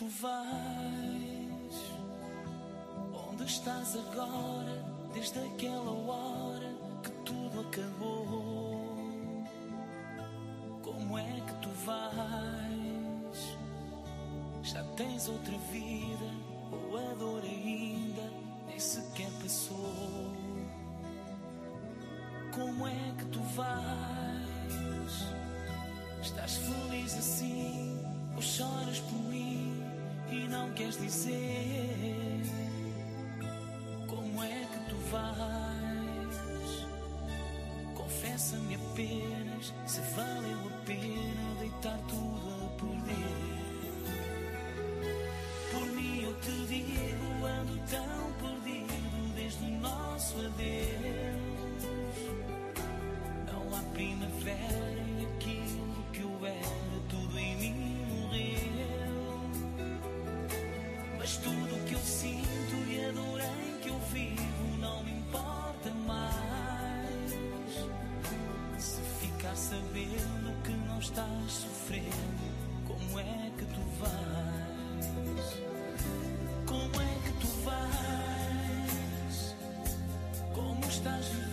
tu vais? Onde estás agora? Desde aquela hora que tudo acabou. Como é que tu vais? Já tens outra vida? Ou a dor ainda nem sequer passou? Como é que tu vais? Estás feliz assim? Ou choras por não queres dizer como é que tu vais? Confessa-me apenas se valeu a pena deitar tudo a perder. Por mim eu te digo, ando tão perdido desde o nosso adeus. Não há primavera sinto e a dor em que eu vivo não me importa mais. Se ficar sabendo que não estás sofrendo, como é que tu vais? Como é que tu vais? Como estás vivendo?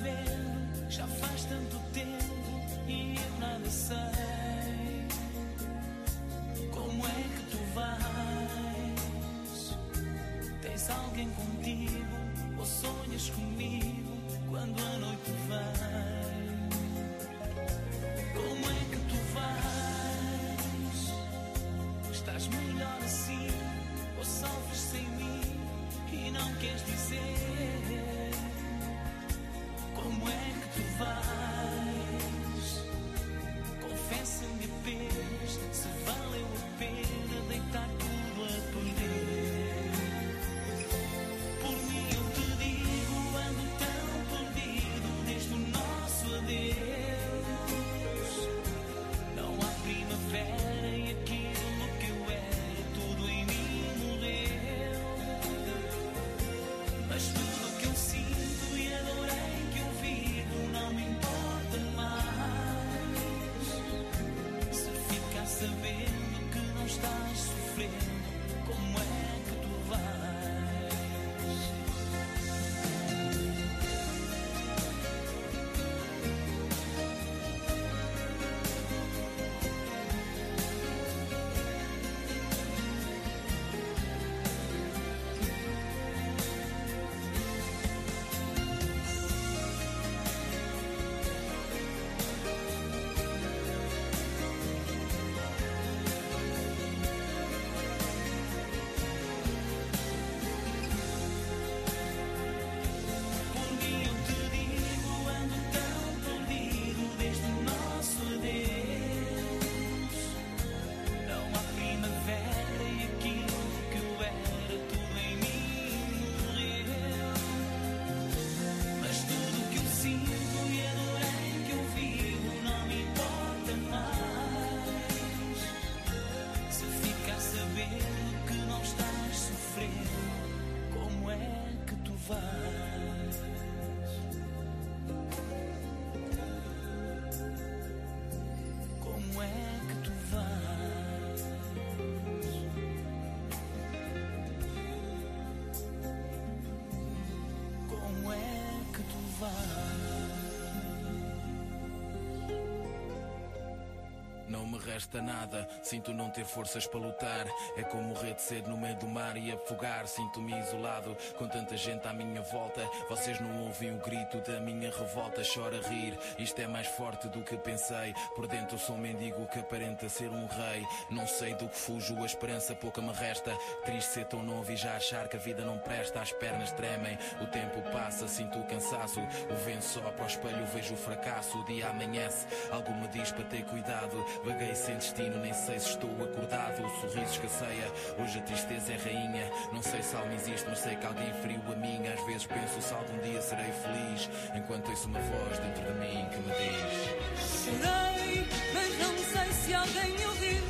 Resta nada. Sinto não ter forças para lutar. É como morrer de sede no meio do mar e afogar. Sinto-me isolado com tanta gente à minha volta. Vocês não ouvem o grito da minha revolta. Chora rir, isto é mais forte do que pensei. Por dentro sou um mendigo que aparenta ser um rei. Não sei do que fujo, a esperança pouca me resta. Triste ser tão novo e já achar que a vida não presta. As pernas tremem, o tempo passa, sinto o cansaço. O vento sopra ao espelho, vejo o fracasso. O dia amanhece, algo me diz para ter cuidado. Vaguei sem destino, nem sei se estou acordado. O sorriso escasseia, hoje a tristeza é rainha. Não sei se alma existe, mas sei que alguém feriu a minha. Às vezes penso se algum dia serei feliz. Enquanto ouço uma voz dentro de mim que me diz: Chorei, mas não sei se alguém ouviu.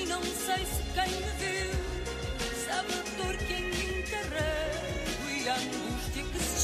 E não sei se quem me viu sabe a dor que em mim carrego e a angústia que se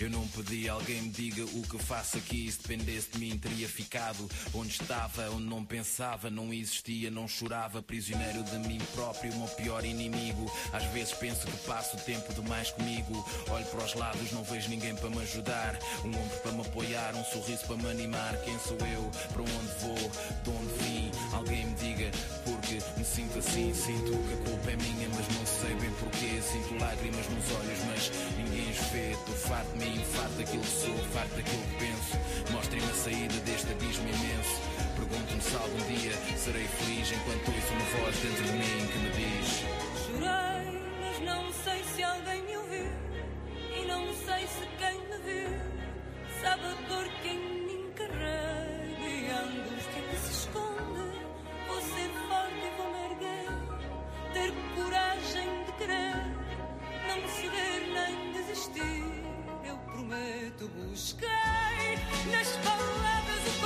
Eu não pedi, alguém me diga o que faço aqui. Se dependesse de mim, teria ficado onde estava, onde não pensava, não existia, não chorava. Prisioneiro de mim próprio, o meu pior inimigo. Às vezes penso que passo tempo demais comigo. Olho para os lados, não vejo ninguém para me ajudar. Um ombro para me apoiar, um sorriso para me animar. Quem sou eu? Para onde vou? De onde vim? Alguém me diga porque me sinto assim. Sinto que a culpa é minha, mas não sei bem porquê. Sinto lágrimas nos olhos, mas ninguém os vê. Farto de mim, farto daquilo que sou, farto daquilo que penso. Mostrem-me a saída deste abismo imenso. Pergunto-me se algum dia serei feliz enquanto ouço uma voz dentro de mim que me diz. Chorei, mas não sei se alguém me ouviu e não sei se quem me viu sabe a dor que em mim carrego e a angústia que se esconde. Vou ser forte e vou me erguer, ter coragem de querer, não ceder nem desistir. Eu prometo busquei nas palavras o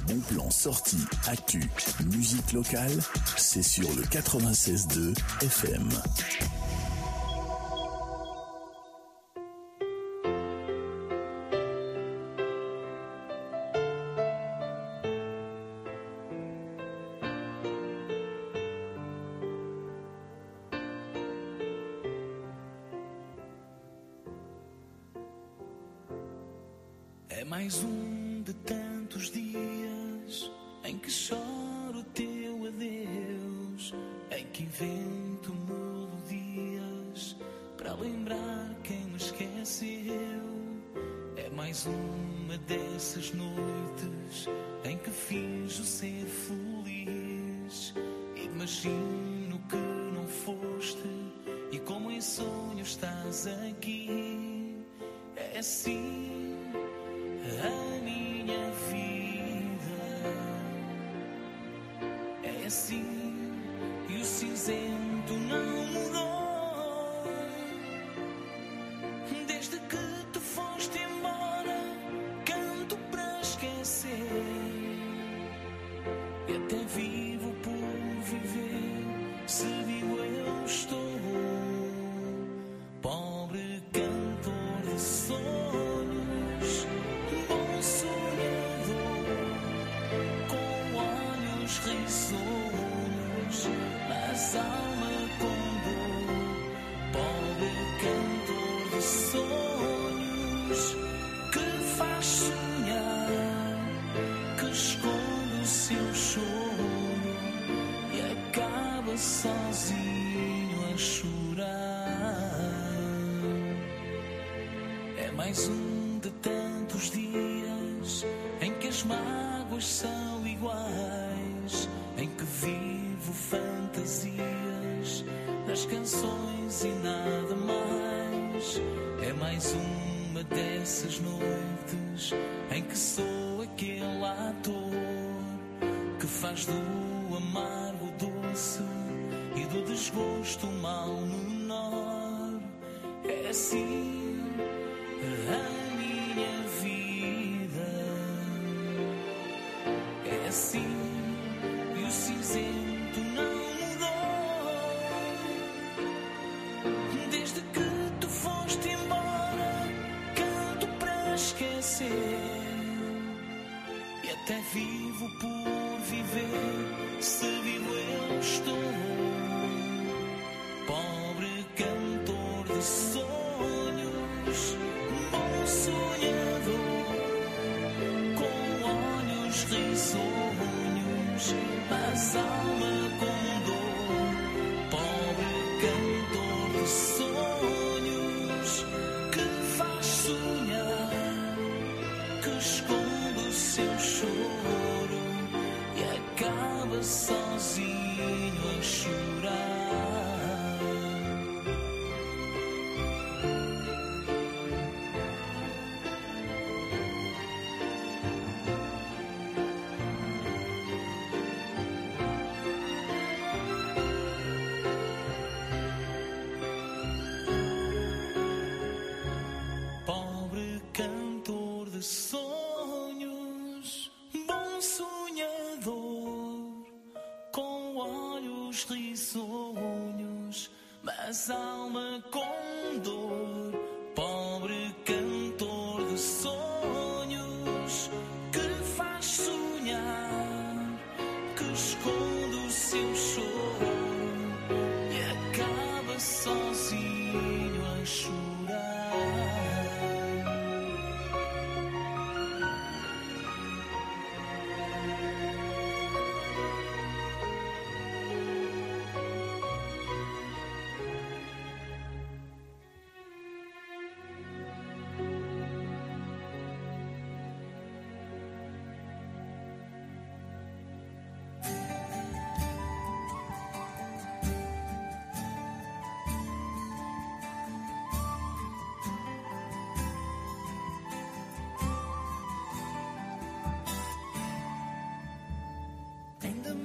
bons plans sortis, actu, musique locale, c'est sur le 96.2 FM. Esquecer e até mas alma com dor.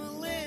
Ainda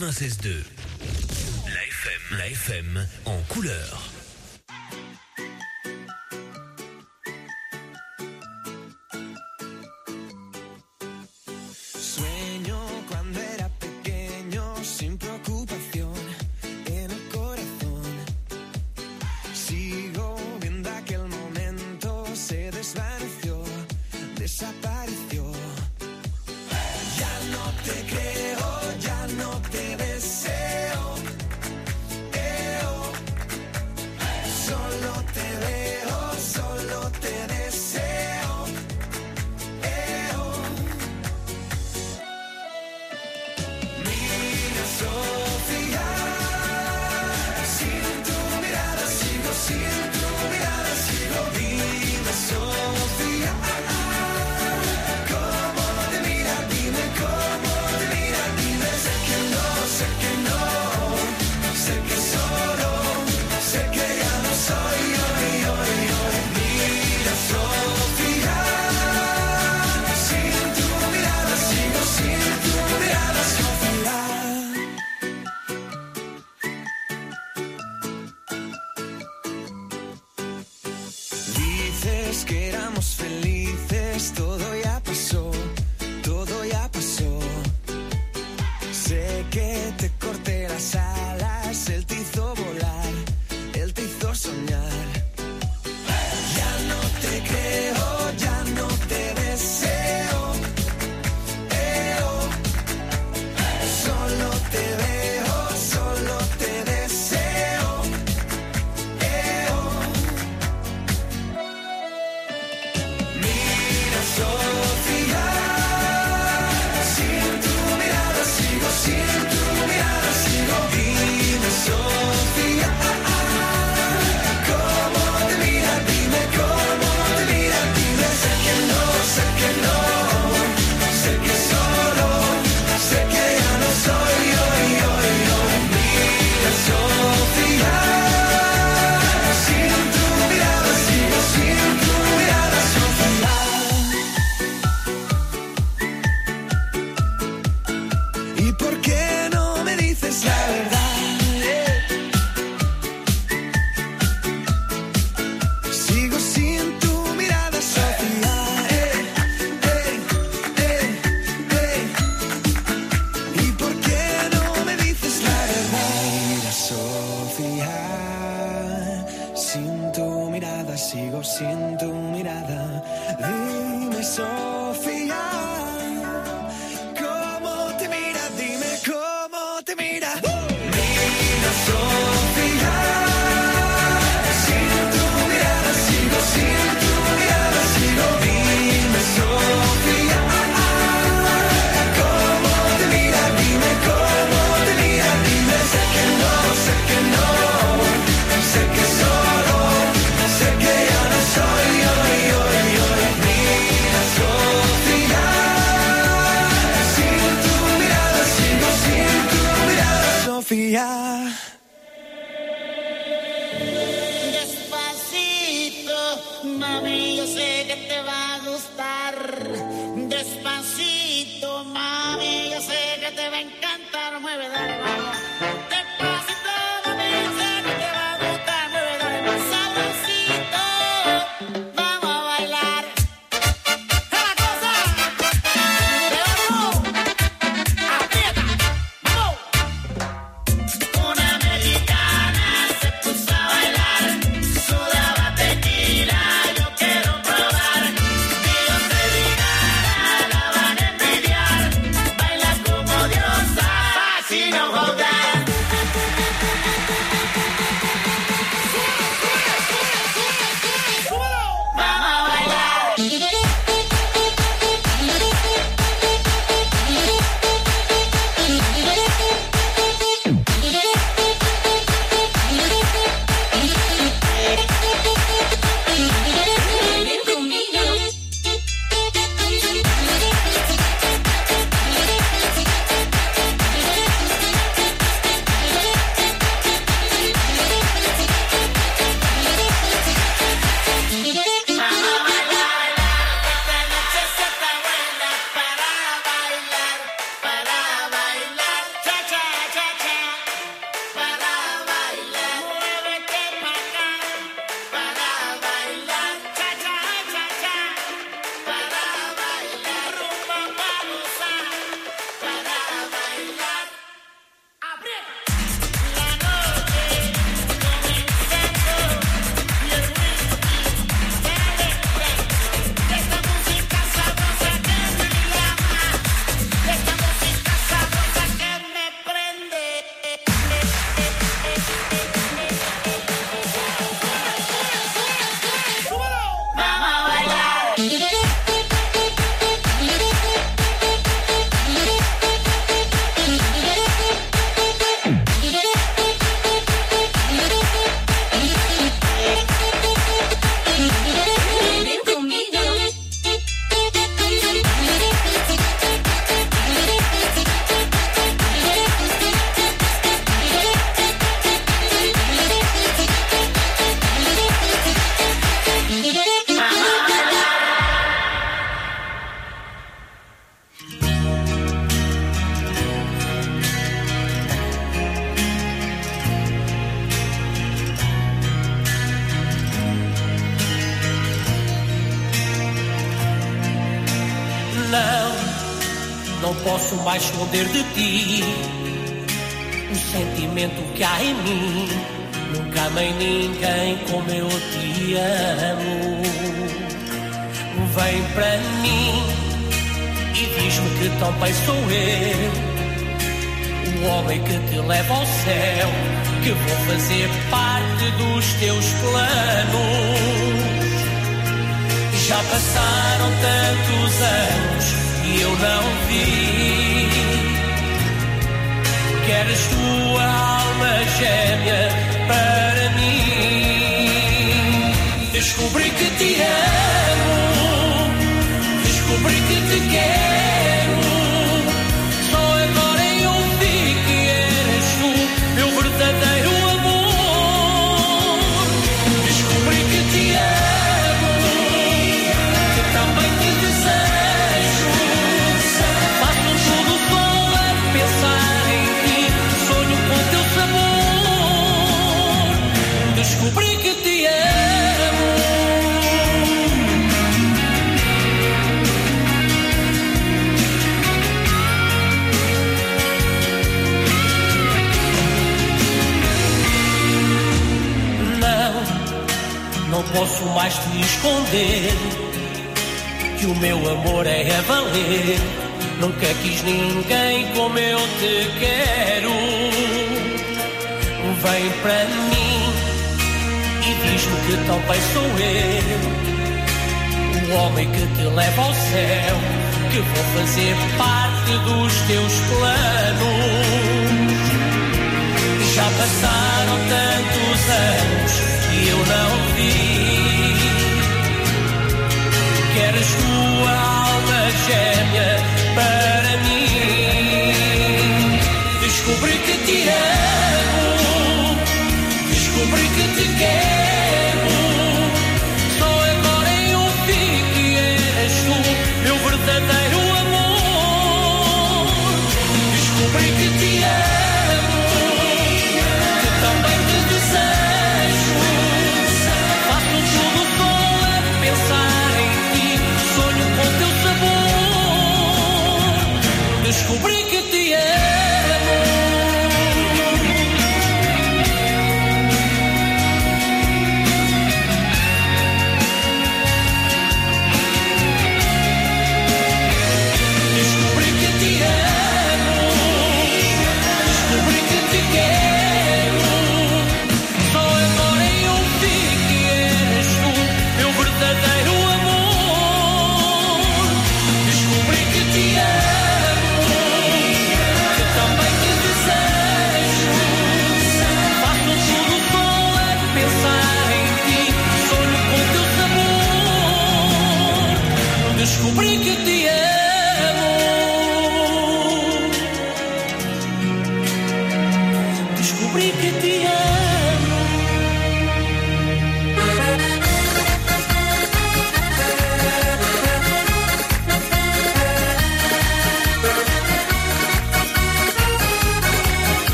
96.2. La FM. La FM en couleur.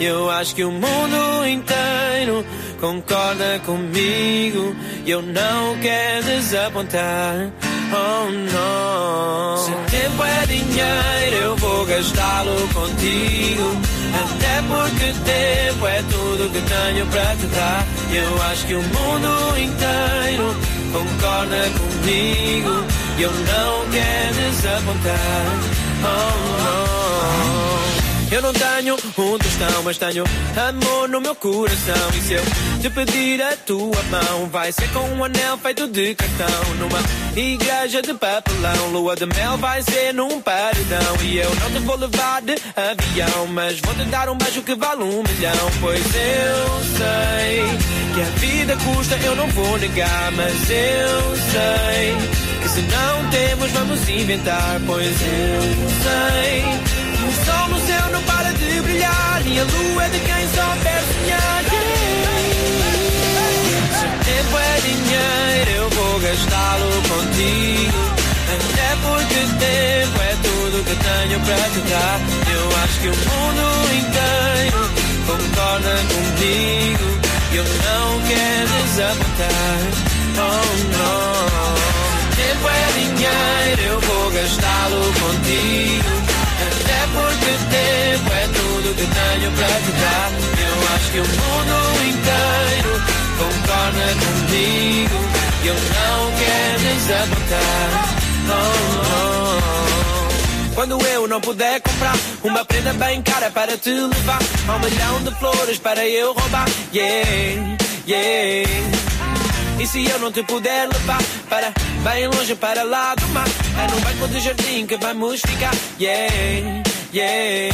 Eu acho que o mundo inteiro concorda comigo. E eu não quero desapontar. Oh não. Se tempo é dinheiro, eu vou gastá-lo contigo. Até porque tempo é tudo que tenho para te dar. Eu acho que o mundo inteiro concorda comigo. E eu não quero desapontar. Oh, oh. Eu não tenho um tostão, mas tenho amor no meu coração. E se eu te pedir a tua mão, vai ser com um anel feito de cartão. Numa igreja de papelão, lua de mel vai ser num paredão. E eu não te vou levar de avião, mas vou te dar um beijo que vale um milhão. Pois eu sei que a vida custa, eu não vou negar, mas eu sei que se não temos, vamos inventar. Pois eu sei. O sol no céu não para de brilhar E a lua é de quem souber sonhar. Se o tempo é dinheiro eu vou gastá-lo contigo. Até porque tempo é tudo que tenho para te dar. Eu acho que o mundo inteiro concorda comigo eu não quero desapontar. Oh não. Tempo é dinheiro eu vou gastá-lo contigo porque tempo é tudo que tenho para te dar. Eu acho que o mundo inteiro concorda comigo. E eu não quero desapontar. Oh, oh. Quando eu não puder comprar uma prenda bem cara para te levar, há um milhão de flores para eu roubar. Yeah, yeah. E se eu não te puder levar para bem longe, para lá do mar, é num banco de jardim que vamos ficar. Yeah, yeah.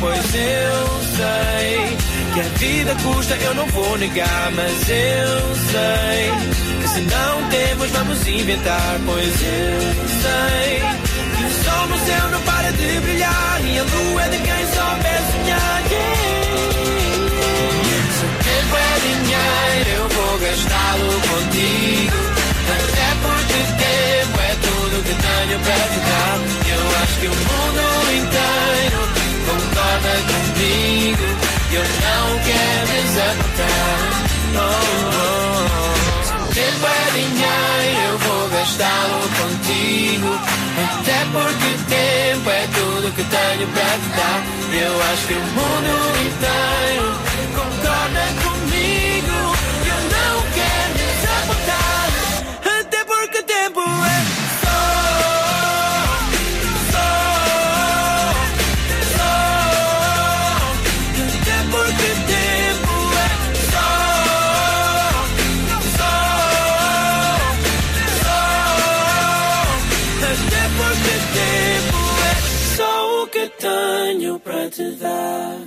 Pois eu sei que a vida custa, eu não vou negar, mas eu sei que se não temos, vamos inventar. Pois eu sei que o sol no céu não para de brilhar e a lua é de quem souber sonhar. Yeah. Se o tempo é dinheiro, eu vou gastá-lo contigo. Até tenho para te dar. Eu acho que o mundo inteiro concorda comigo. Eu não quero desapontar. Oh, oh. Se o tempo é dinheiro, eu vou gastá-lo contigo. Até porque tempo é tudo que tenho para te dar. Eu acho que o mundo inteiro para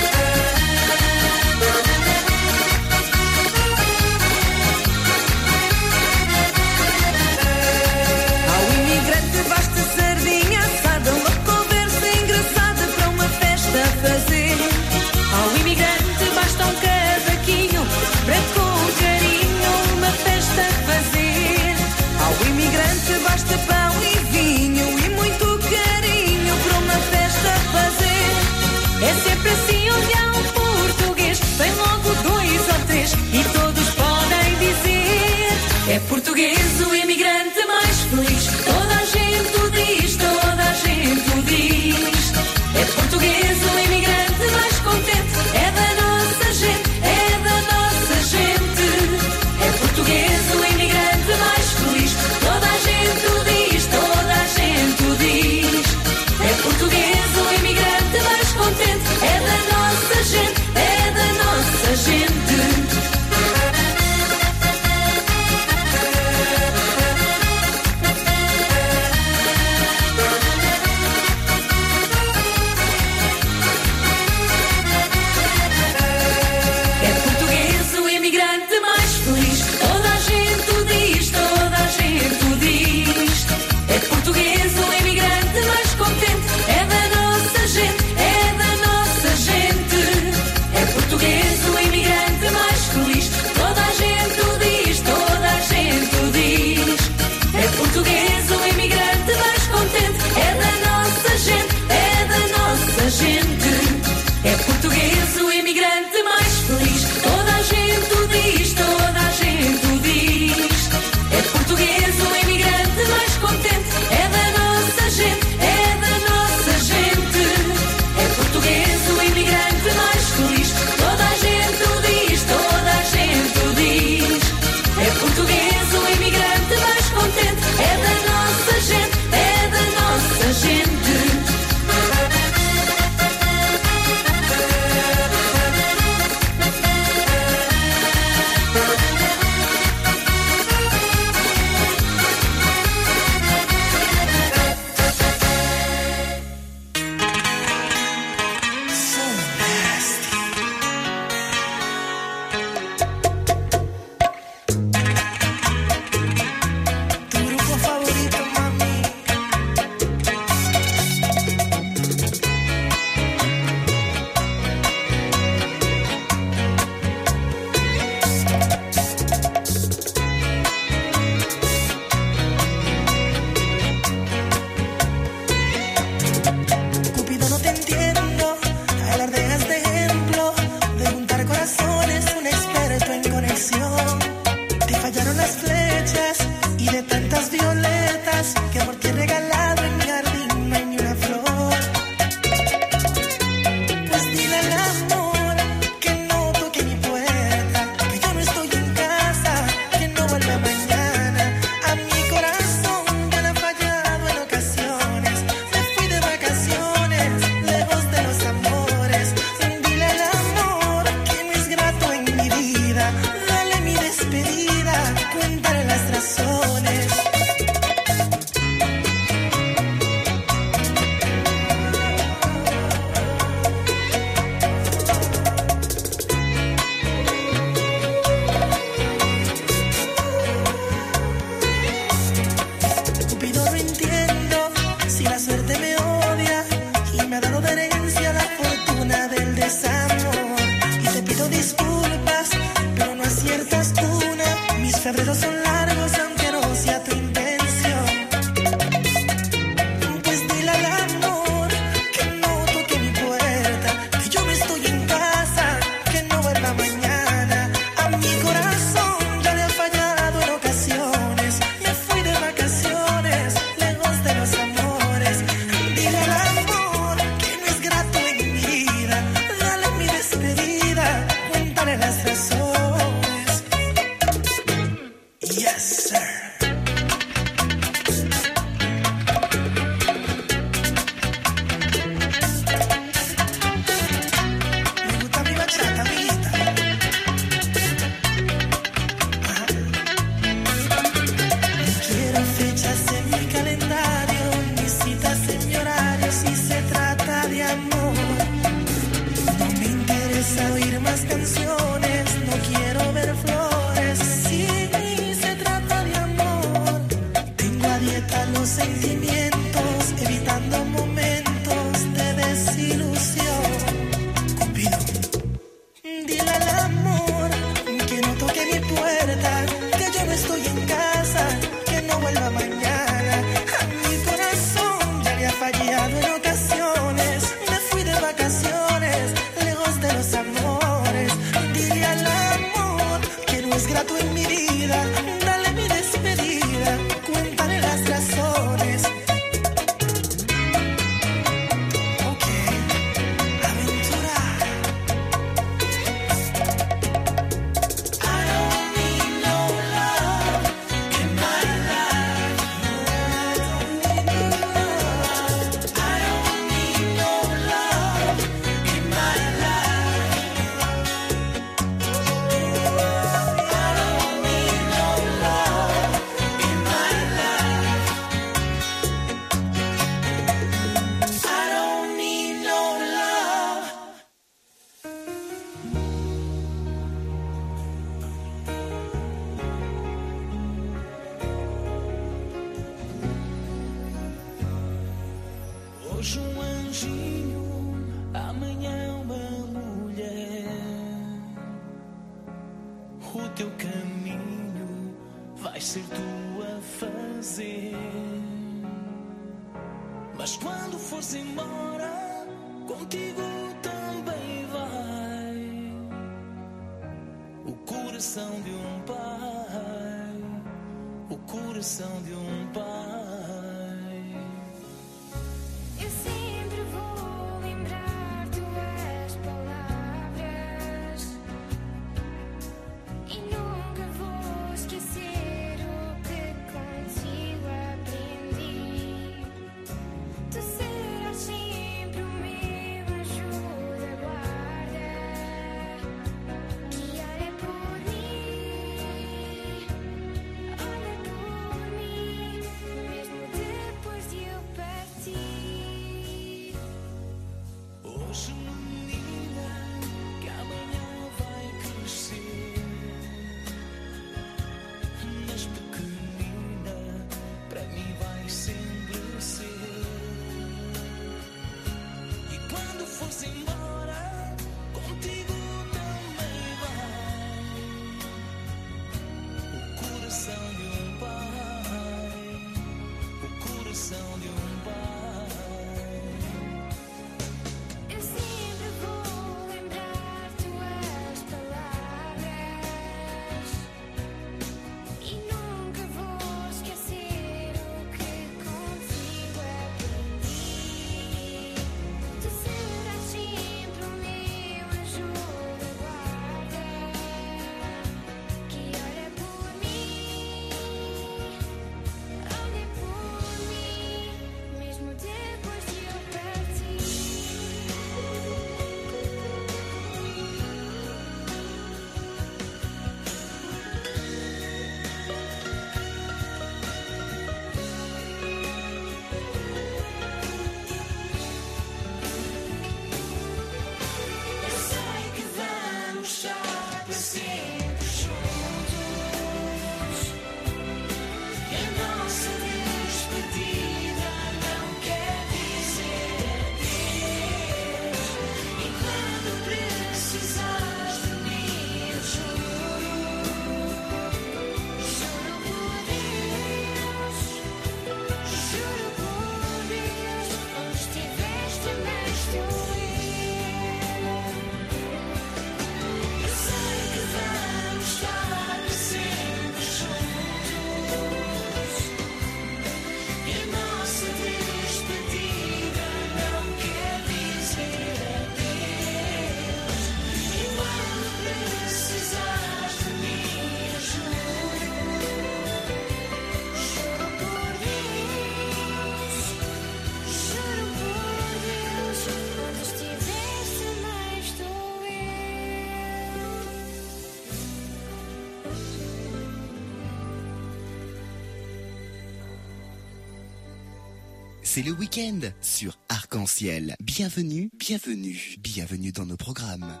C'est le week-end sur Arc-en-Ciel. Bienvenue, bienvenue, bienvenue dans nos programmes.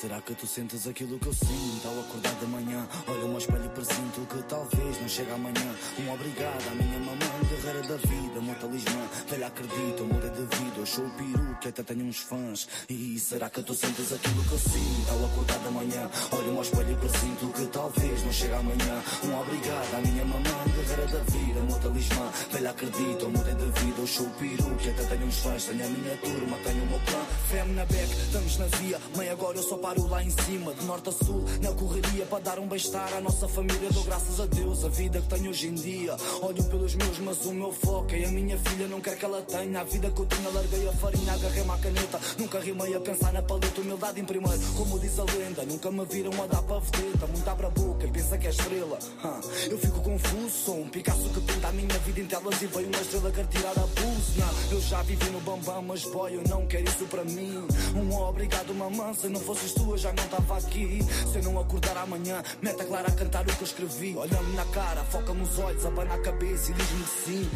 Será que tu sentes aquilo que eu sinto ao acordar de manhã? Olho ao espelho e presinto que talvez não chegue amanhã. Um obrigado à minha mamãe, guerreira da vida, meu talismã. Velha acredito, mudei de vida, eu sou o peru que até tenho uns fãs. E será que tu sentes aquilo que eu sinto ao acordar de manhã? Amanhã. Um obrigado à minha mamãe, guerreira da vida, meu talismã. Velha acredito, mudei de vida, eu sou o peru que até tenho uns fãs. Tenho a minha turma, tenho o meu clã. Fem na beck, estamos na via. Mãe, agora eu só paro lá em cima, de norte a sul, na correria, para dar um bem-estar à nossa família. Dou graças a Deus a vida que tenho hoje em dia. Olho pelos meus, mas o meu foco é a minha filha, não quer que ela tenha. A vida que eu tinha, larguei a farinha, agarrei-me à caneta. Nunca rimei a pensar na paleta, humildade em primeiro, como diz a lenda. Nunca me viram a dar para vedeta, muito abre a boca pensa que é estrela. Eu fico confuso, sou um Picasso que pinta a minha vida em telas e veio uma estrela quer tirar a pulso. Eu já vivi no bambam, mas boy, eu não quero isso para mim. Um obrigado, mamãe, se não fosses tu, eu já não estava aqui. Se eu não acordar amanhã, mete a Clara a cantar o que eu escrevi. Olha-me na cara, foca-me os olhos, abana a cabeça e diz-me sim.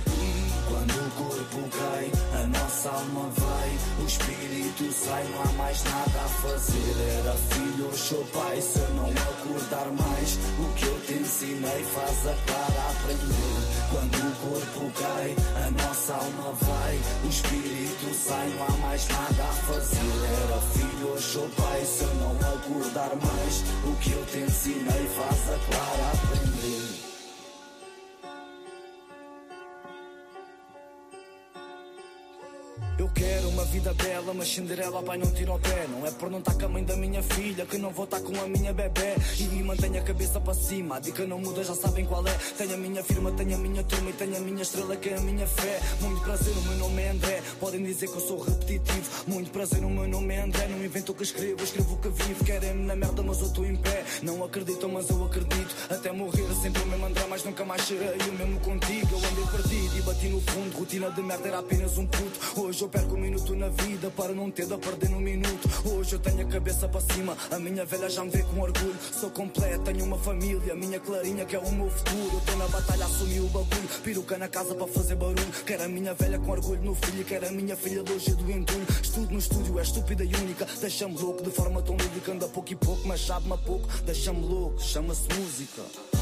Quando o corpo cai, a nossa alma vai, o espírito sai, não há mais nada a fazer. Era filho, hoje sou pai, se eu não acordar mais, o que eu te ensinei faz a Clara aprender. Quando o corpo cai, a nossa alma vai, o espírito sai, não há mais nada a fazer. Era filho, hoje sou pai, se eu não acordar mais, o que eu te ensinei faz a Clara aprender. Eu quero uma vida bela, mas Cinderela pai não tira o pé. Não é por não estar com a mãe da minha filha que não vou estar com a minha bebê. E mantenho a cabeça para cima, a dica não muda, já sabem qual é. Tenho a minha firma, tenho a minha turma e tenho a minha estrela que é a minha fé. Muito prazer, o meu nome é André. Podem dizer que eu sou repetitivo. Muito prazer, o meu nome é André. Não invento o que escrevo, escrevo o que vivo. Querem-me na merda, mas eu estou em pé. Não acreditam, mas eu acredito. Até morrer, sempre o mesmo André, mas nunca mais serei o mesmo contigo. Eu andei perdido e bati no fundo. Rotina de merda era apenas um puto. Hoje eu perco um minuto na vida para não ter de perder num minuto. Hoje eu tenho a cabeça para cima, a minha velha já me vê com orgulho. Sou completo, tenho uma família, minha clarinha que é o meu futuro. Eu tô na batalha, assumi o bagulho. Piruca na casa para fazer barulho. Quero a minha velha com orgulho no filho, quero a minha filha de hoje do entulho. Estudo no estúdio, é estúpida e única. Deixa-me louco de forma tão lúdica, anda pouco e pouco, mas sabe-me a pouco. Deixa-me louco, chama-se música.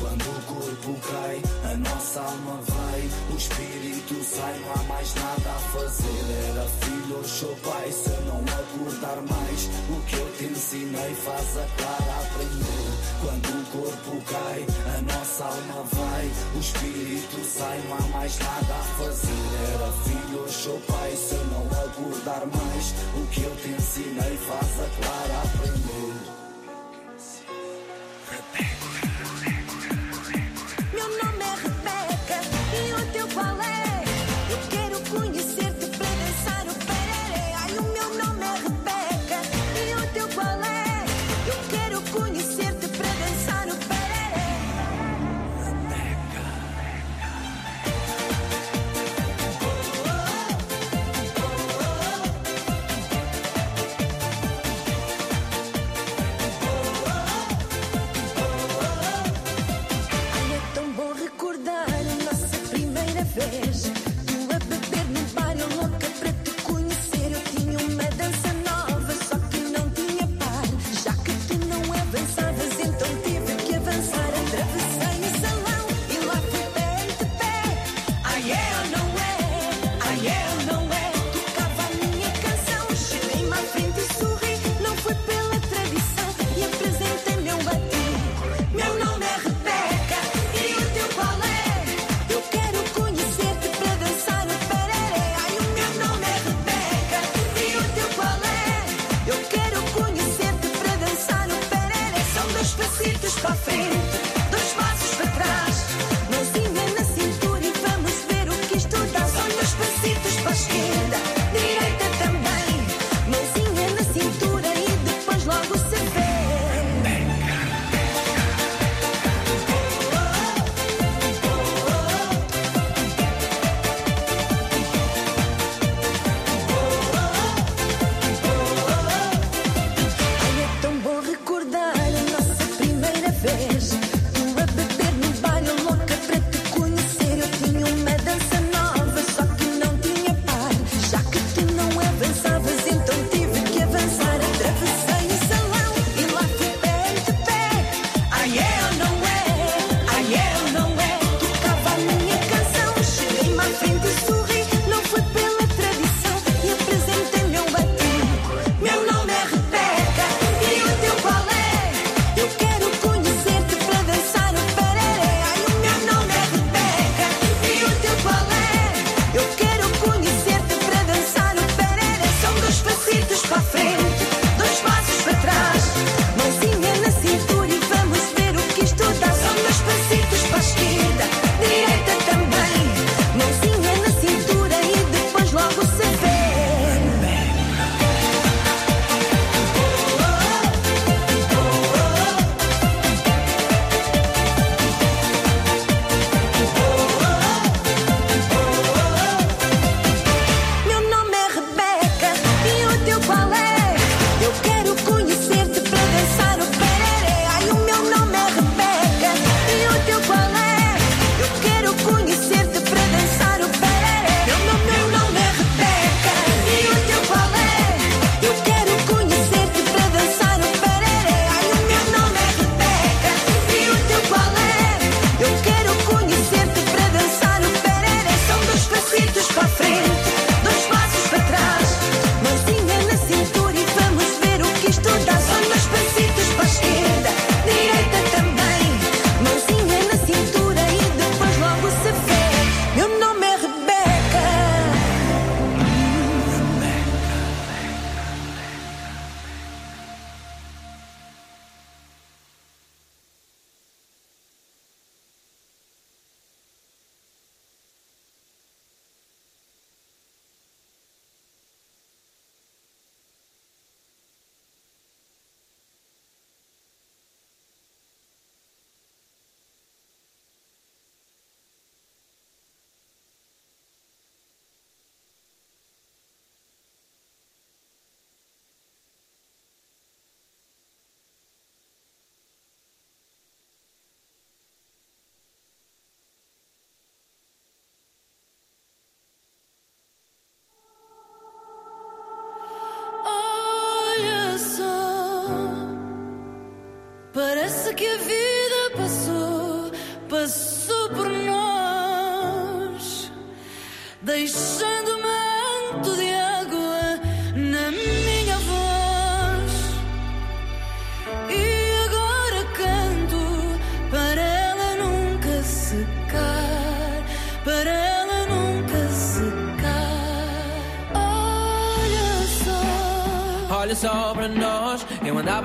Quando o corpo cai, a nossa alma vai, o espírito sai, não há mais nada a fazer. Era filho, hoje sou pai, se não acordar mais, o que eu te ensinei faz a Clara aprender. Quando o corpo cai, a nossa alma vai, o espírito sai, não há mais nada a fazer. Era filho, hoje sou pai, se não acordar mais, o que eu te ensinei faz a Clara aprender.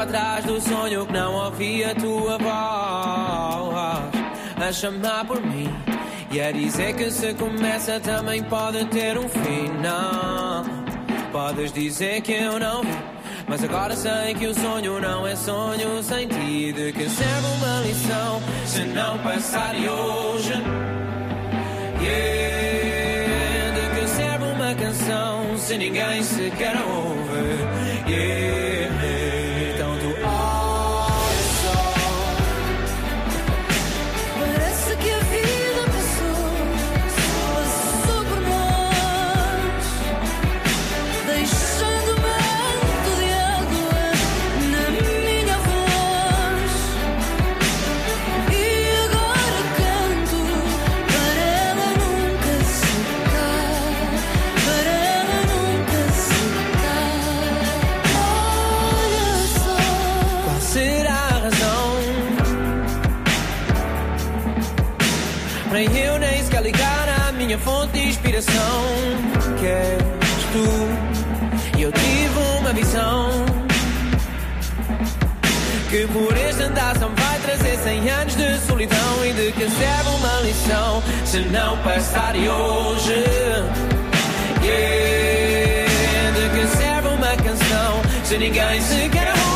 Atrás do sonho que não ouvia a tua voz a chamar por mim e a dizer que se começa também pode ter um fim. Não, podes dizer que eu não vi, mas agora sei que o sonho não é sonho sem ti. De que serve uma lição se não passar de hoje? Yeah, de que serve uma canção se ninguém sequer ouve? Minha fonte de inspiração? Que és tu e eu tive uma visão que por este me vai trazer 100 anos de solidão e de que serve uma lição se não passar hoje. Yeah, de que serve uma canção se ninguém sequer ouve?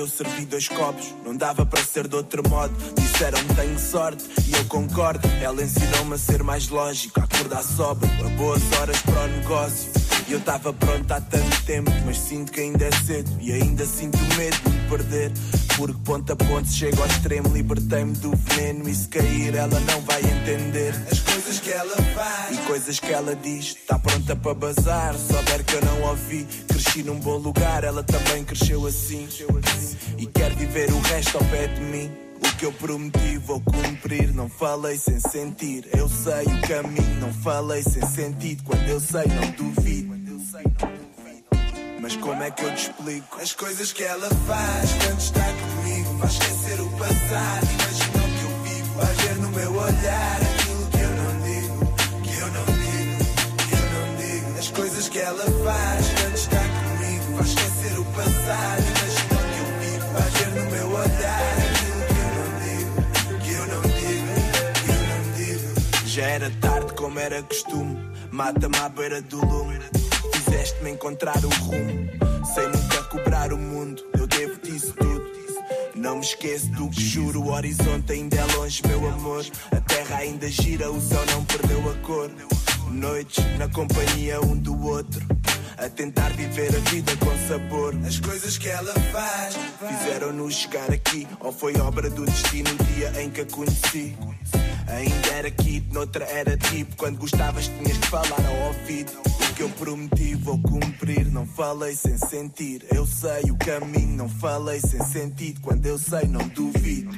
Eu servi dois copos Não dava para ser de outro modo. Disseram-me tenho sorte e eu concordo. Ela ensinou-me a ser mais lógico A acordar sóbrio, a boas horas para o negócio. E eu estava pronto há tanto tempo Mas sinto que ainda é cedo E ainda sinto medo de me perder. Porque ponto a ponto chego ao extremo Libertei-me do veneno. E se cair ela não vai entender. As coisas que ela faz E coisas que ela diz Está pronta para bazar. Souber que eu não ouvi Cresci num bom lugar Ela também cresceu assim. E quer viver o resto ao pé de mim o que eu prometi vou cumprir, não falei sem sentir. Eu sei o caminho, não falei sem sentido. Quando eu sei, não duvido. Mas como é que eu te explico? As coisas que ela faz quando está comigo Faz esquecer o passado Imagina o que eu vivo Vai ver no meu olhar como era costume. Mata-me à beira do lume. Fizeste-me encontrar o rumo. Sem nunca cobrar o mundo. Eu devo-te isso tudo. Não me esqueço do que juro. O horizonte ainda é longe, meu amor. A terra ainda gira, o céu não perdeu a cor. Noites na companhia um do outro. A tentar viver a vida com sabor. As coisas que ela faz fizeram-nos chegar aqui. Ou foi obra do destino o dia em que a conheci? Ainda era kid, noutra era tipo. Quando gostavas, tinhas que falar ao ouvido. O que eu prometi, vou cumprir. Não falei sem sentir. Eu sei o caminho, não falei sem sentido. Quando eu sei, não duvido.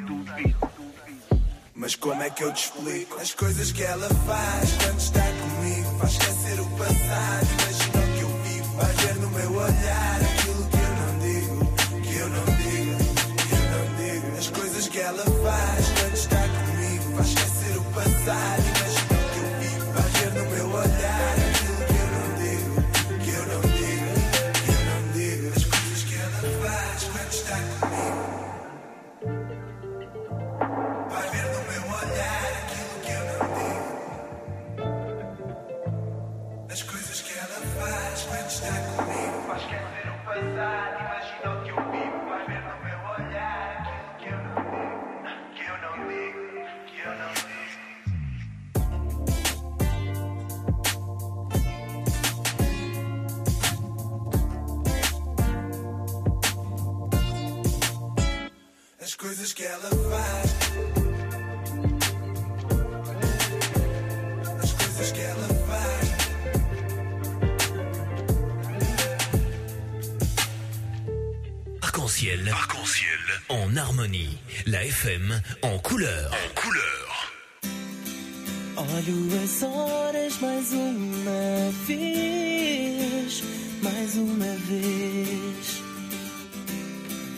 Mas como é que eu te explico? As coisas que ela faz quando está comigo faz esquecer o passado. Imagina o que eu vivo, vai ver no meu olhar harmonie. La FM en couleur. En couleur. Olho as horas mais uma vez, mais uma vez.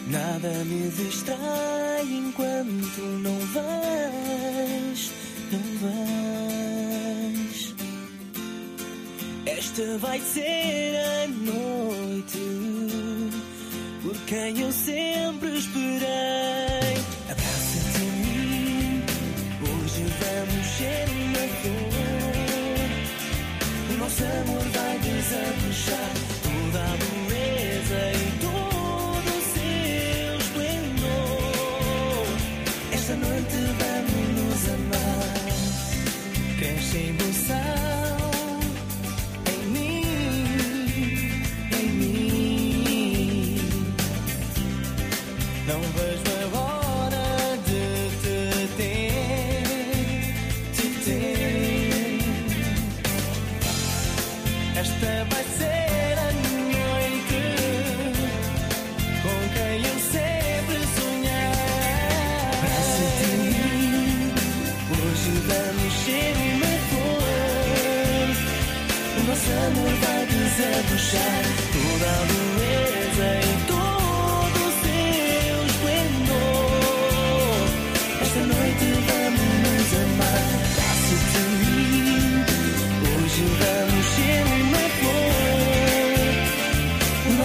Nada me distrai enquanto não vais, não vais. Esta vai ser a noite por quem eu sempre esperei. Abraça-te a mim, hoje vamos ser uma flor. O nosso amor vai desabrochar toda a beleza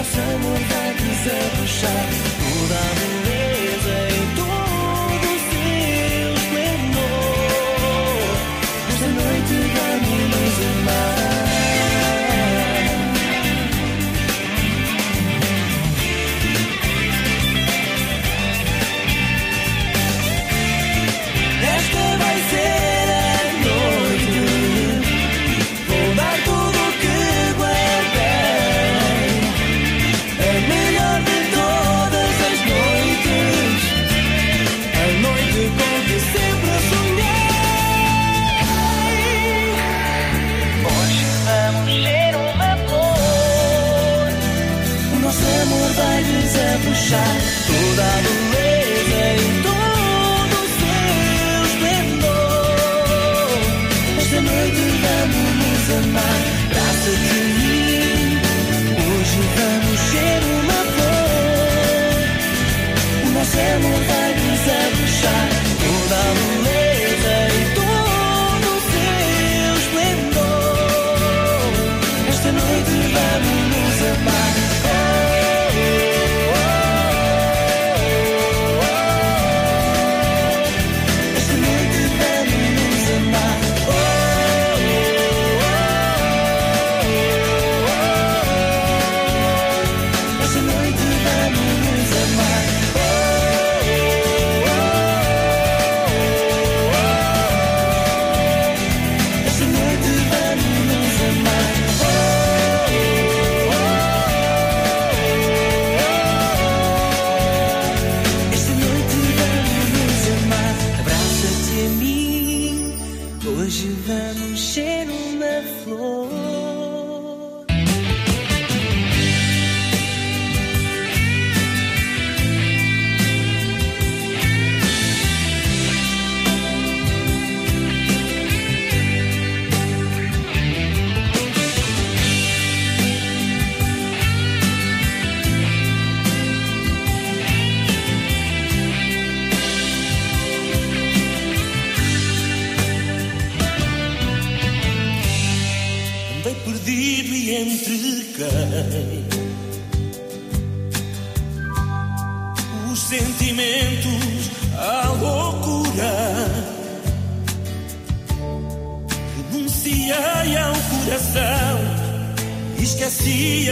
nosso amor vai desabrochar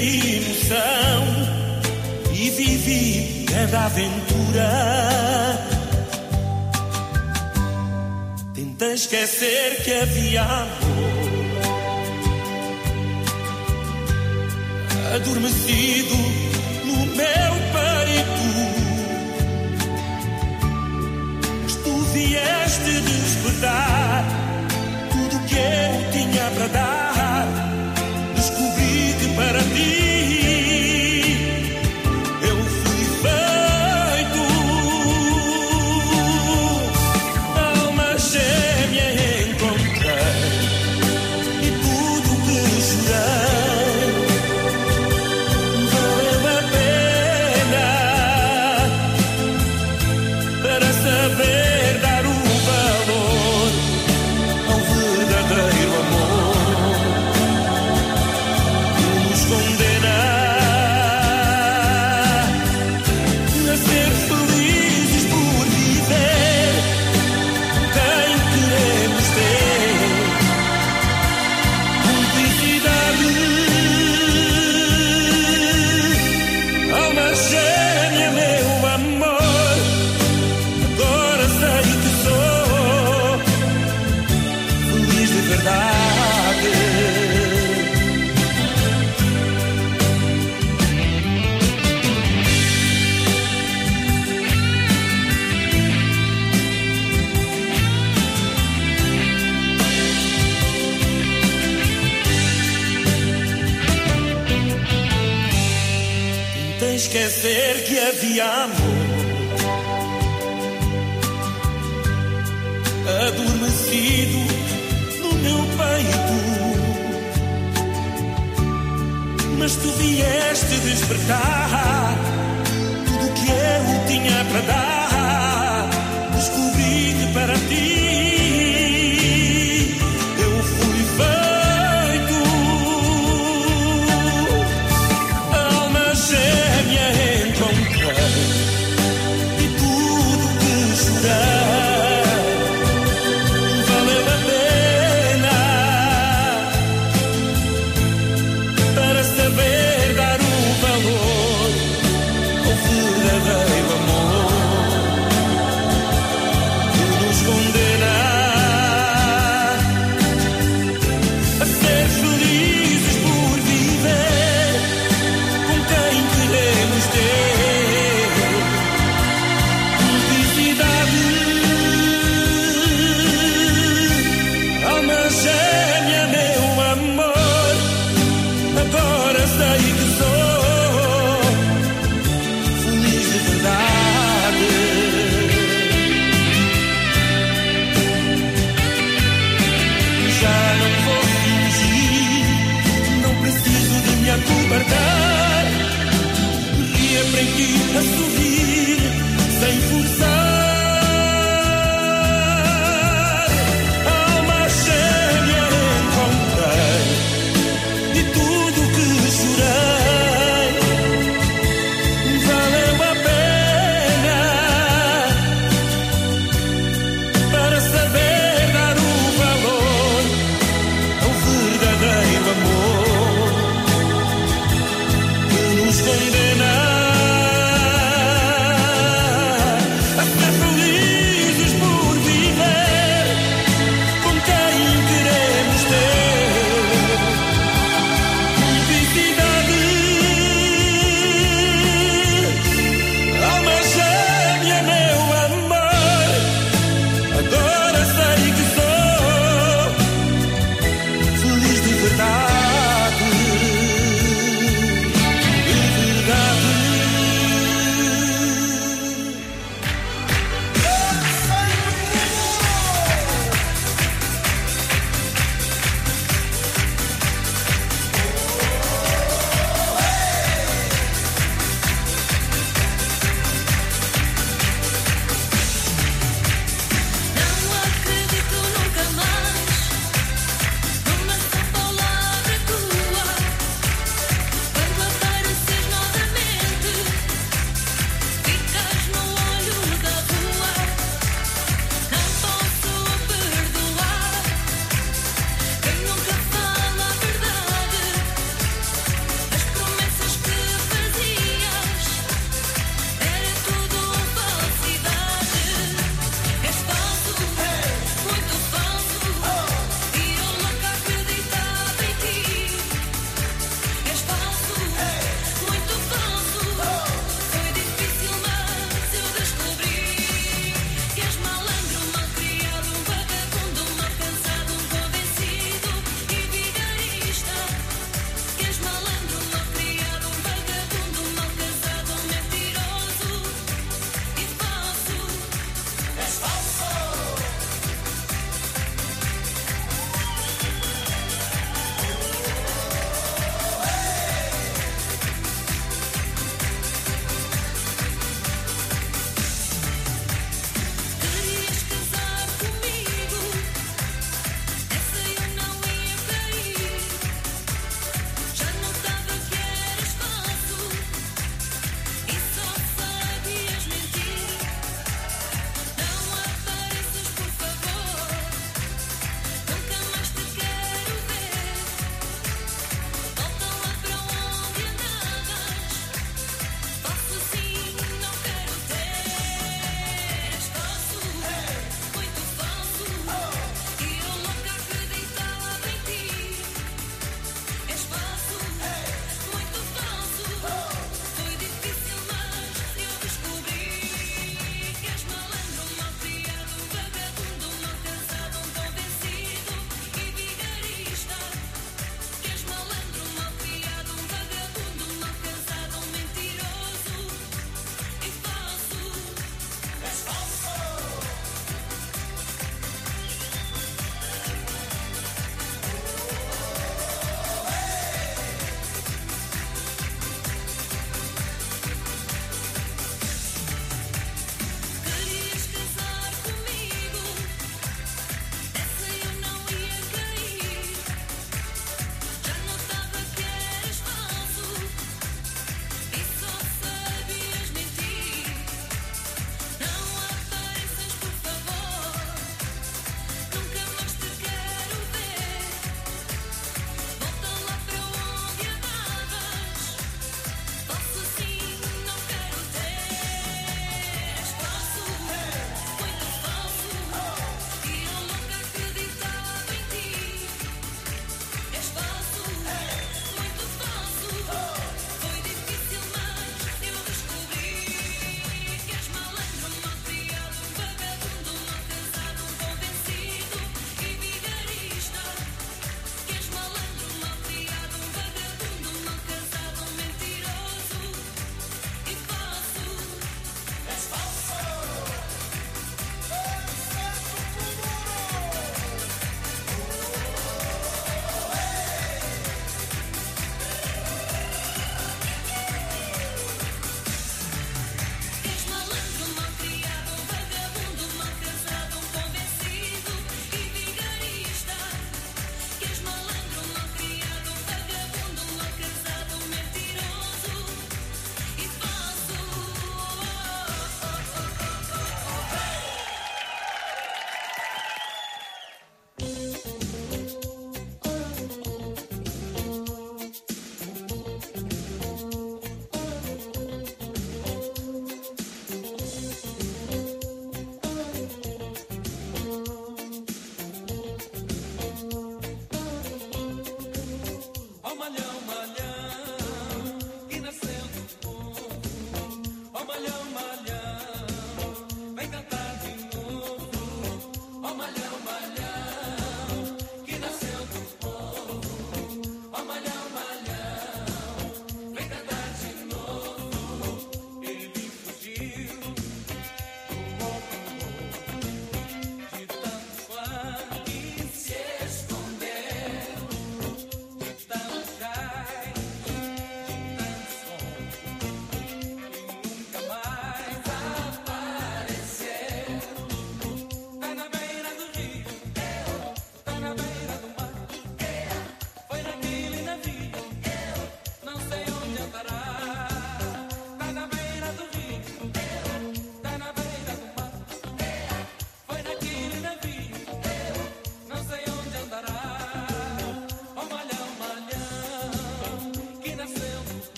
emoção e vivi cada aventura. tentei esquecer que havia amor adormecido no meu peito. Mas tu vieste despertar tudo que eu tinha para dar para ti. havia amor adormecido no meu peito. Mas tu vieste despertar tudo que eu tinha para dar.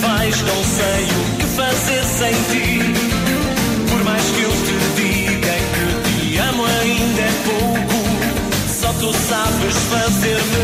vais, não sei o que fazer sem ti. Por mais que eu te diga que te amo, ainda é pouco. Só tu sabes fazer-me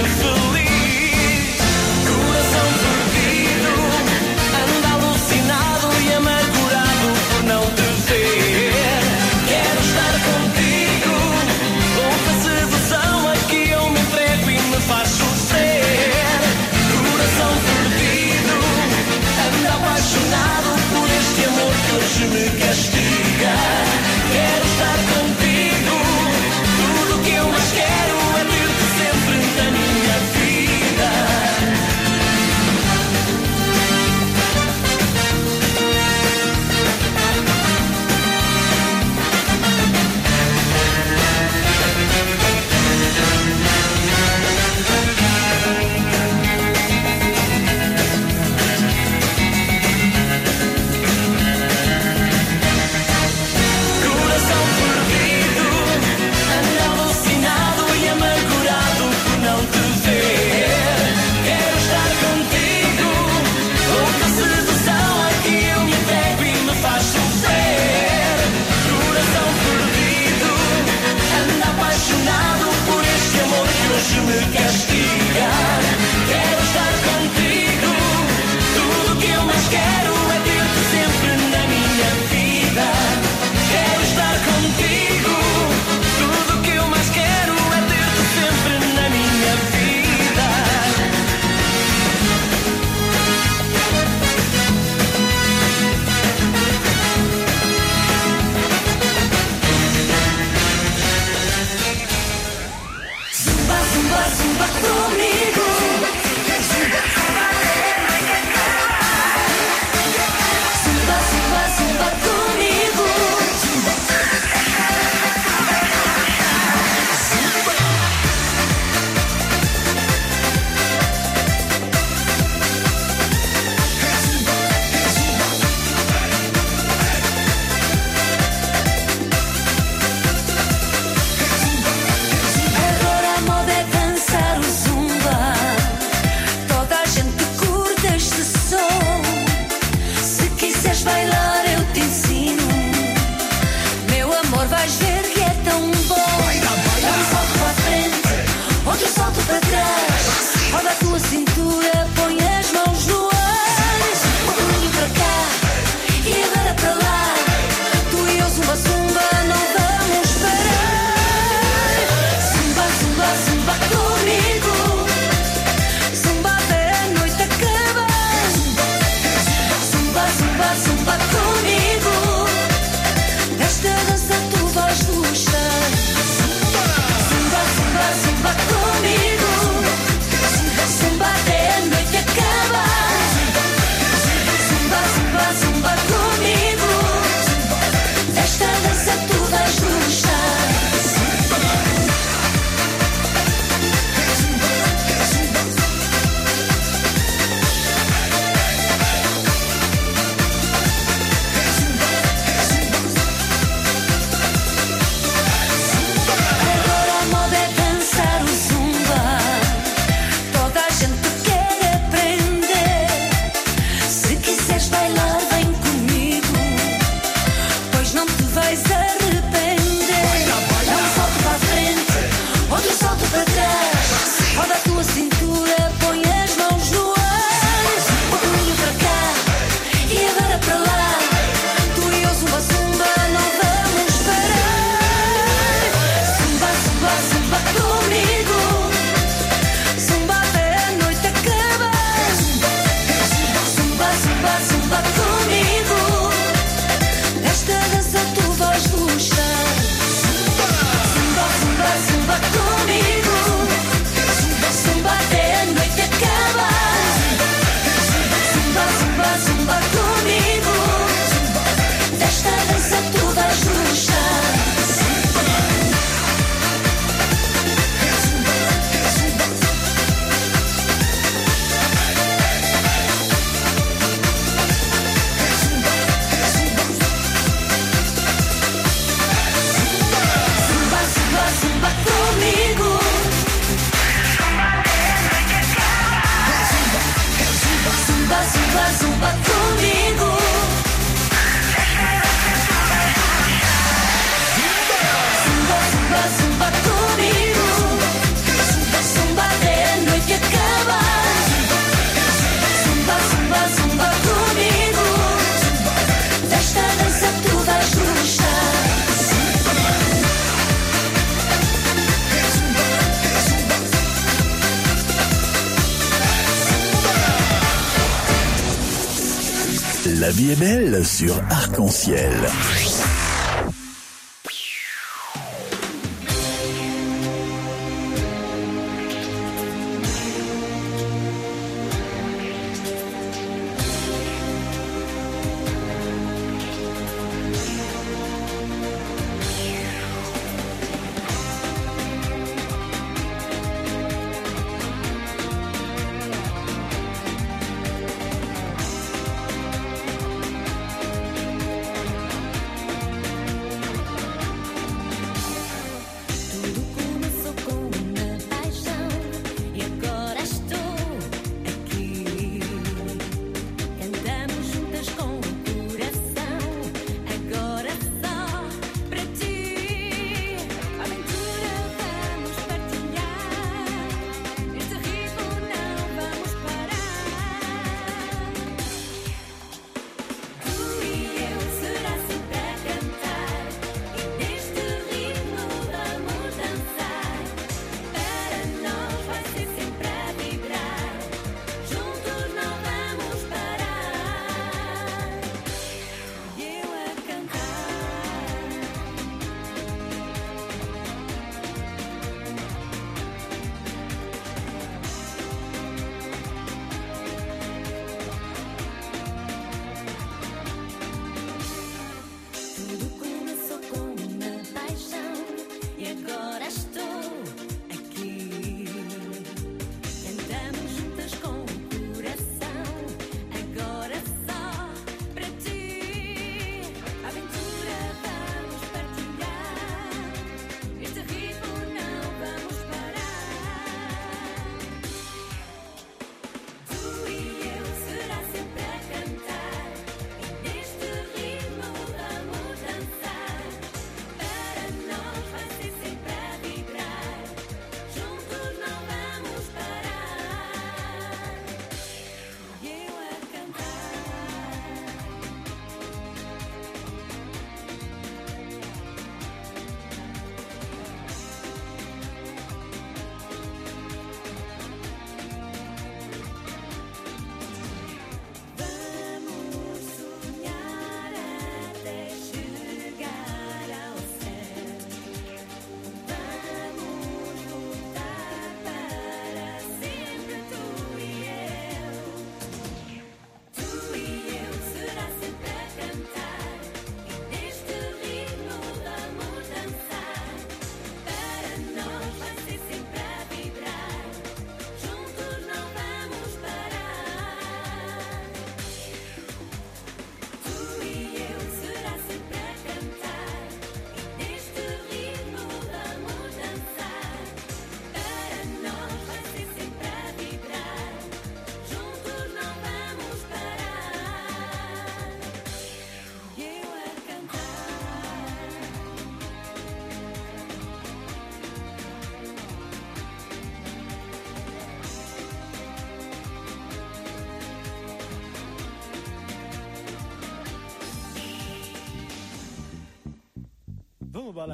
sur Arc-en-Ciel.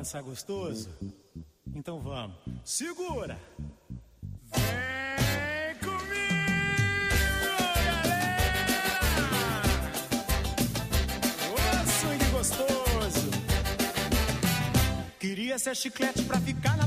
dançar gostoso? Então vamos. Segura! Vem comigo, galera! Ô, oh, sangue gostoso! Queria ser chiclete pra ficar na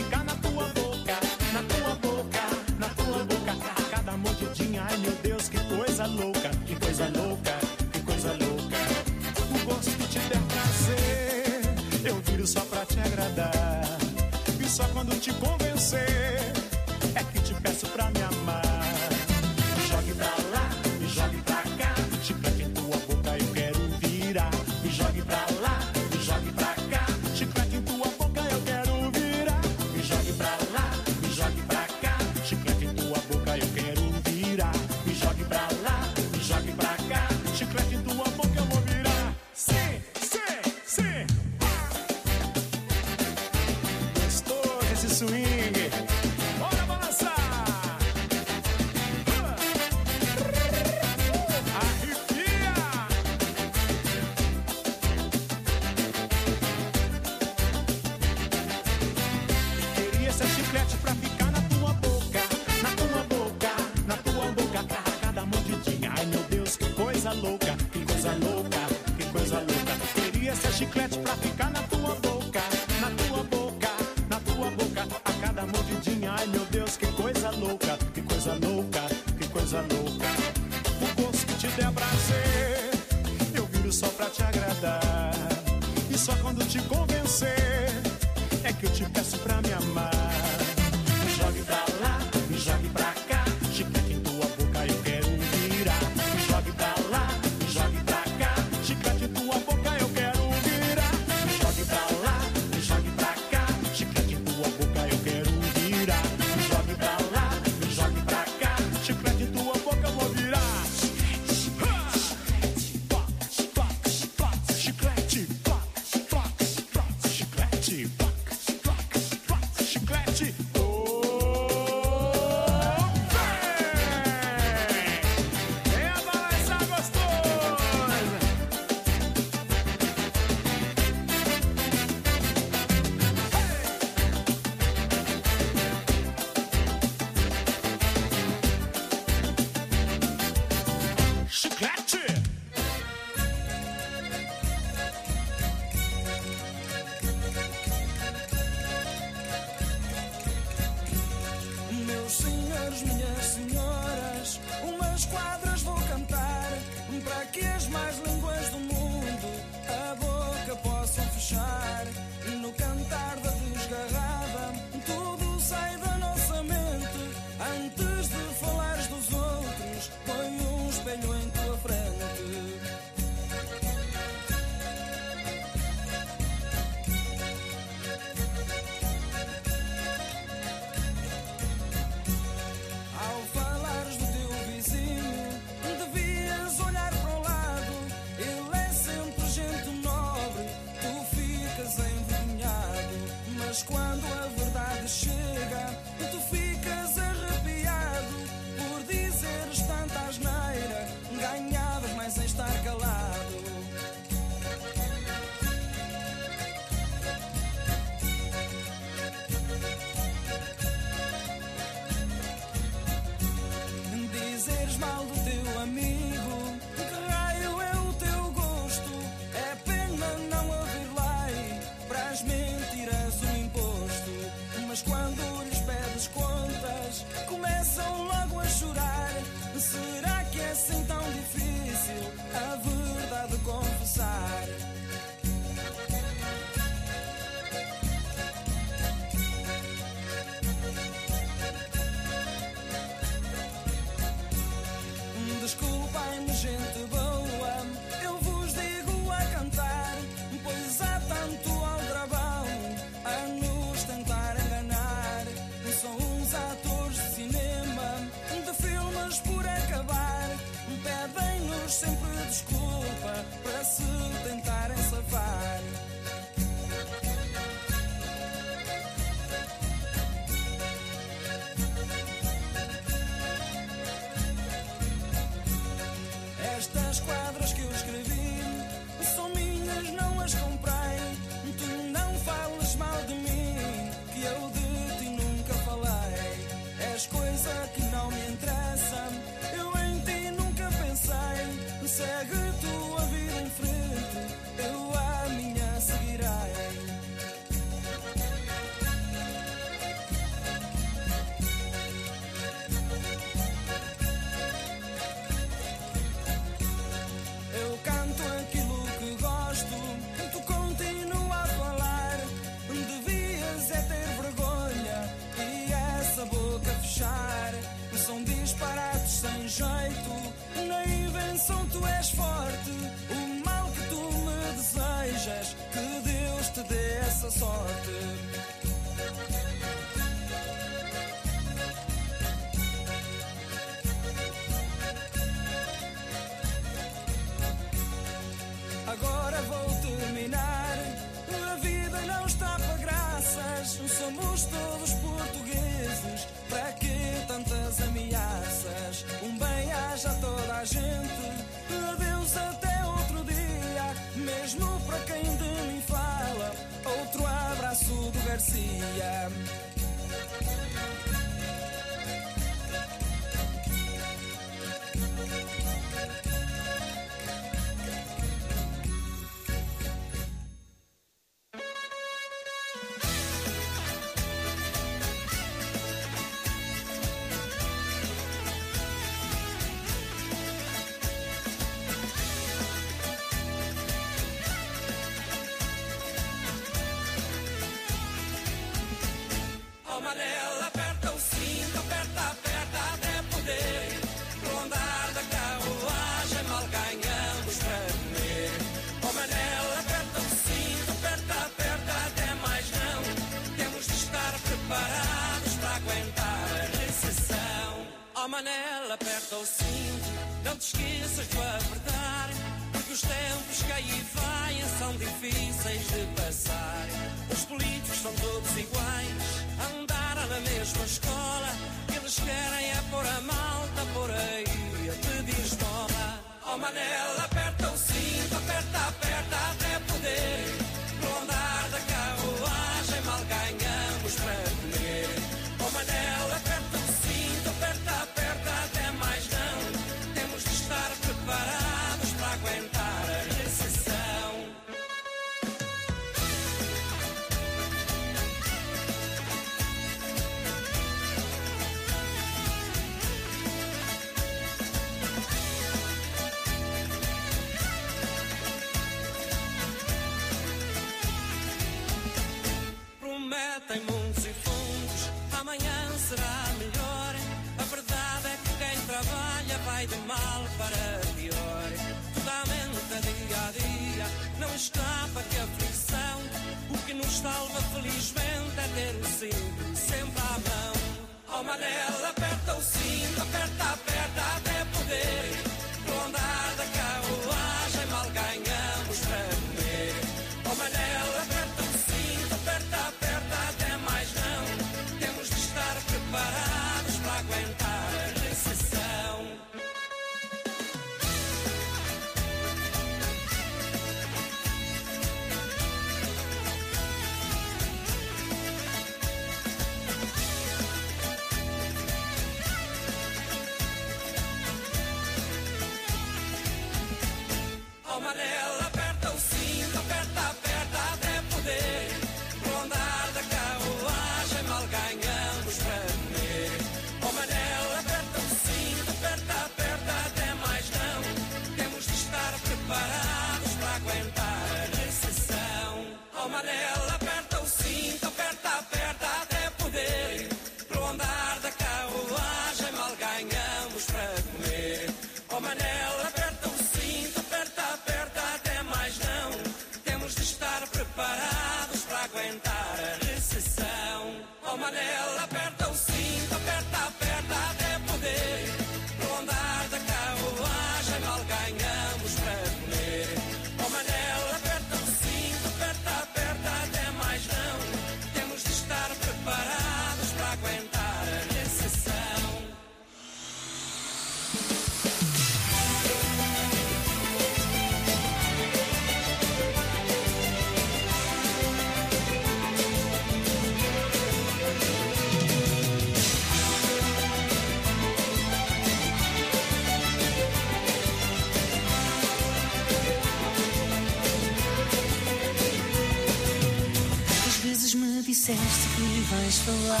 disseste que me vais falar.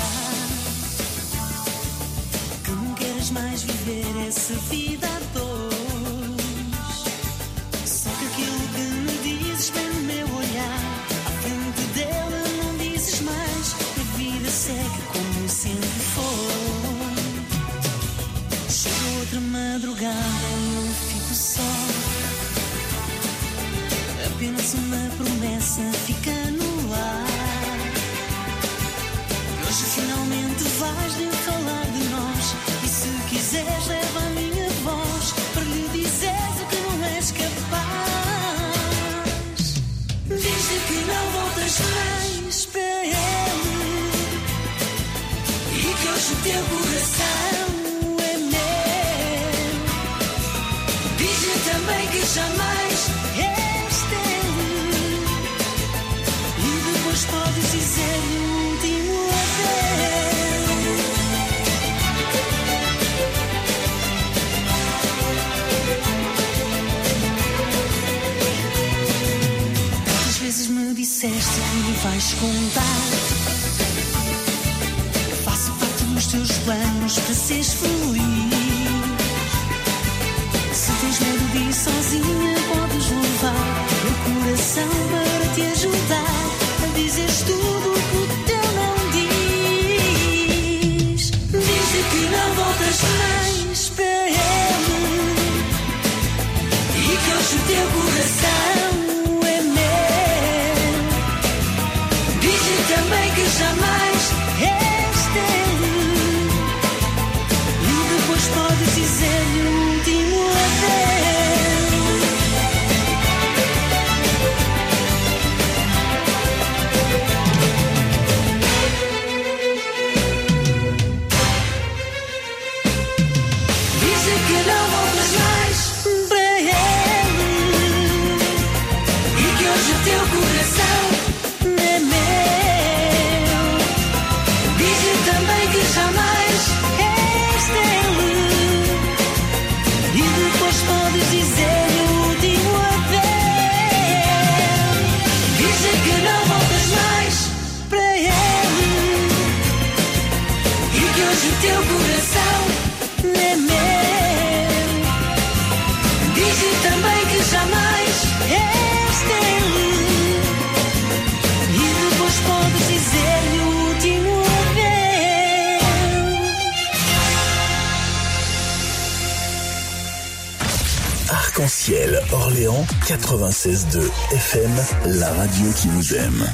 Que não queres mais viver esse dia. 96.2 FM, la radio qui vous aime.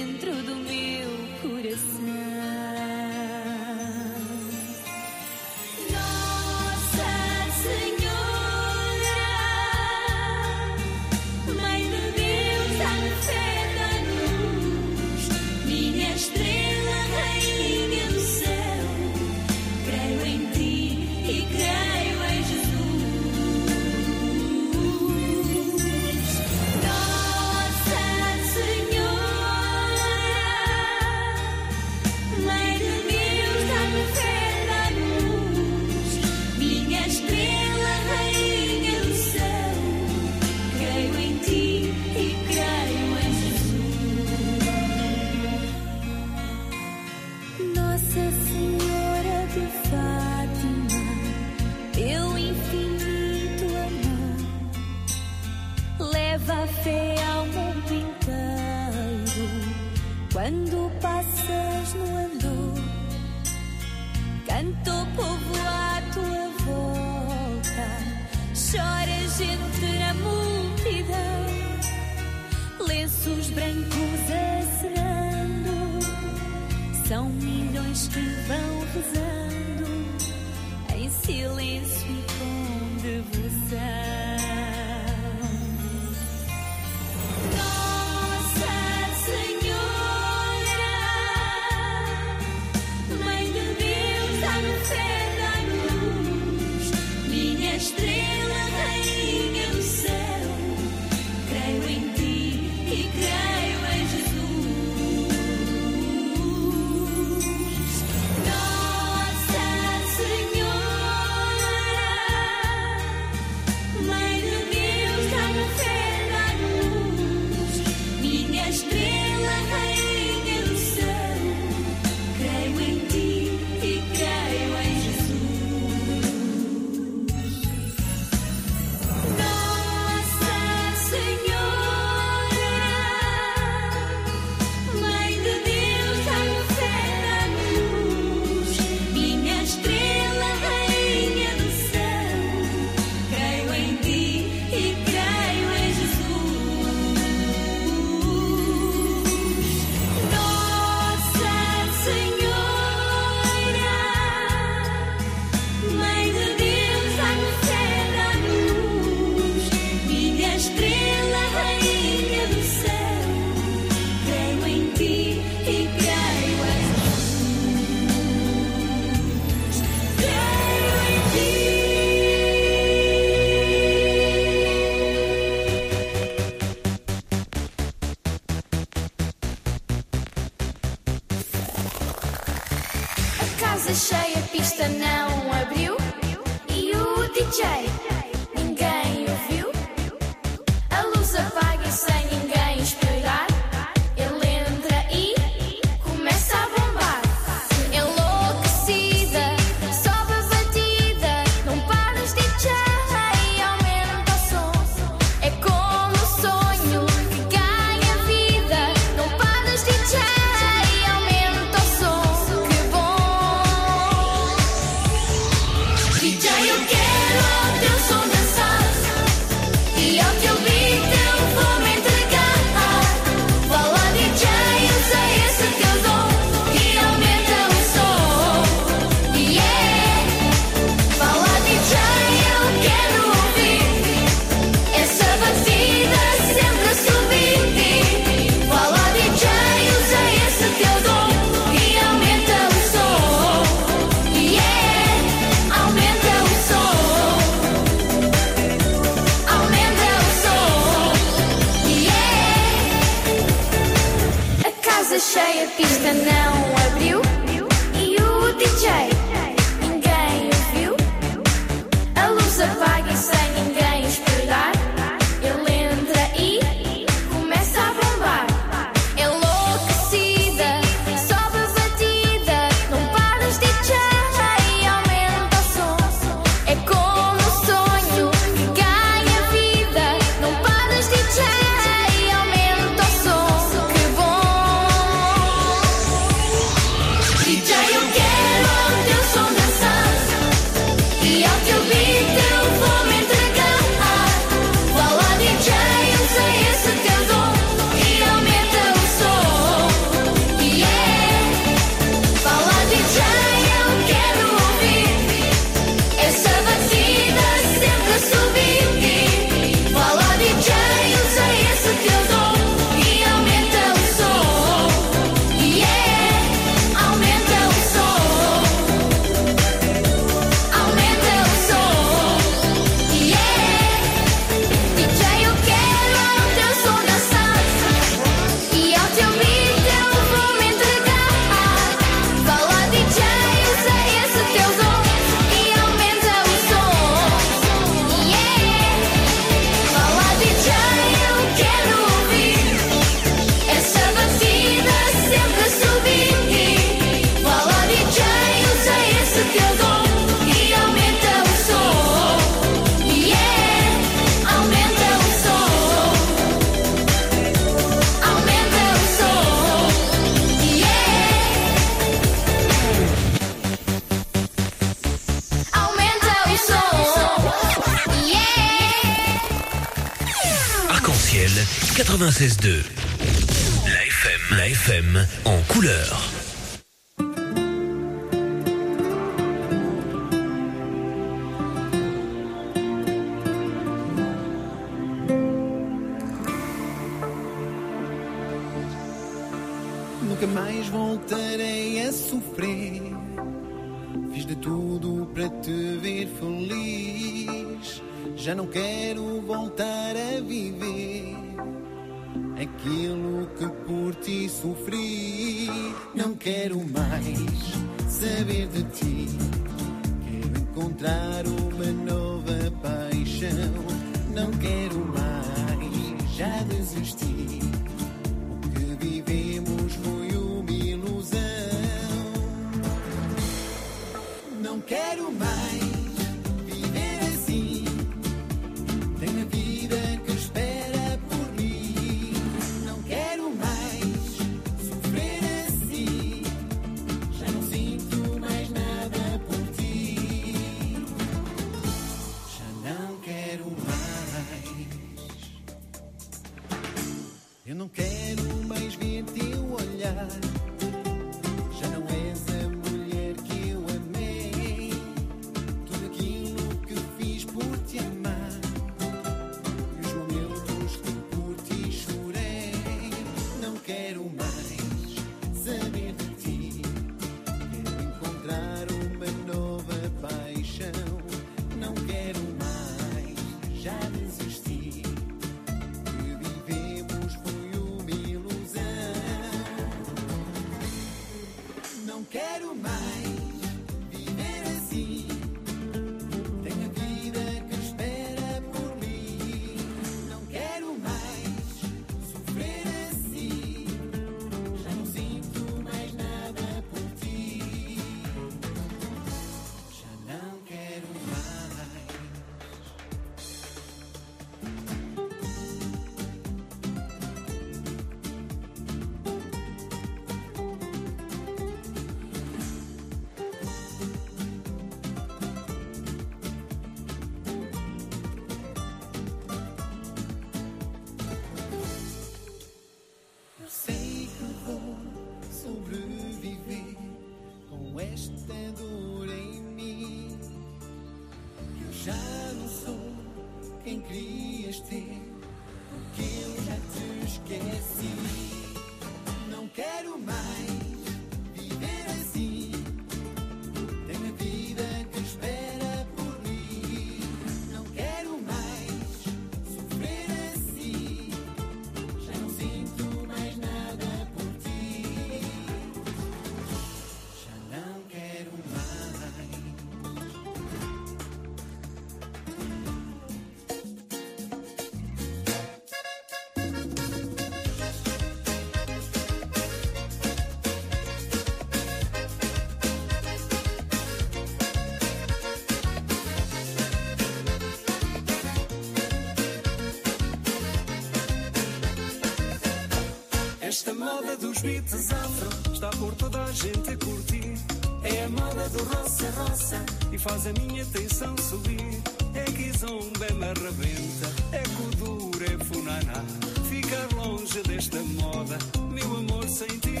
Esta moda dos beats afro está por toda a gente a curtir. É a moda do roça, roça e faz a minha tensão subir. É que zomba, é marraventa, é codura, é funaná. Ficar longe desta moda, meu amor, sem ti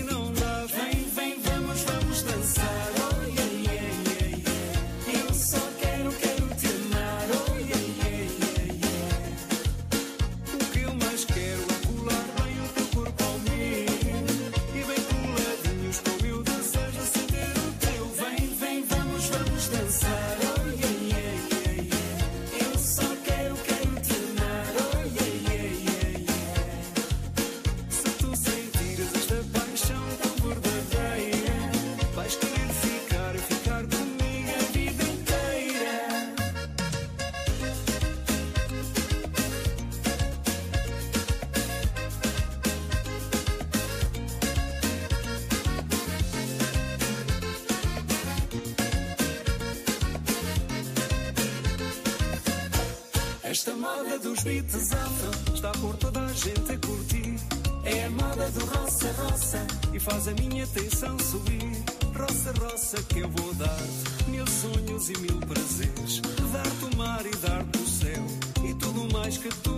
e tesão está por toda a gente a curtir. É a moda do roça, roça e faz a minha atenção subir. Roça, roça que eu vou dar mil sonhos e mil prazeres, dar-te o mar e dar-te o céu e tudo mais que tu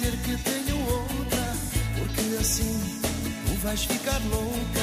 dizer que tenho outra, porque assim tu vais ficar louca.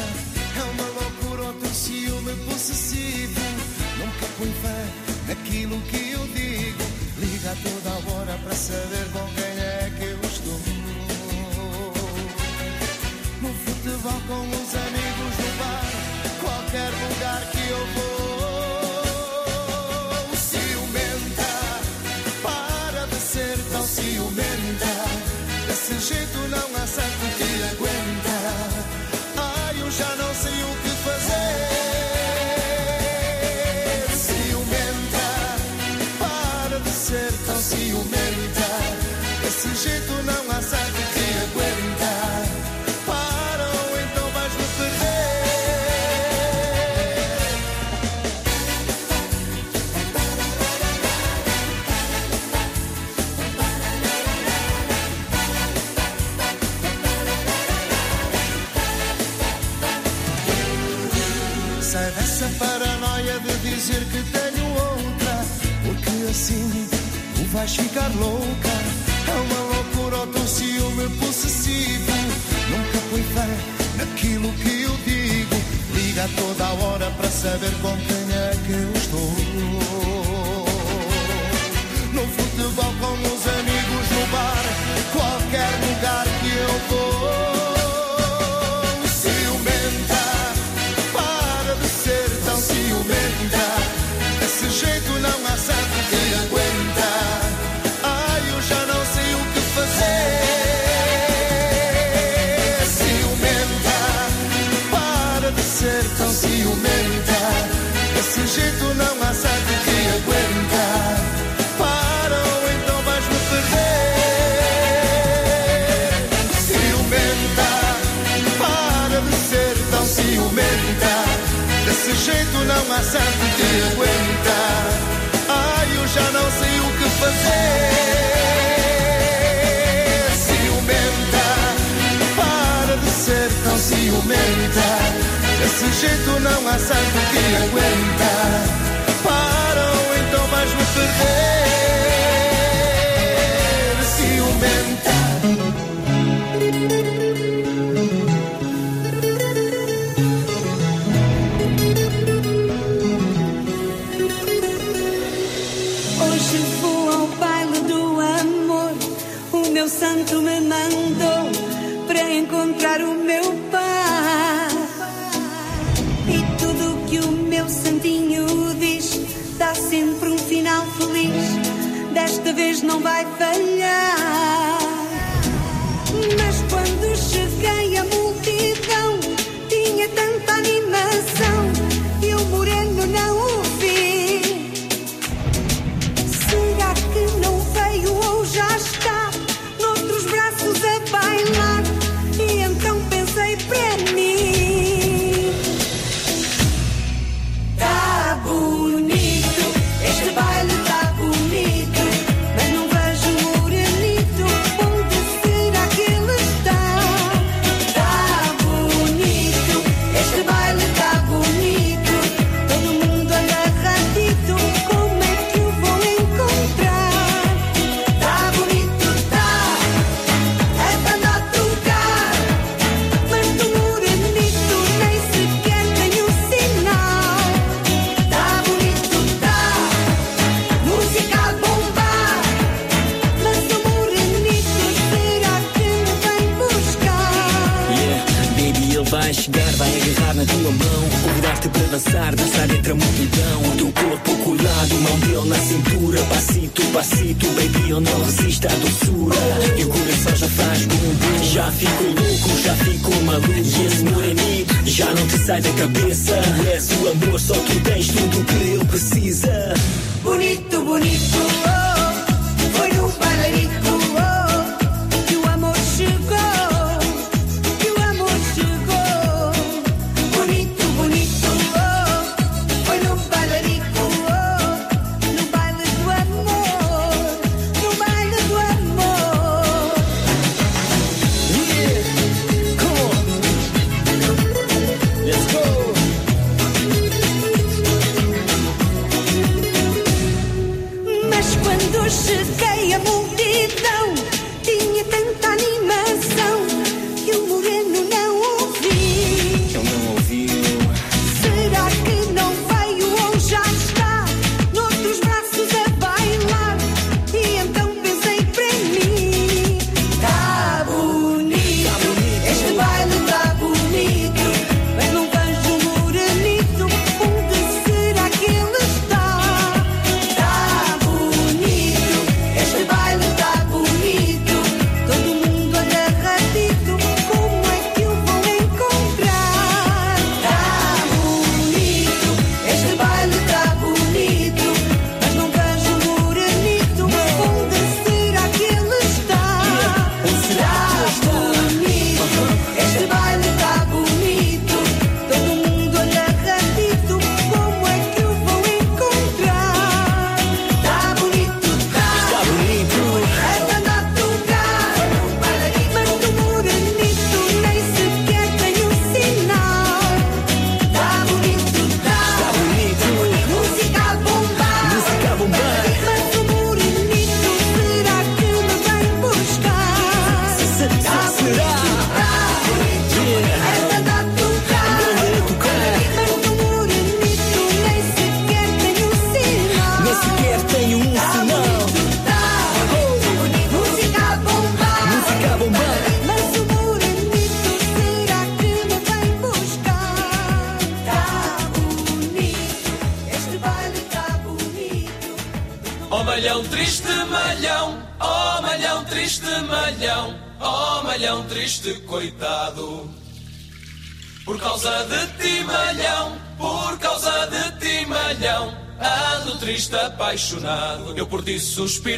suspiro.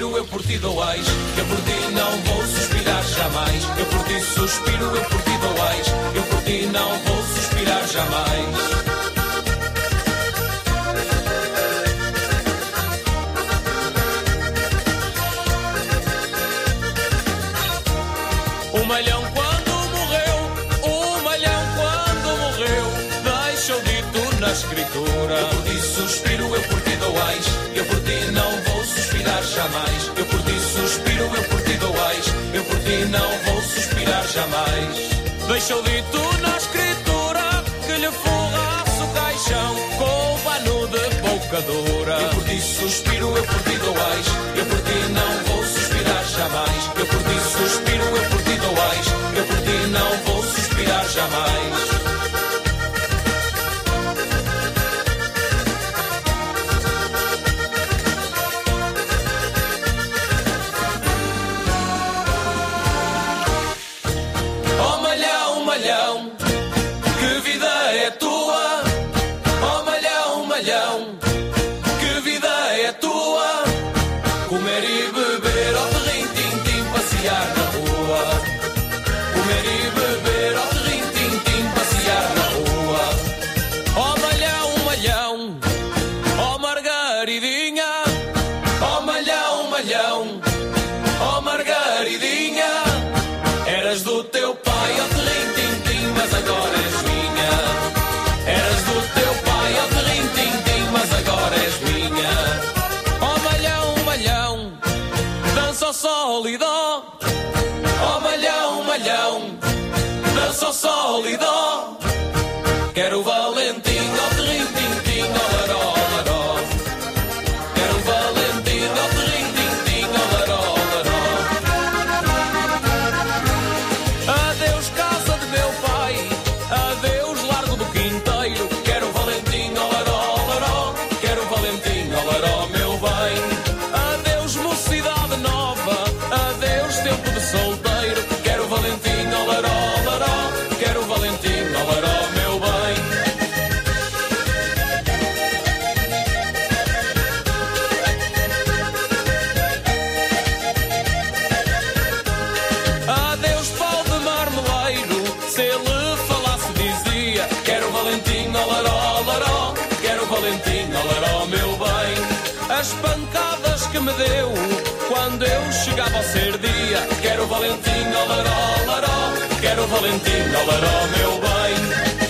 mais. Eu por ti suspiro, eu por ti dou ais. Eu por ti não vou suspirar jamais. Deixou dito na escritura que lhe forraço o caixão com o pano de bocadura. Eu por ti suspiro, eu por ti dou ais. Eu por ti não vou suspirar jamais. Eu por sólido. deu quando eu chegava ao ser dia. Quero Valentim, olaró, olaró, quero Valentim, olaró, meu bem.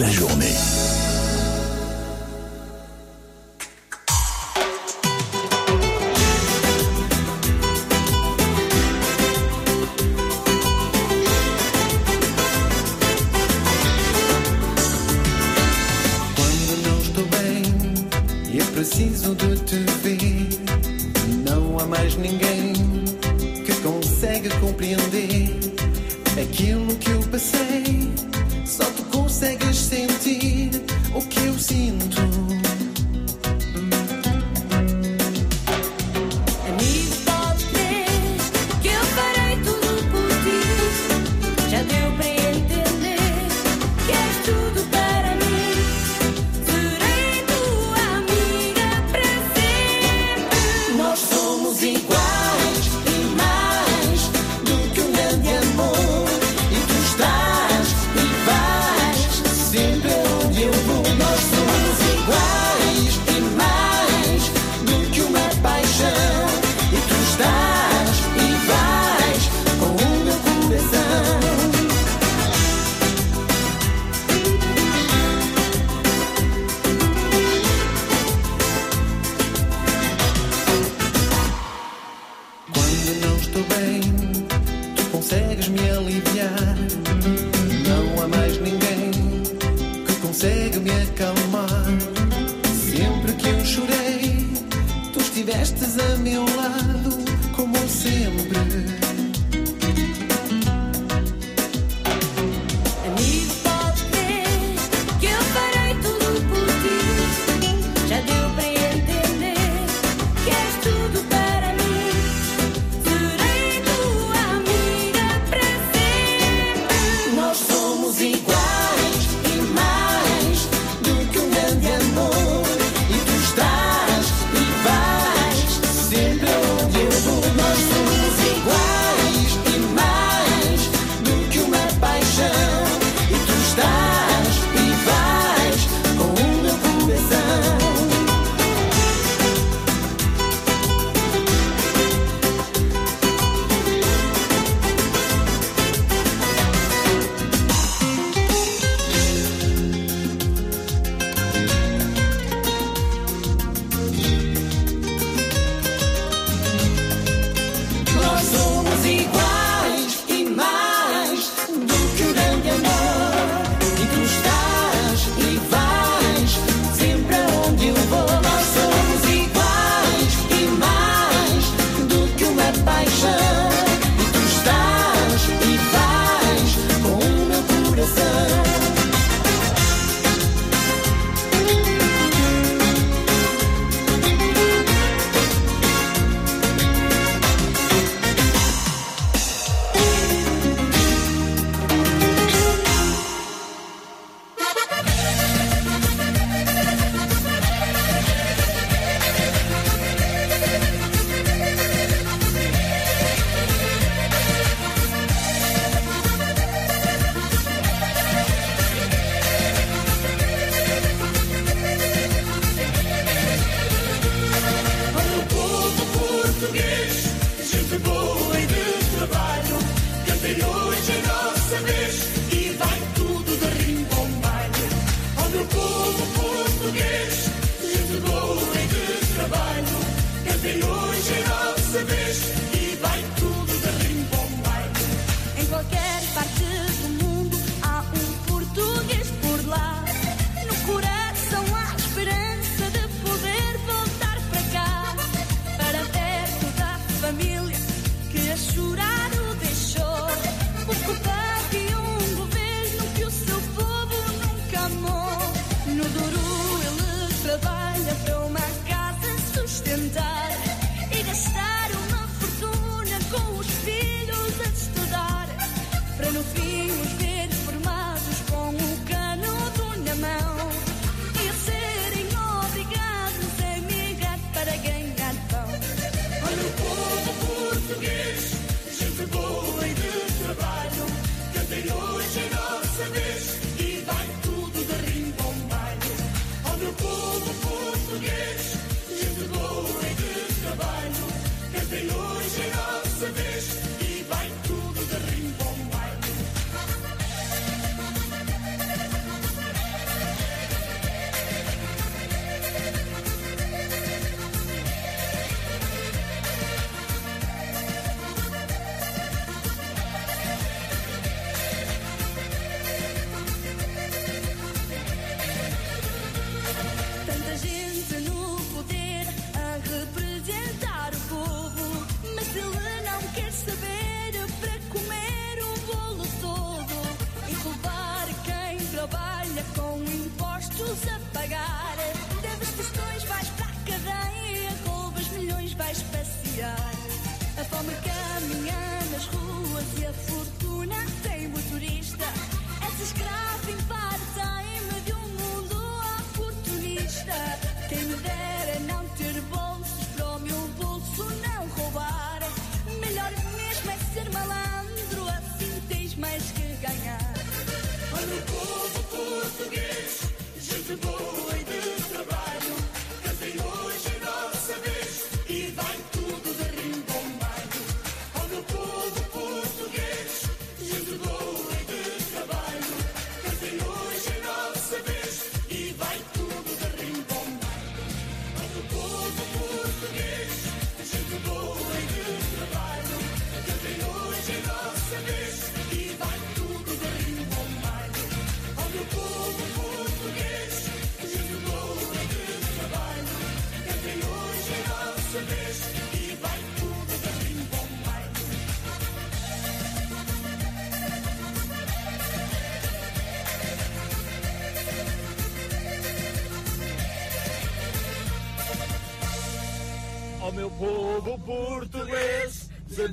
la journée.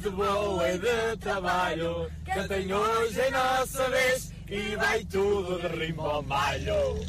de boa e de trabalho, Cantem hoje em nossa vez e vai tudo de rimbo ao malho.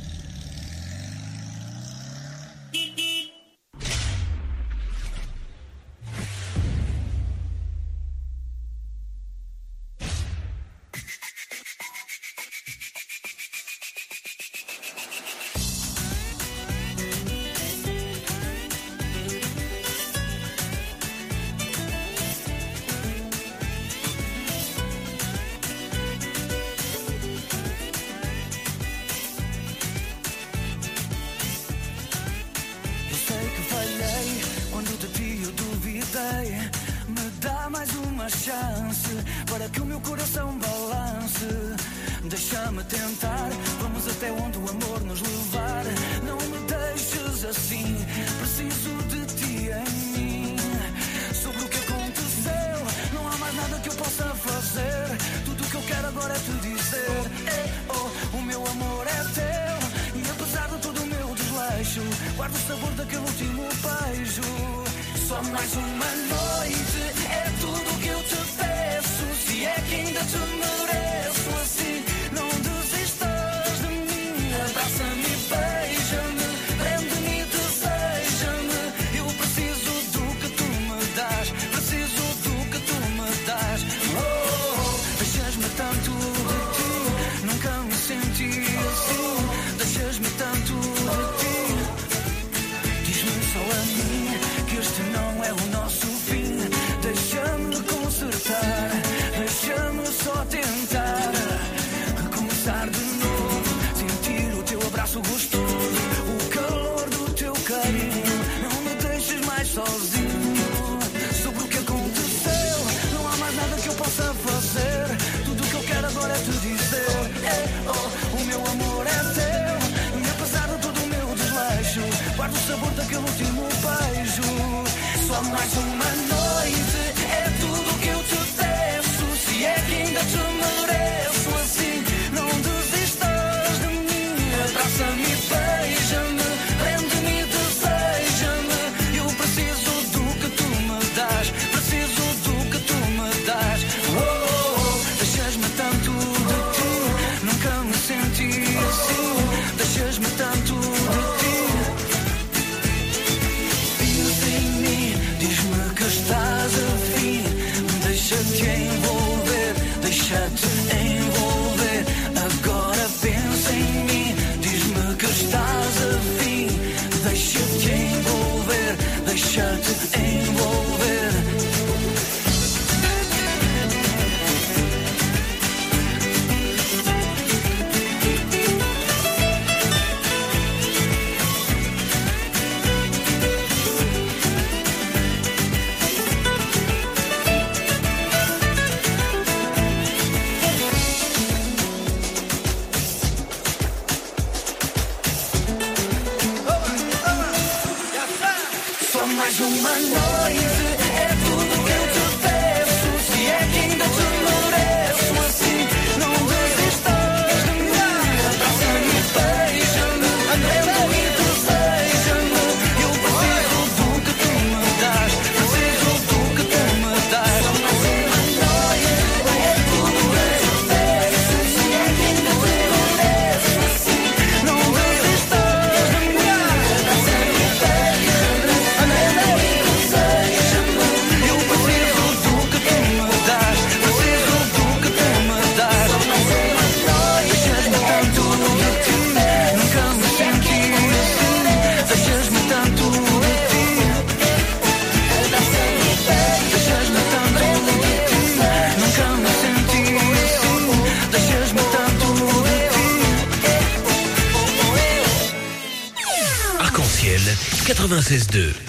96.2.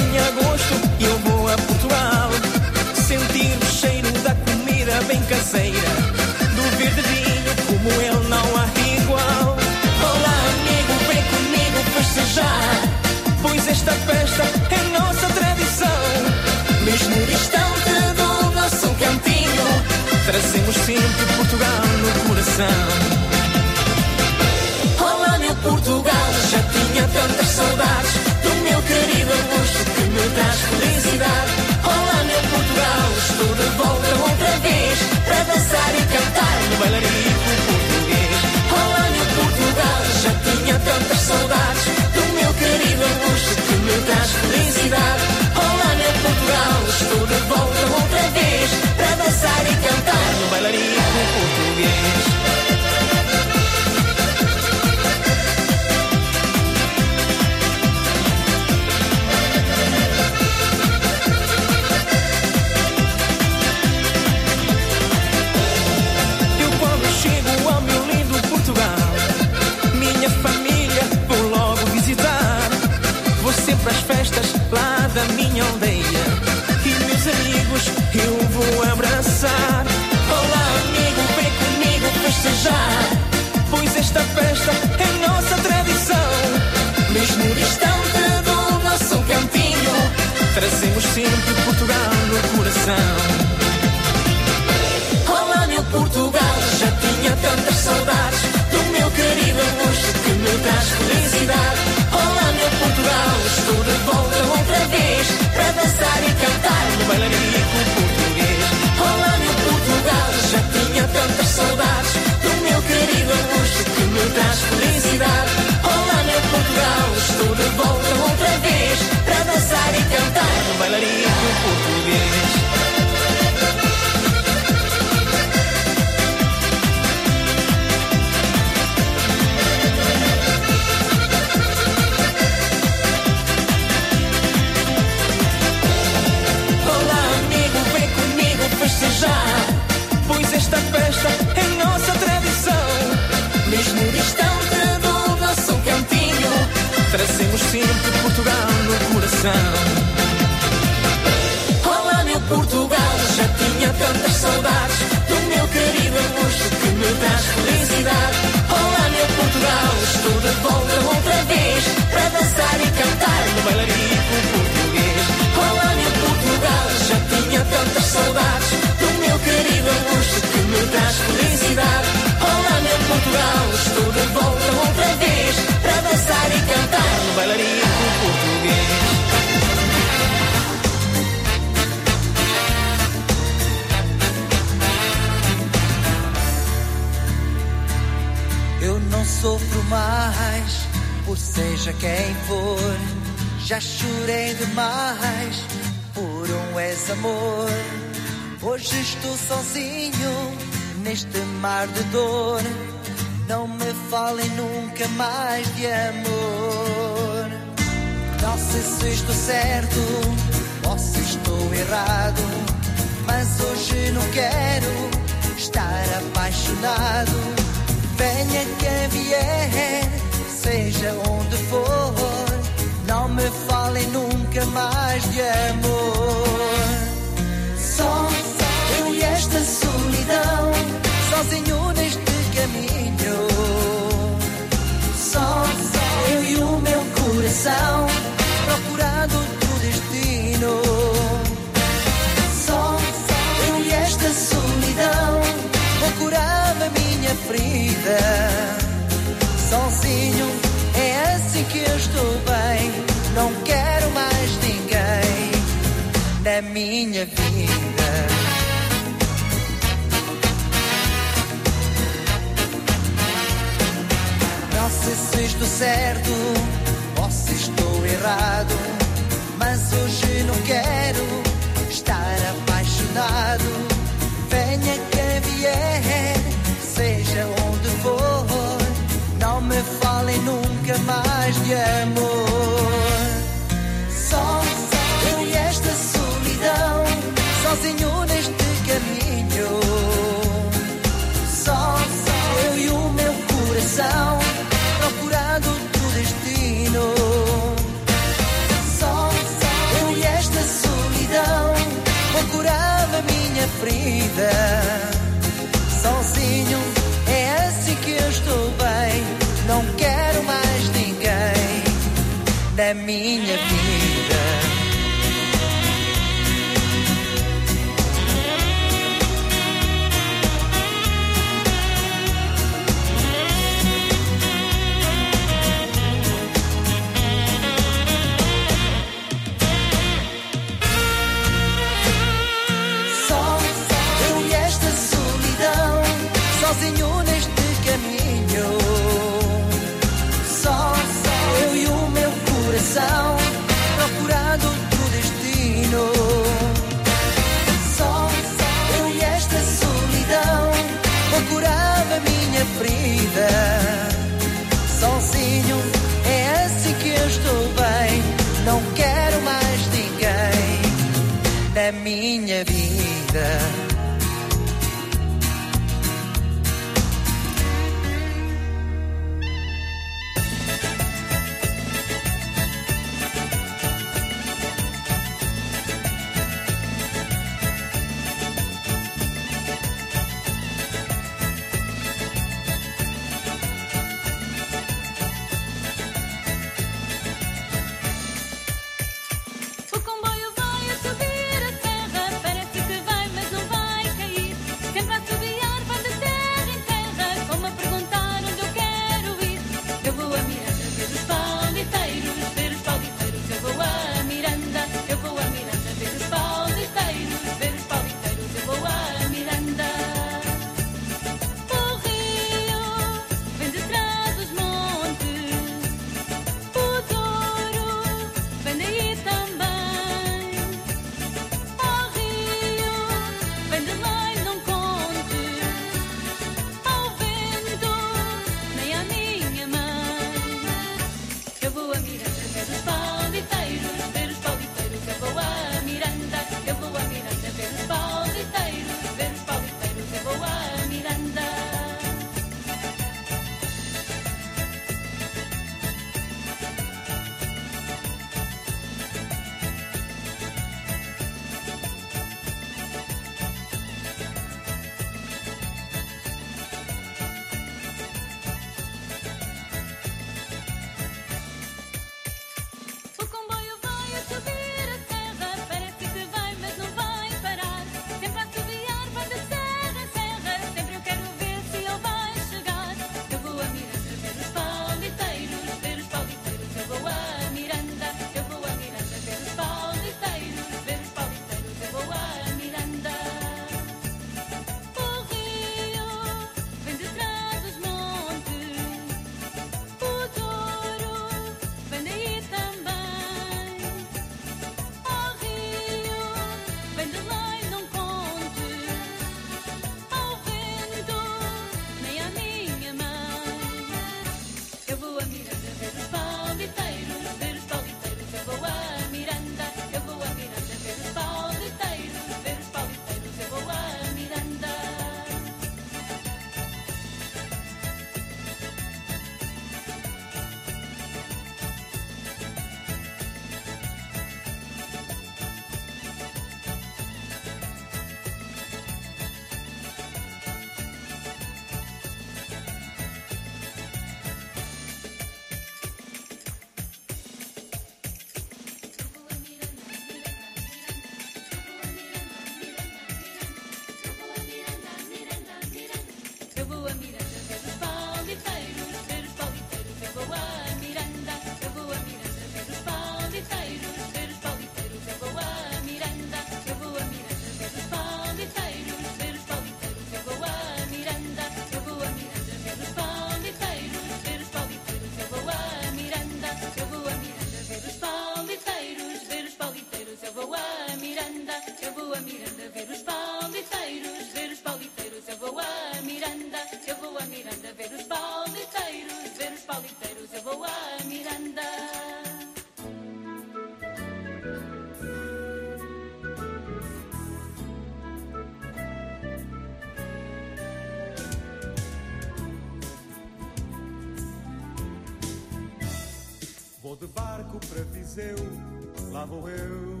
vou eu.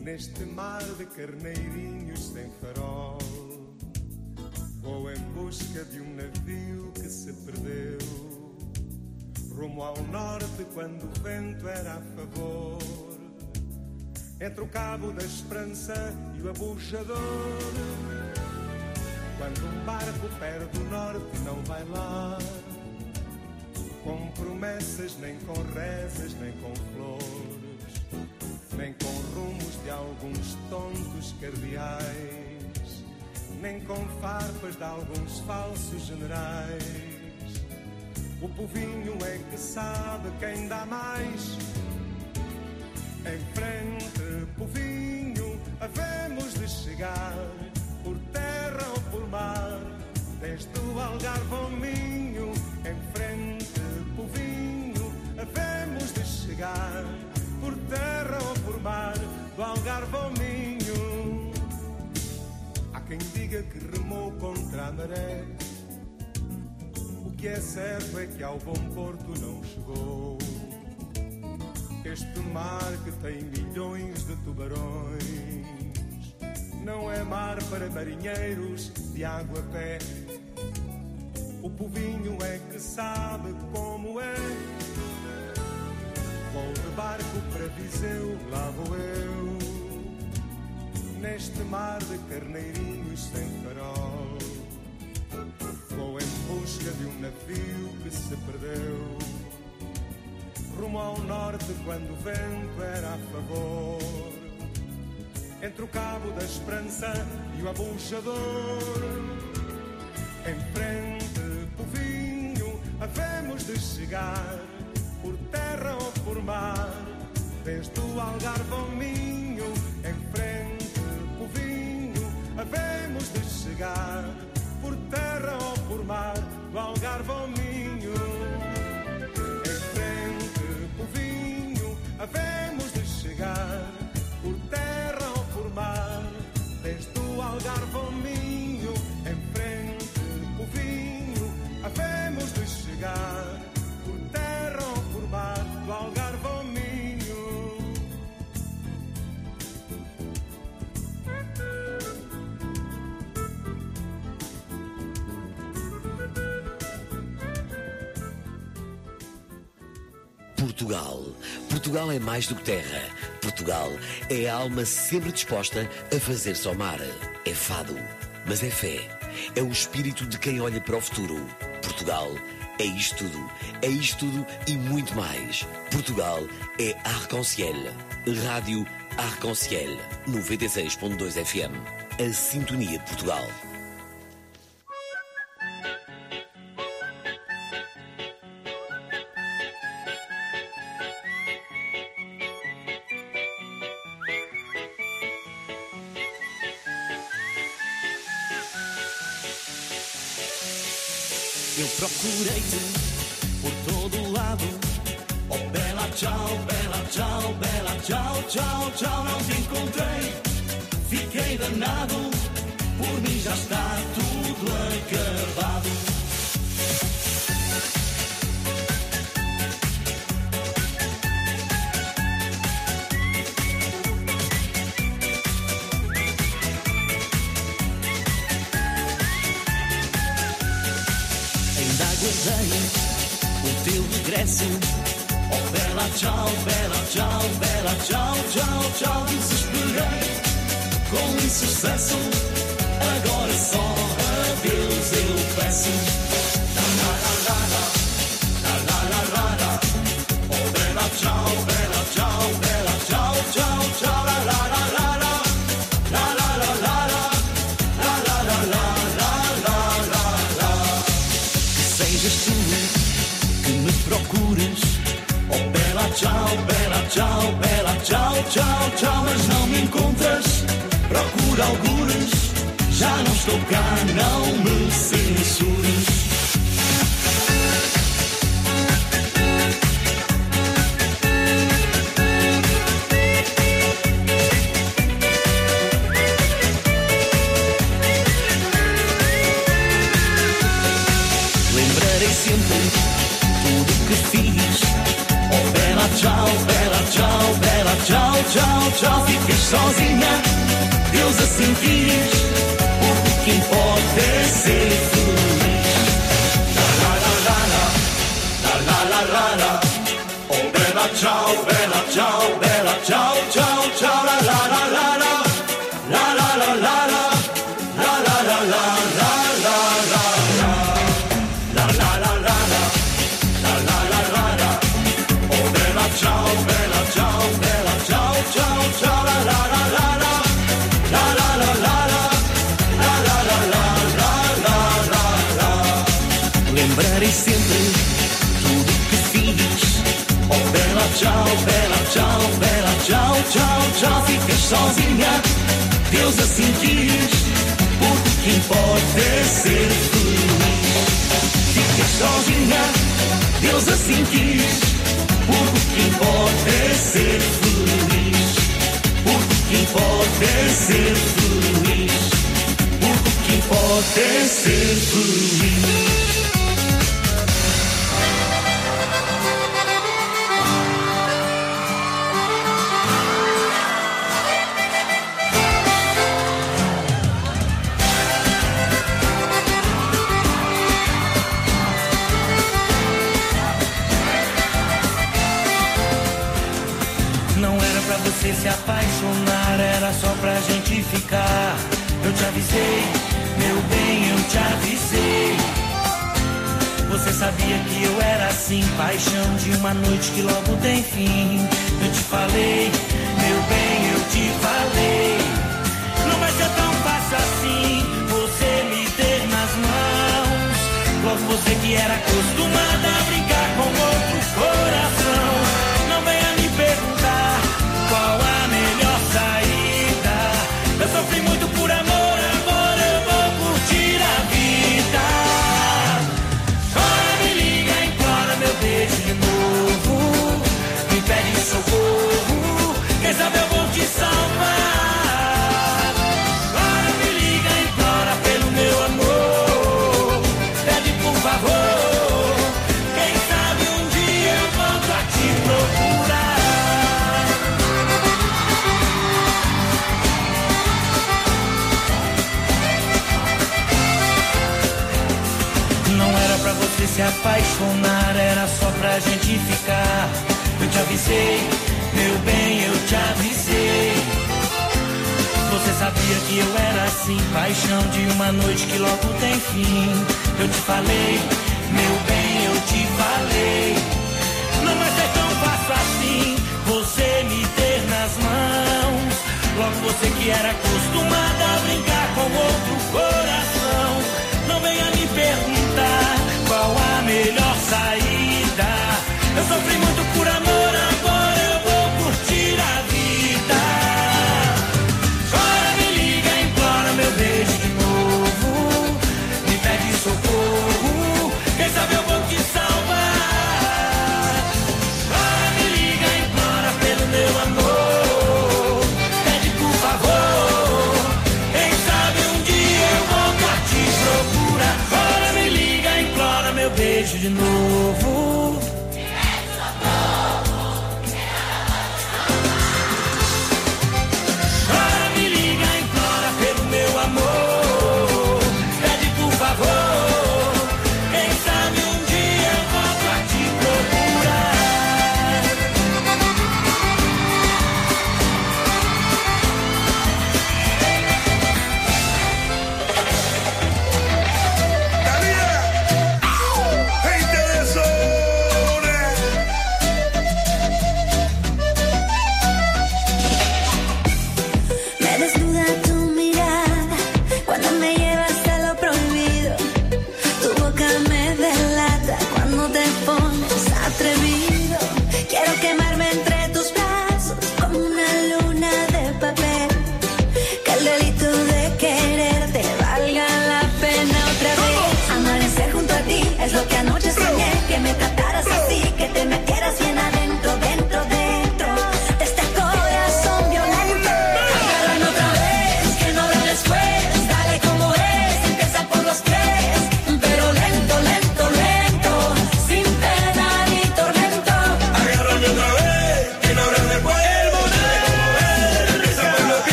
Neste mar de carneirinhos sem farol. Vou em busca de um navio que se perdeu. Rumo ao norte quando o vento era a favor. Entre o cabo da esperança e o abuchador. Quando um barco perde o norte, não vai lá. Com promessas, nem com rezas, nem com flores, alguns tontos cardeais, nem com farpas de alguns falsos generais. O povinho é que sabe quem dá mais. Em frente, povinho, havemos de chegar por terra ou por mar, desde o Algarve ao Minho. Em frente, povinho, havemos de chegar por terra ou por mar, do Algarve ao Minho. Há quem diga que remou contra a maré. O que é certo é que ao bom porto não chegou. Este mar que tem milhões de tubarões não é mar para marinheiros de água a pé. O povinho é que sabe como é. Vou de barco para Viseu, lá vou eu. Neste mar de carneirinhos sem farol. Vou em busca de um navio que se perdeu. Rumo ao norte quando o vento era a favor entre o cabo da esperança e o abuchador. Em frente, povinho, havemos de chegar, terra ou por mar, desde o Algarve ao Minho. Em frente, povinho, havemos de chegar, por terra ou por mar, do Algarve ao Minho. Em frente, povinho, havemos Portugal. Portugal é mais do que terra. Portugal é a alma sempre disposta a fazer-se ao mar. É fado, mas é fé. É o espírito de quem olha para o futuro. Portugal é isto tudo. É isto tudo e muito mais. Portugal é Arc-en-Ciel. Rádio Arc-en-Ciel. 96.2 FM. A sintonia de Portugal. Tchau. Não te encontrei, fiquei danado. Por mim já está tudo acabado. Ainda aguardei o teu regresso. Oh, bela tchau, bela tchau, tchau, tchau, desesperei. Com insucesso, agora só a Deus eu peço. Oh, bela tchau, bela tchau, bela tchau, tchau, tchau, la, la, la, la. Sejas tu que me procures, oh bela tchau, bela tchau, bela tchau, tchau, tchau. Mas não me encontras, procura algures. Já não estou cá, não me censures. Tchau, tchau. Ficas sozinha, Deus assim quis. O que importa é ser feliz. La la la la la, la la la. Oh, bela tchau, bela tchau, bela tchau, tchau, tchau. La la la la, la sozinha, Deus assim quis. O que importa é ser feliz. Ficas sozinha, Deus assim quis. O que importa é ser feliz. O que importa é ser feliz. O que importa é ser feliz. Se apaixonar, era só pra gente ficar. Eu te avisei, meu bem, eu te avisei. Você sabia que eu era assim, paixão de uma noite que logo tem fim. Eu te falei, meu bem, eu te falei. Não vai ser tão fácil assim, você me ter nas mãos. Logo você que era acostumada a brincar apaixonar, era só pra gente ficar. Eu te avisei, meu bem, eu te avisei. Você sabia que eu era assim, paixão de uma noite que logo tem fim. Eu te falei, meu bem, eu te falei. Não vai ser tão fácil assim, você me ter nas mãos. Logo você que era acostumada a brincar com outro coração. Melhor saída. Eu sofri muito even though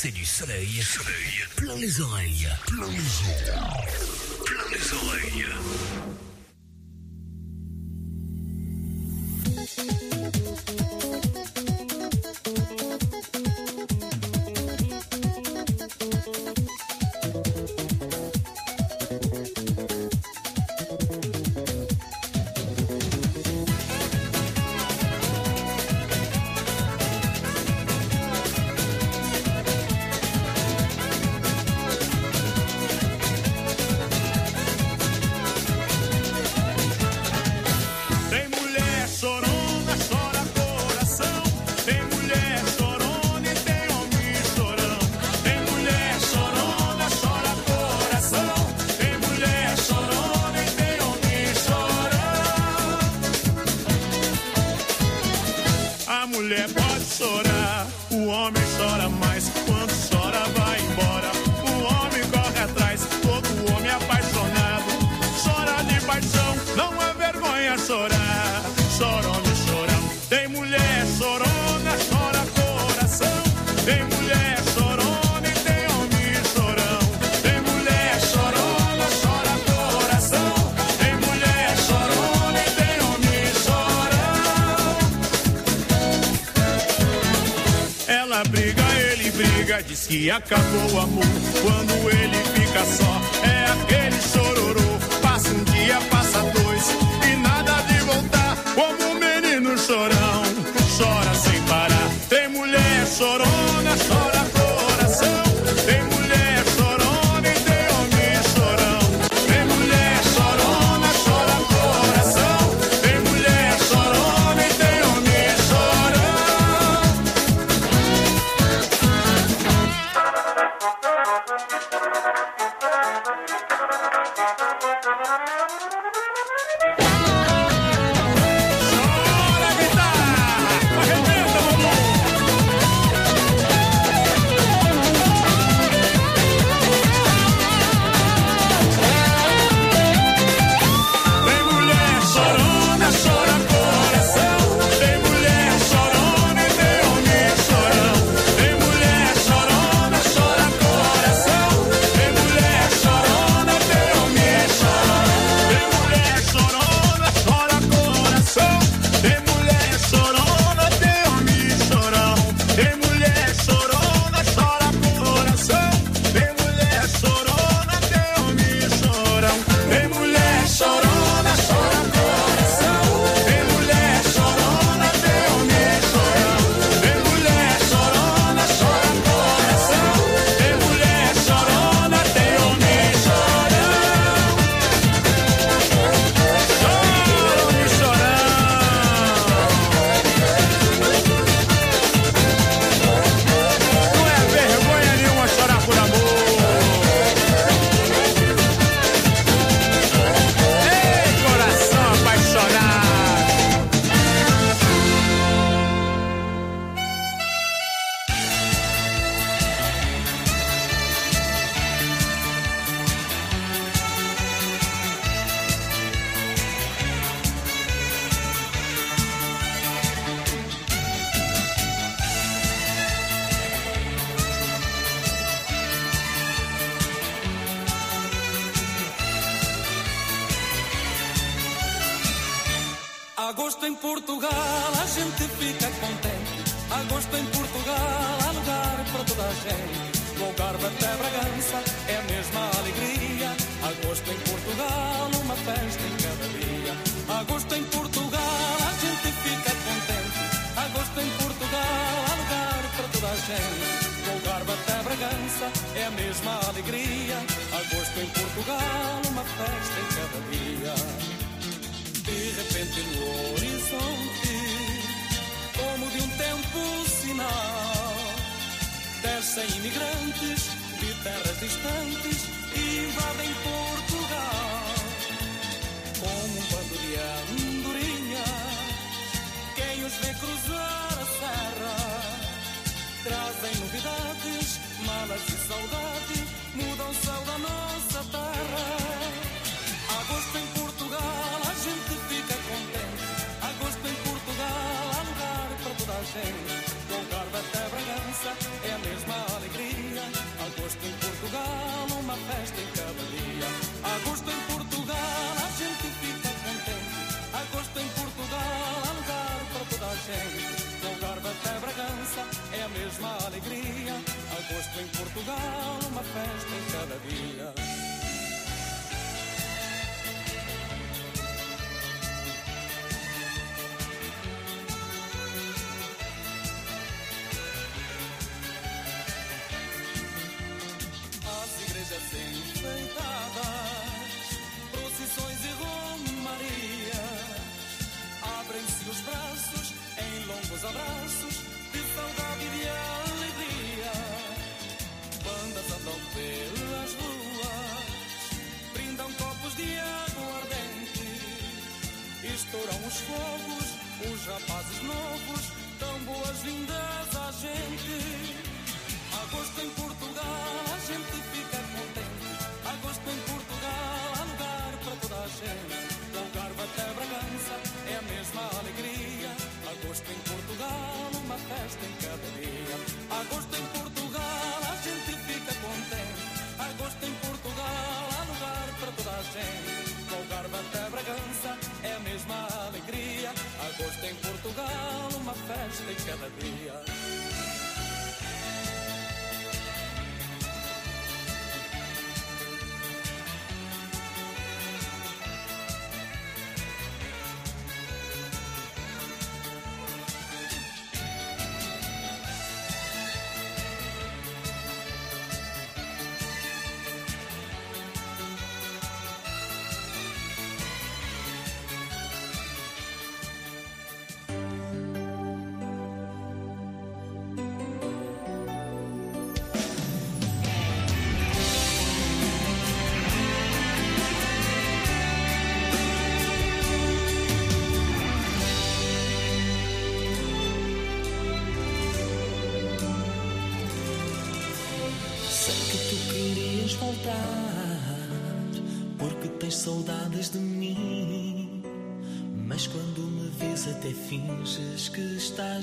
c'est du soleil. Soleil. Plein les oreilles. Plein les yeux. homem chora mais. que acabou o amor quando ele fica só. É aquele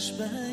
estás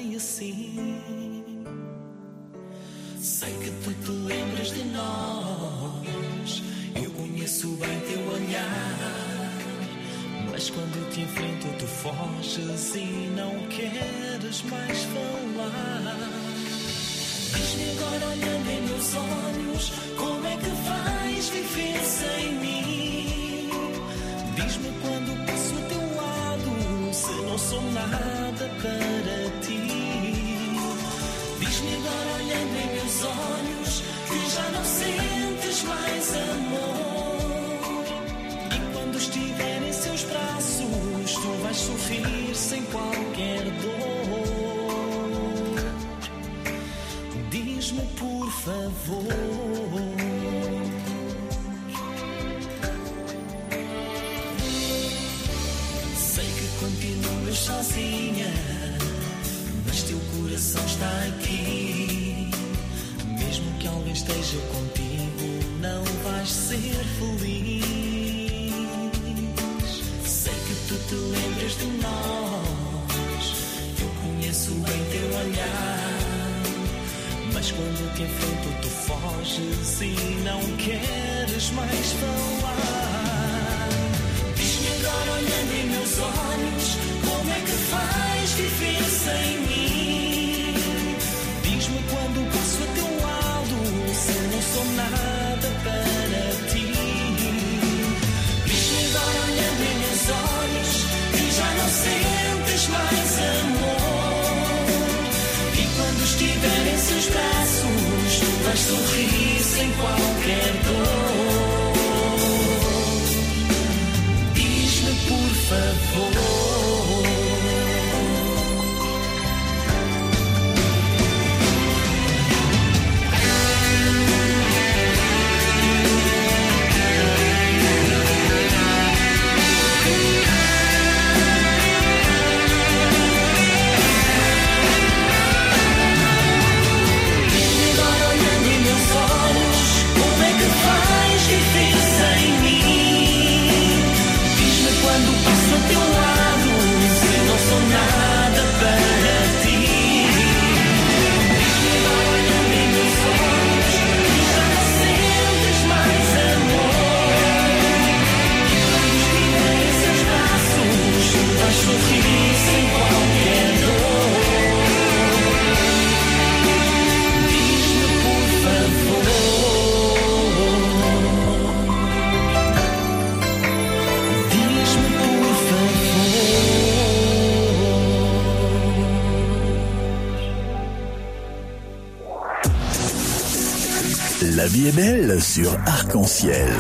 sur Arc-en-Ciel.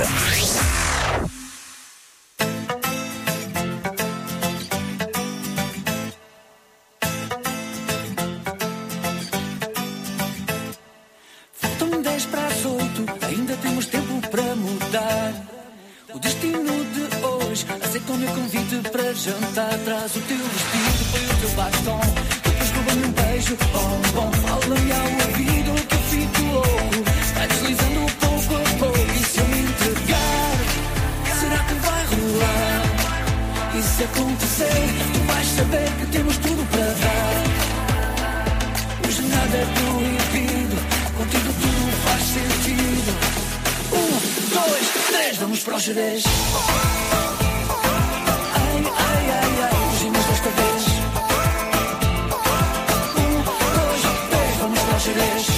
Vamos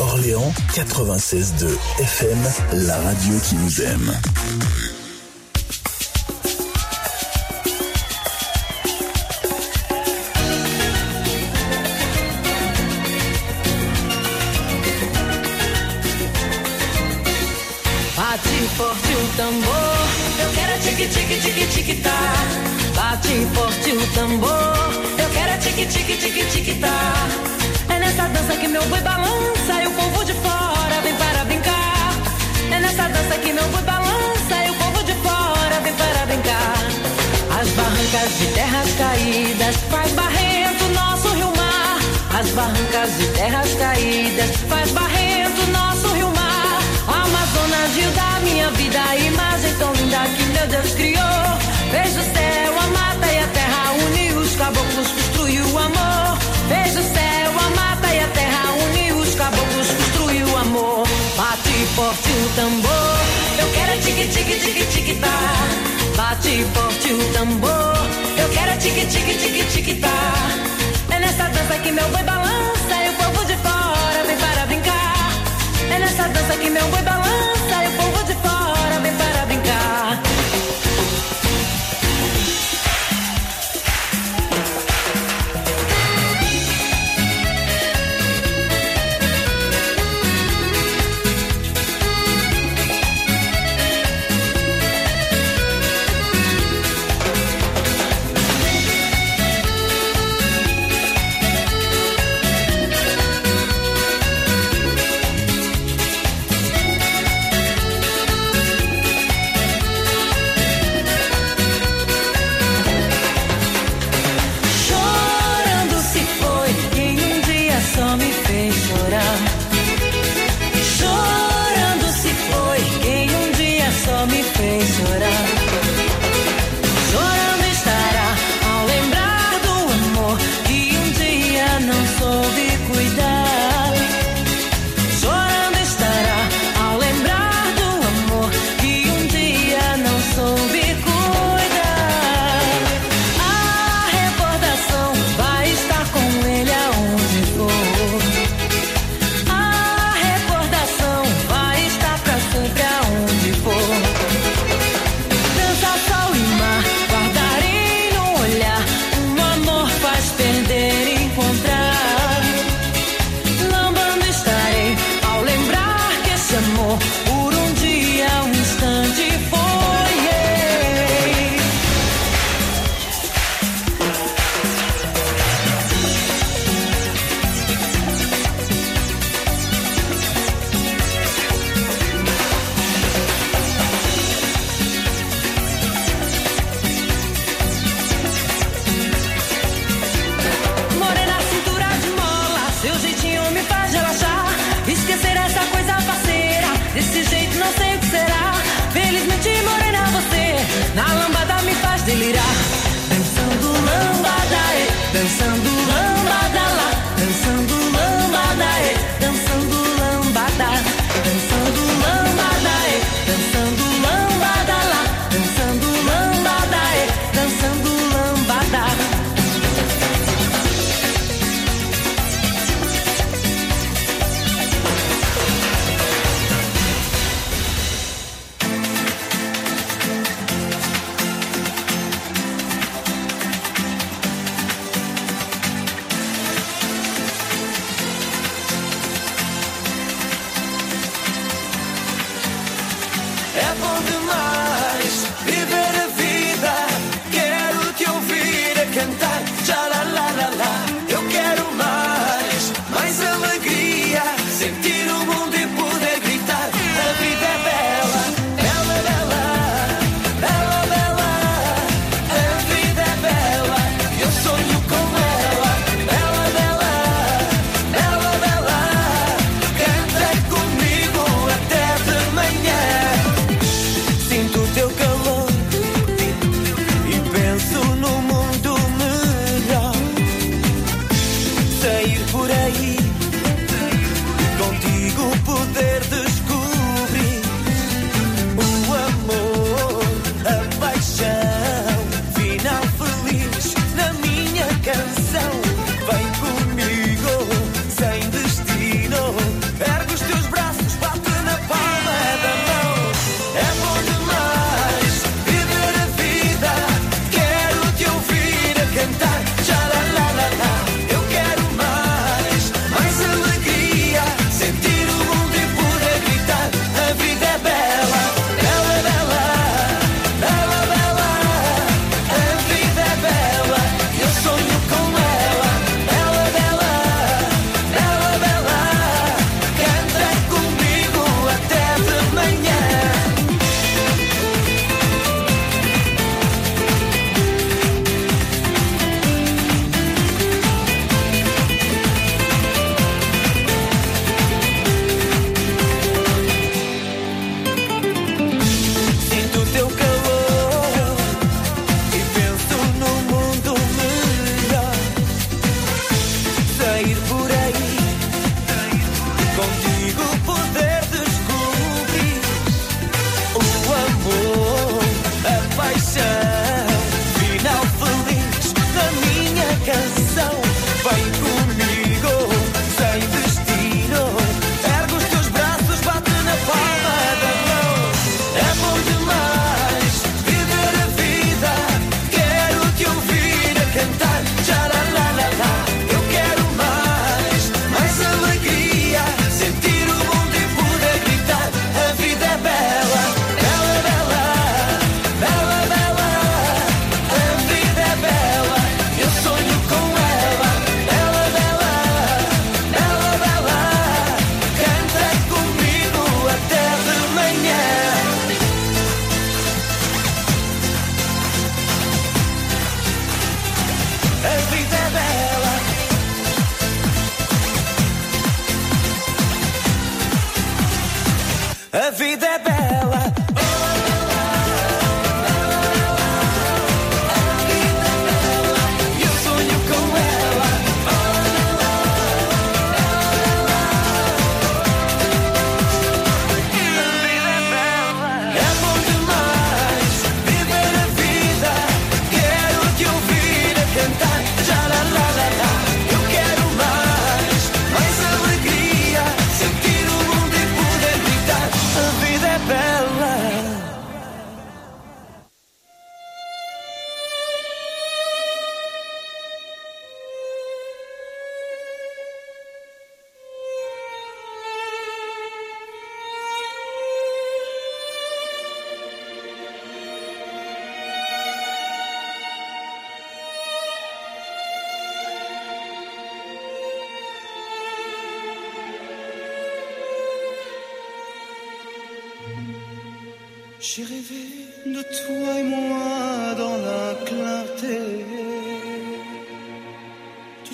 Orléans 96.2 FM, la radio qui nous aime. Bate forte o tambor, eu quero tique tique tique tique tá. Bate forte o tambor, eu quero tique tique tique tique tá. É nessa dança que meu boi barrancas de terras caídas faz barrento nosso rio mar. Amazonas, rio da minha vida, imagem tão linda que meu Deus criou. Vejo o céu, a mata e a terra, uniu os caboclos, construiu o amor. Vejo o céu, a mata e a terra, uniu os caboclos, construiu o amor. Bate forte o tambor, eu quero tique tique tique tique tá. Bate forte o tambor, eu quero tique tique tique tique tá. Dança que meu boi balança e o povo de fora vem para brincar. É nessa dança que meu boi balança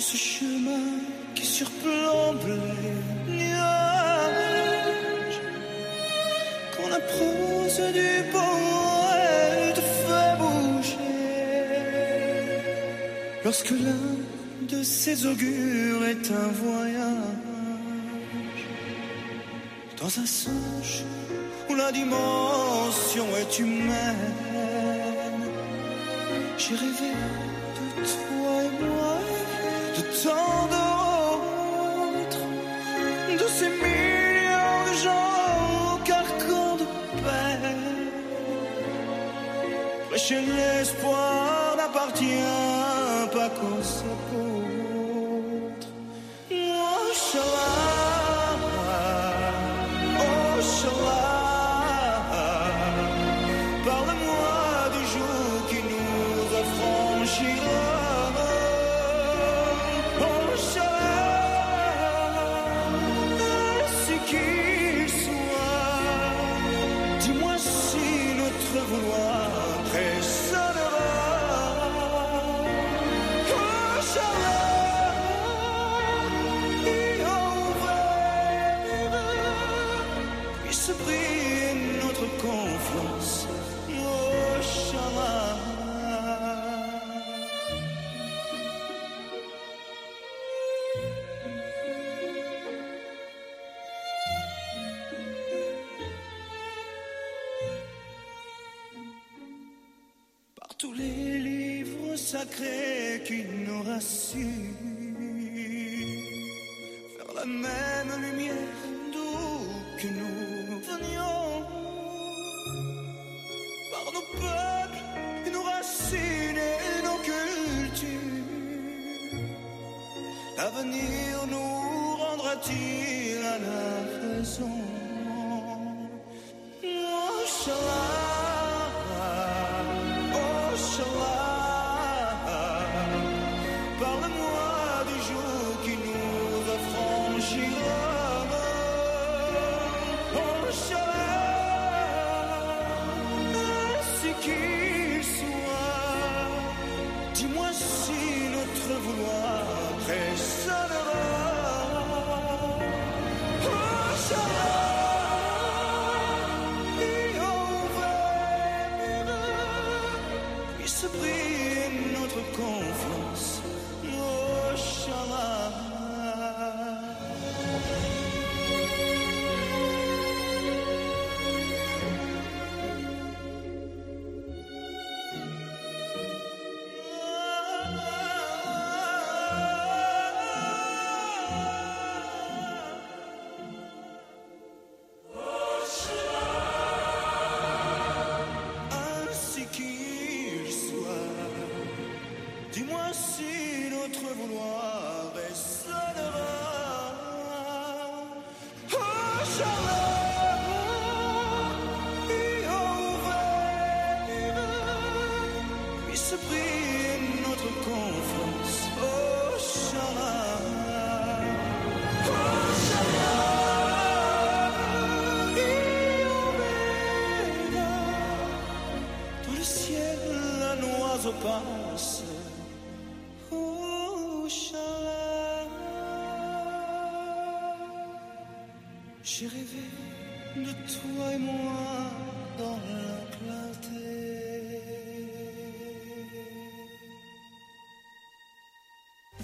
ce chemin qui surplombe les nuages, quand la prose du poète fait bouger, lorsque l'un de ses augures est un voyage, dans un songe où la dimension est humaine, j'ai rêvé de toi tant d'autres, de ces millions de gens au carcan de paix. Prêcher l'espoir n'appartient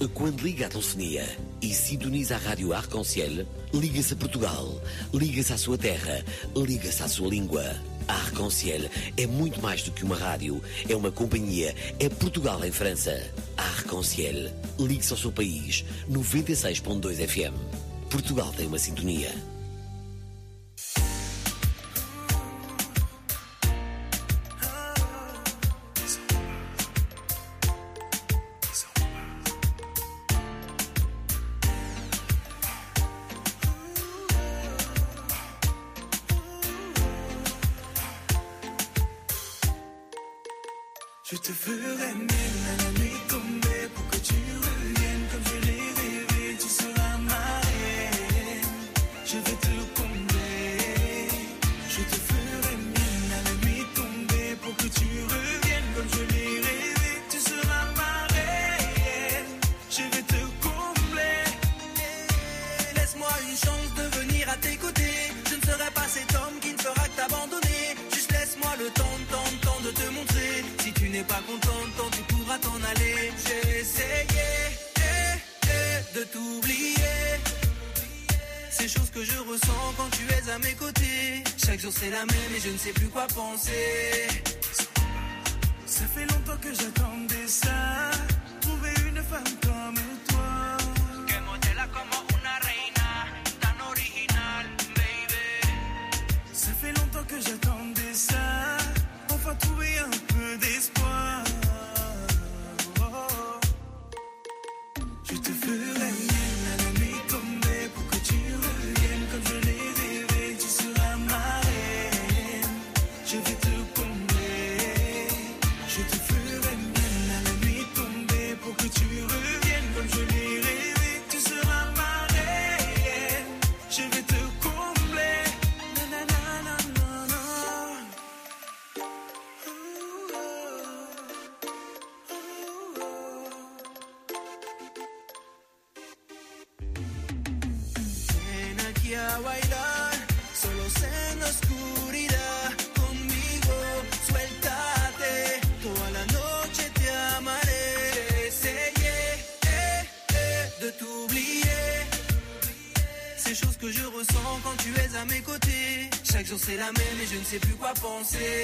Quando liga à telefonia e sintoniza a rádio Arconciel, liga-se a Portugal, liga-se à sua terra, liga-se à sua língua. A Arconciel é muito mais do que uma rádio, é uma companhia, é Portugal em França. A Arconciel liga-se ao seu país, 96.2 FM. Portugal tem uma sintonia. See.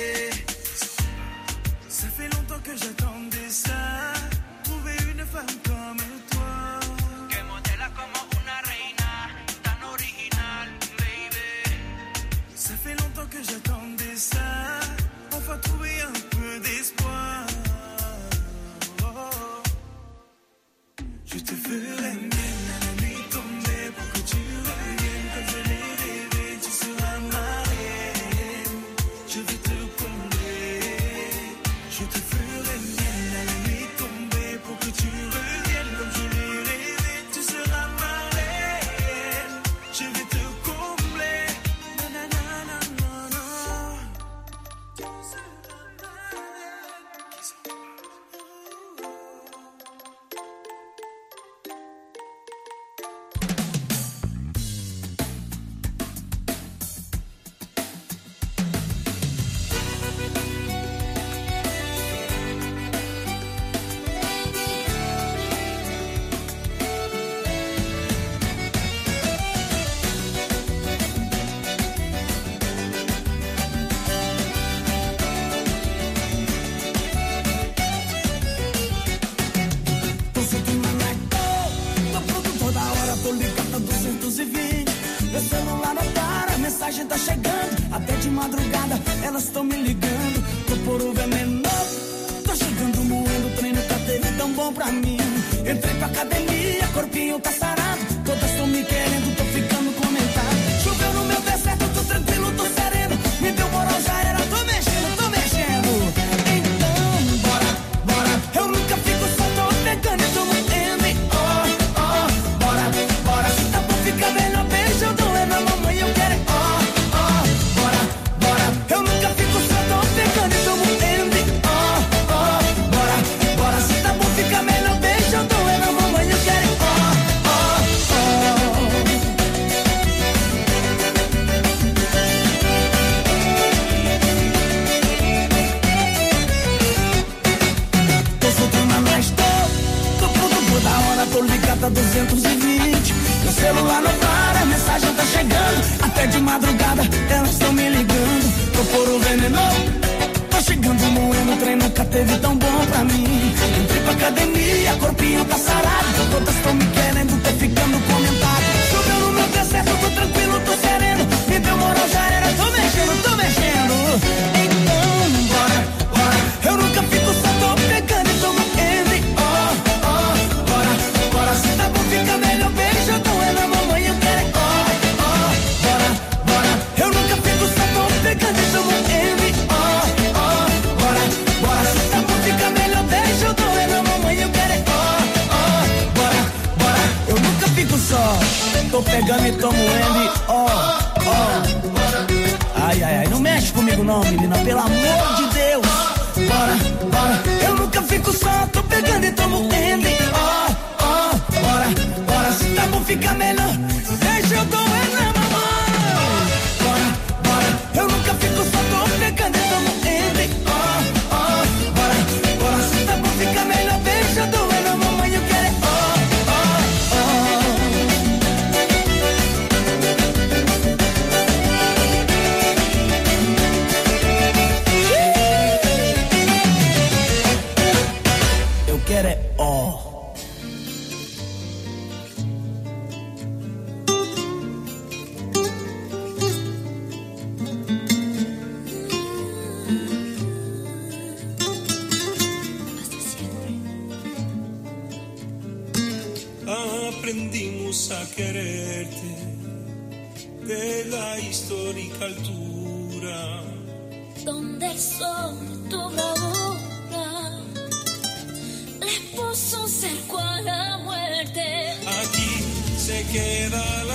quererte de la histórica altura. Donde el sol tu bravura le puso un cerco a la muerte. Aquí se queda la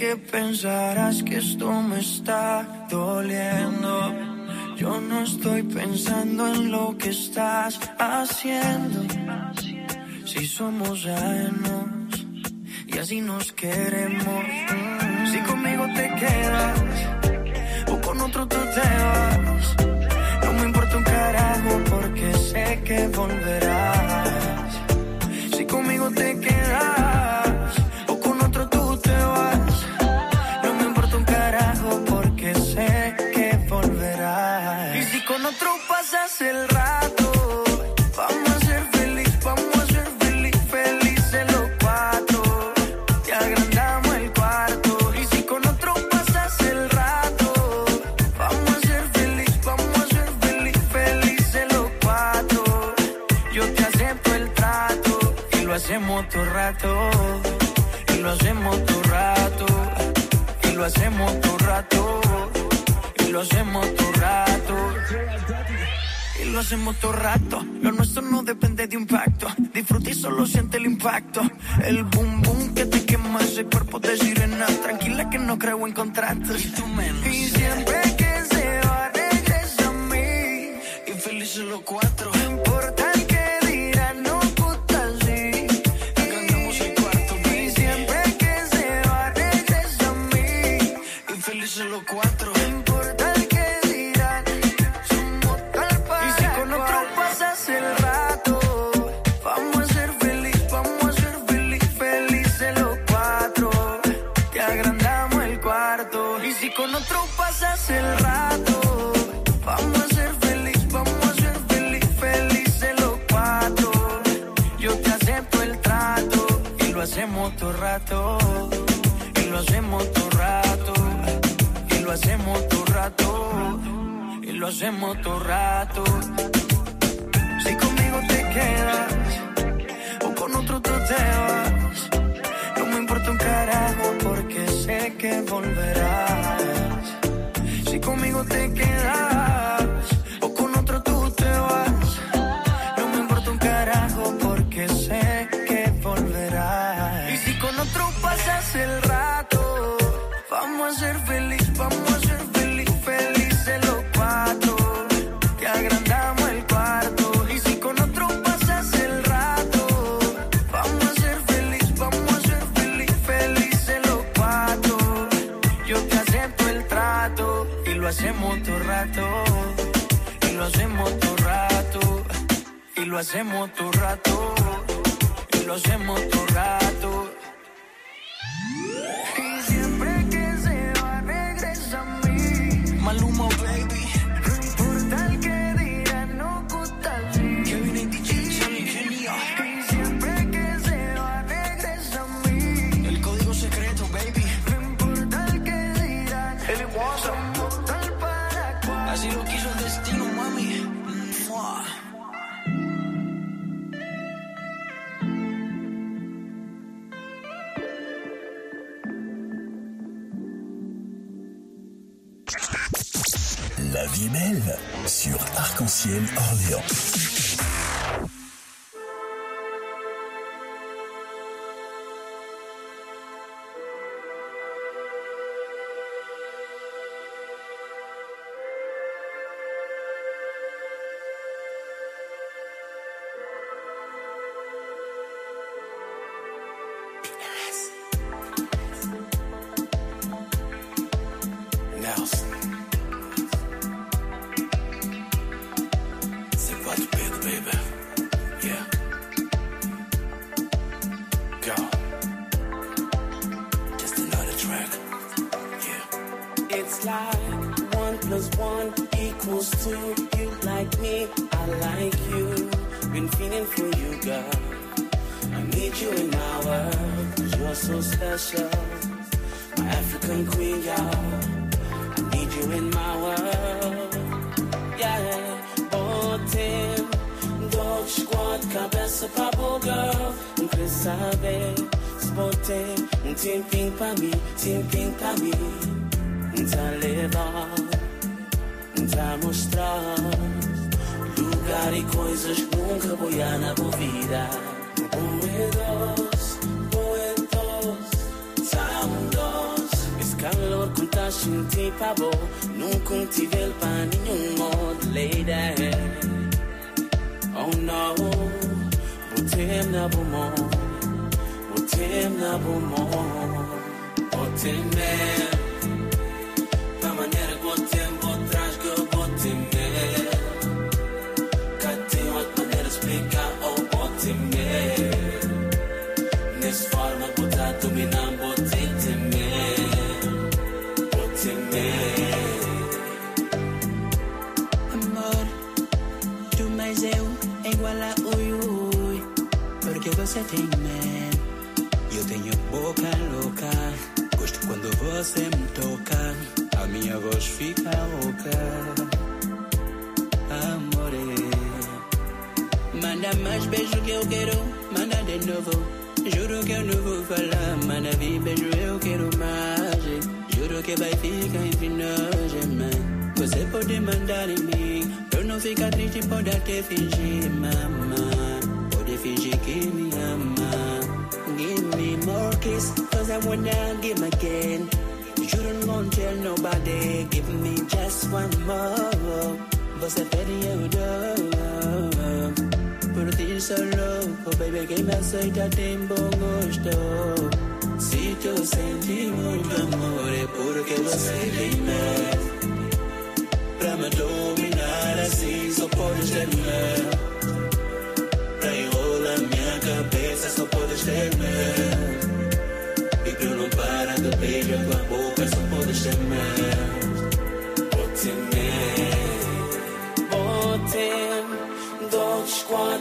que pensarás que esto me está doliendo. Yo no estoy pensando en lo que estás haciendo. Si somos ajenos y así nos queremos. Si conmigo te quedas o con otro tú te vas. No me importa un carajo porque sé que volverás.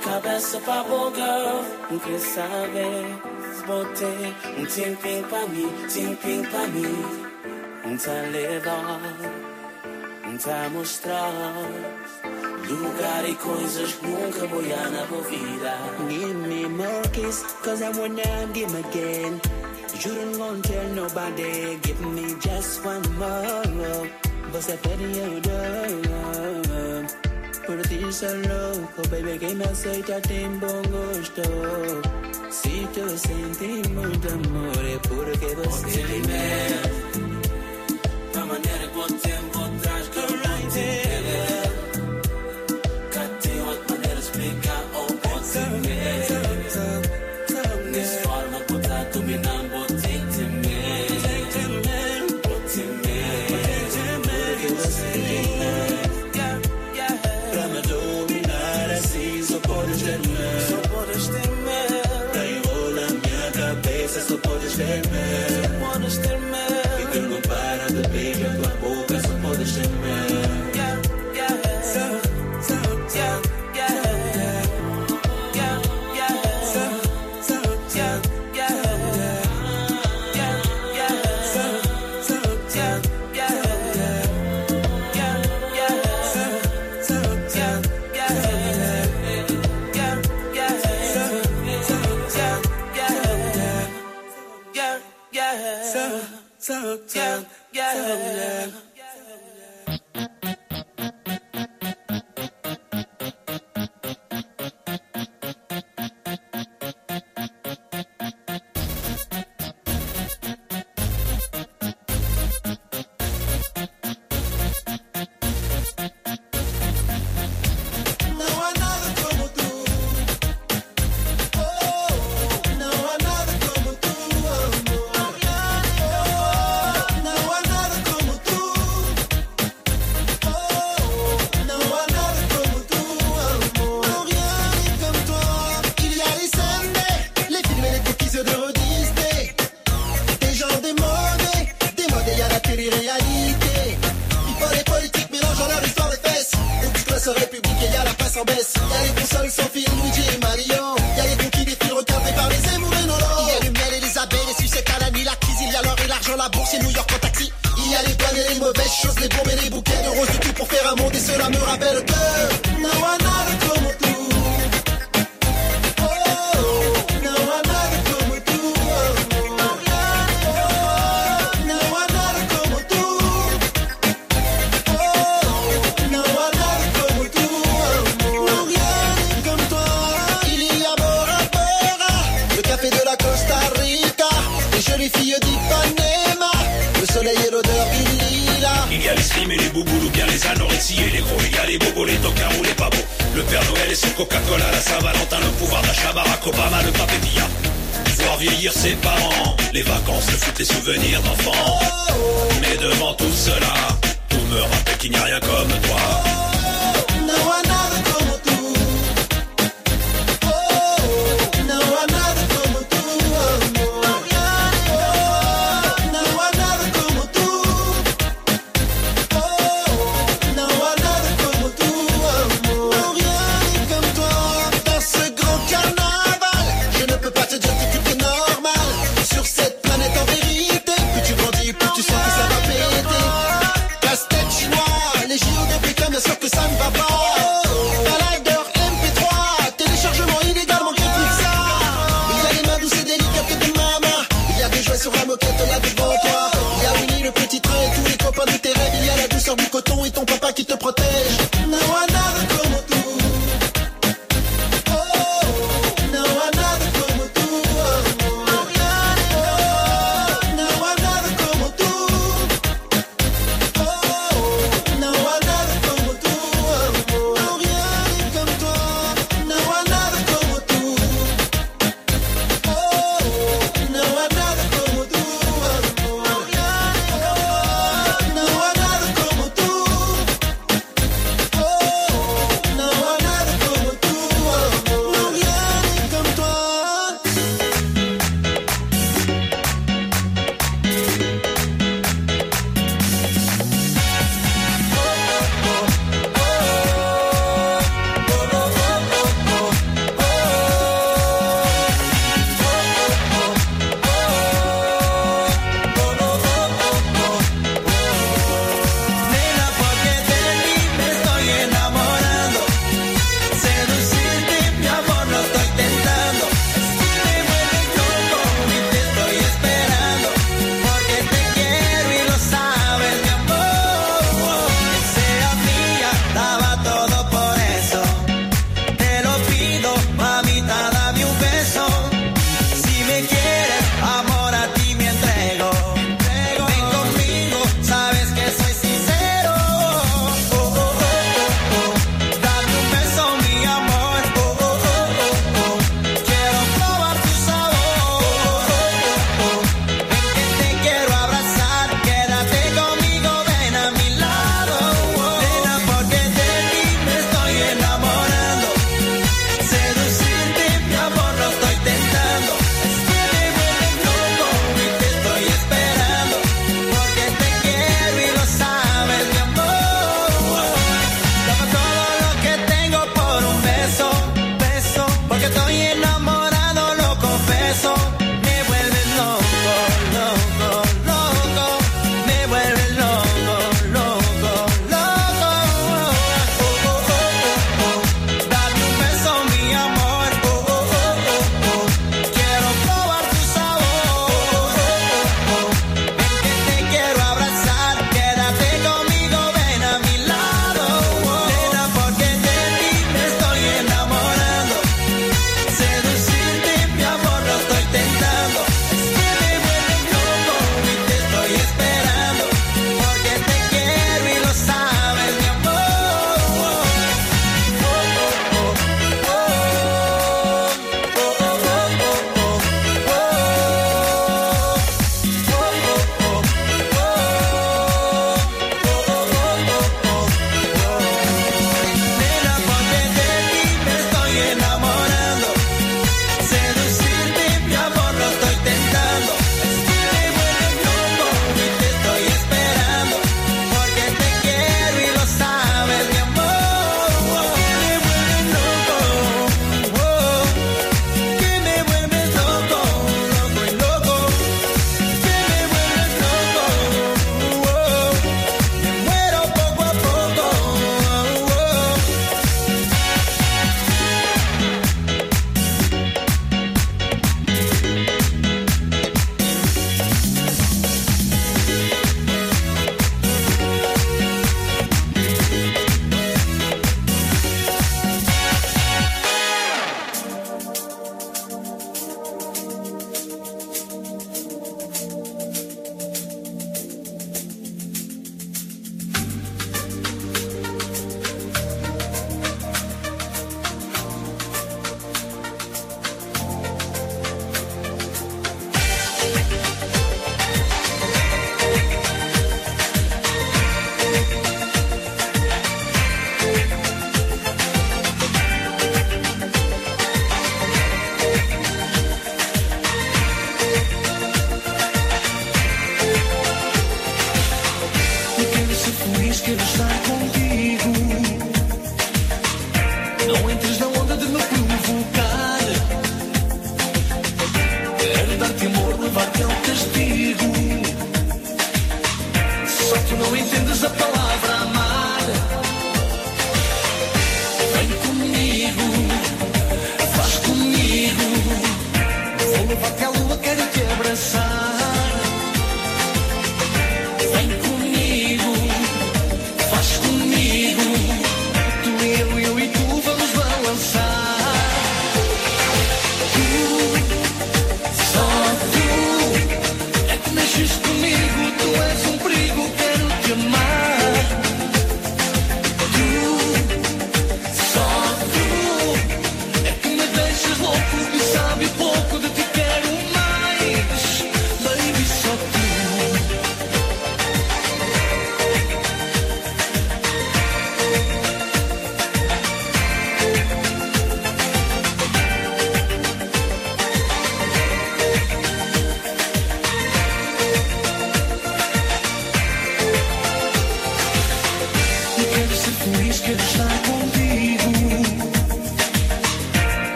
Cabeza pa' boga, que sabes, bote, un timping pa' mí, timping pa' mí, un tá levar, um tá mostrar, lugar e coisas que nunca vou na vida. Give me more kiss, cause I wanna give again. You don't want to tell nobody, give me just one more, você perdeu. por ti son loco, baby, que me aceita ten buen gusto. Si tú sentís mucho amor, es porque vos oh,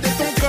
des ton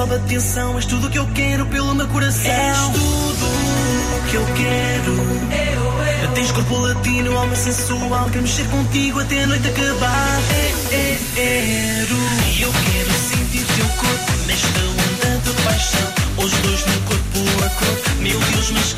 só de atenção. És tudo o que eu quero pelo meu coração. És tudo o que eu quero. Eu, eu. Tens corpo latino, alma sensual. Quero mexer contigo até a noite acabar. É, é, é. Quero. E eu quero sentir teu corpo nesta onda de paixão. Os dois, no corpo a cor. Meu Deus, mas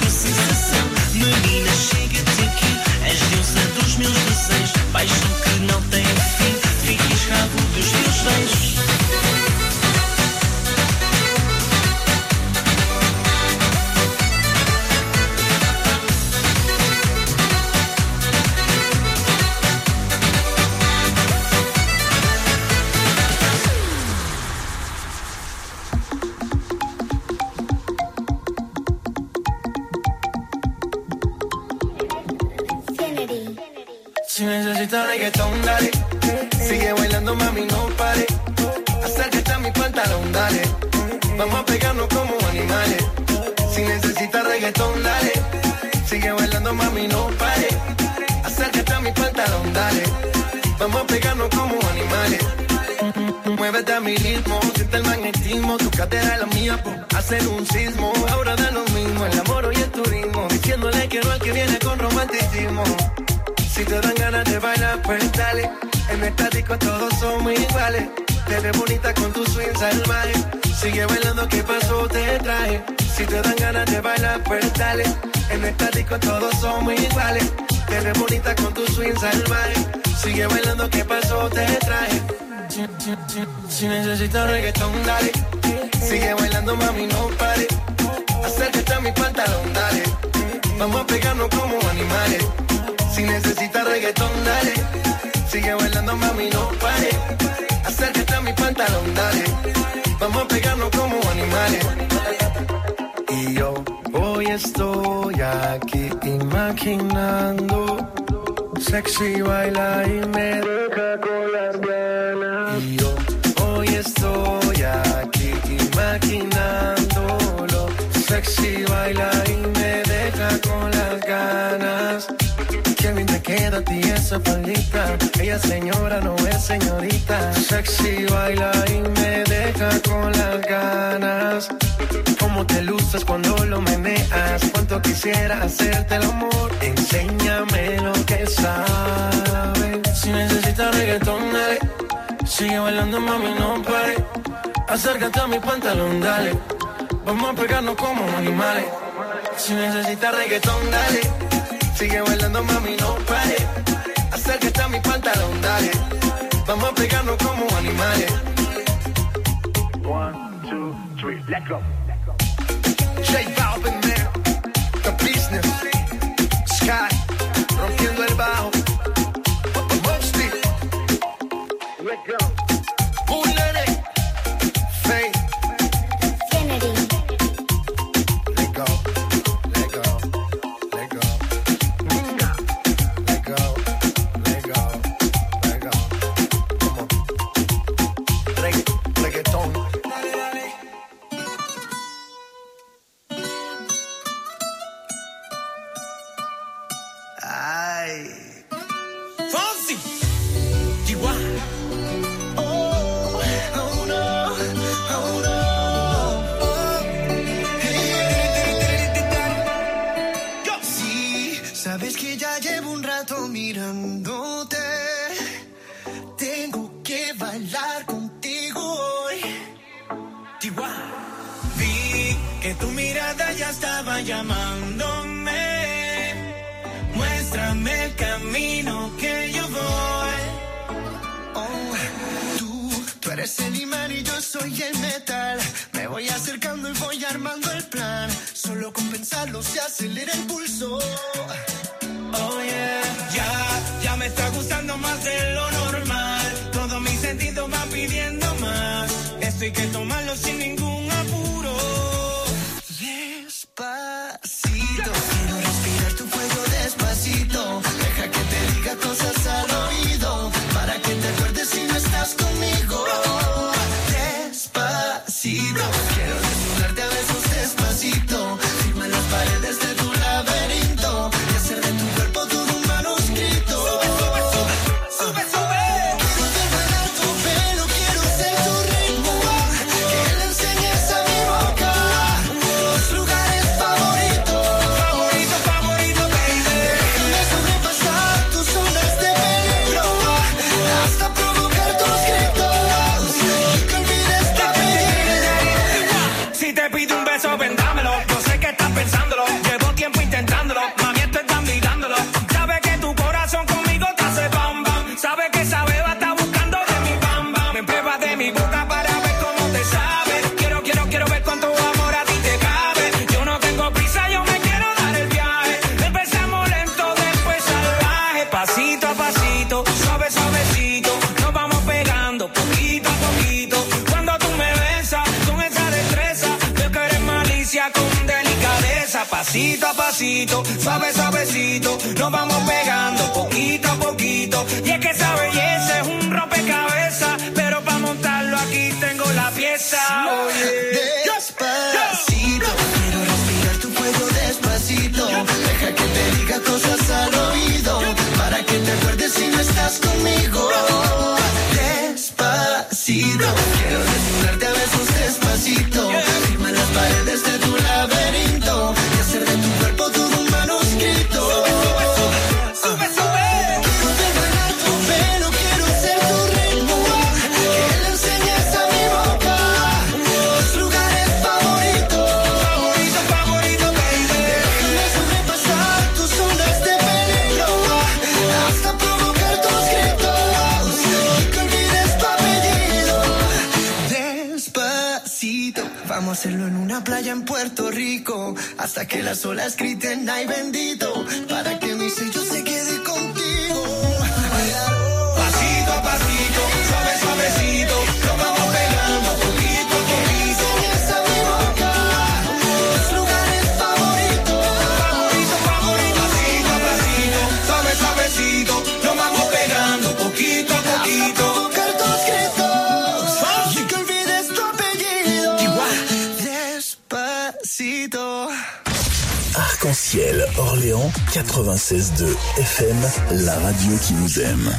A mi ritmo, siente el magnetismo. Tu cadera la mía, por hacer un sismo. Ahora da lo mismo, el amor y el turismo. Diciéndole quiero al que viene con romanticismo. Si te dan ganas de bailar, pues dale. En esta disco todos somos iguales. Te ves bonita con tu swing salvaje. Sigue bailando, ¿qué pasó? Te traje. Si te dan ganas de bailar, pues dale. En esta disco todos somos iguales. Te ves bonita con tu swing salvaje. Sigue bailando, ¿qué pasó? Te traje. Si, si- si- si necesitas reggaetón, dale. Sigue bailando, mami, no pare. Acércate a mi pantalón, dale. Vamos a pegarnos como animales. Si necesitas reggaetón, dale. Sigue bailando, mami, no pare. Acércate a mi pantalón, dale. Vamos a pegarnos como animales. Y yo hoy estoy aquí imaginando. Sexy baila y me deja con las ganas. Sexy baila y me deja con las ganas. Qué bien te queda a ti esa faldita. Ella señora no es señorita. Sexy baila y me deja con las ganas. Cómo te luces cuando lo meneas. Cuánto quisiera hacerte el amor. Enséñame lo que sabes. Si necesitas reggaetón, dale. Sigue bailando, mami, no pare. Acércate a mi pantalón, dale. Vamos a pegarnos como animales. Si necesitas reggaetón, dale. Sigue bailando, mami, no pare. Acércate a mi pantalón, dale. Vamos a pegarnos como animales. One, two, three, let go. J Balvin, se acelera el pulso. Y es que esa belleza es un hasta que las olas griten ay bendito para que mis hijos 96.2 FM, la radio qui nous aime.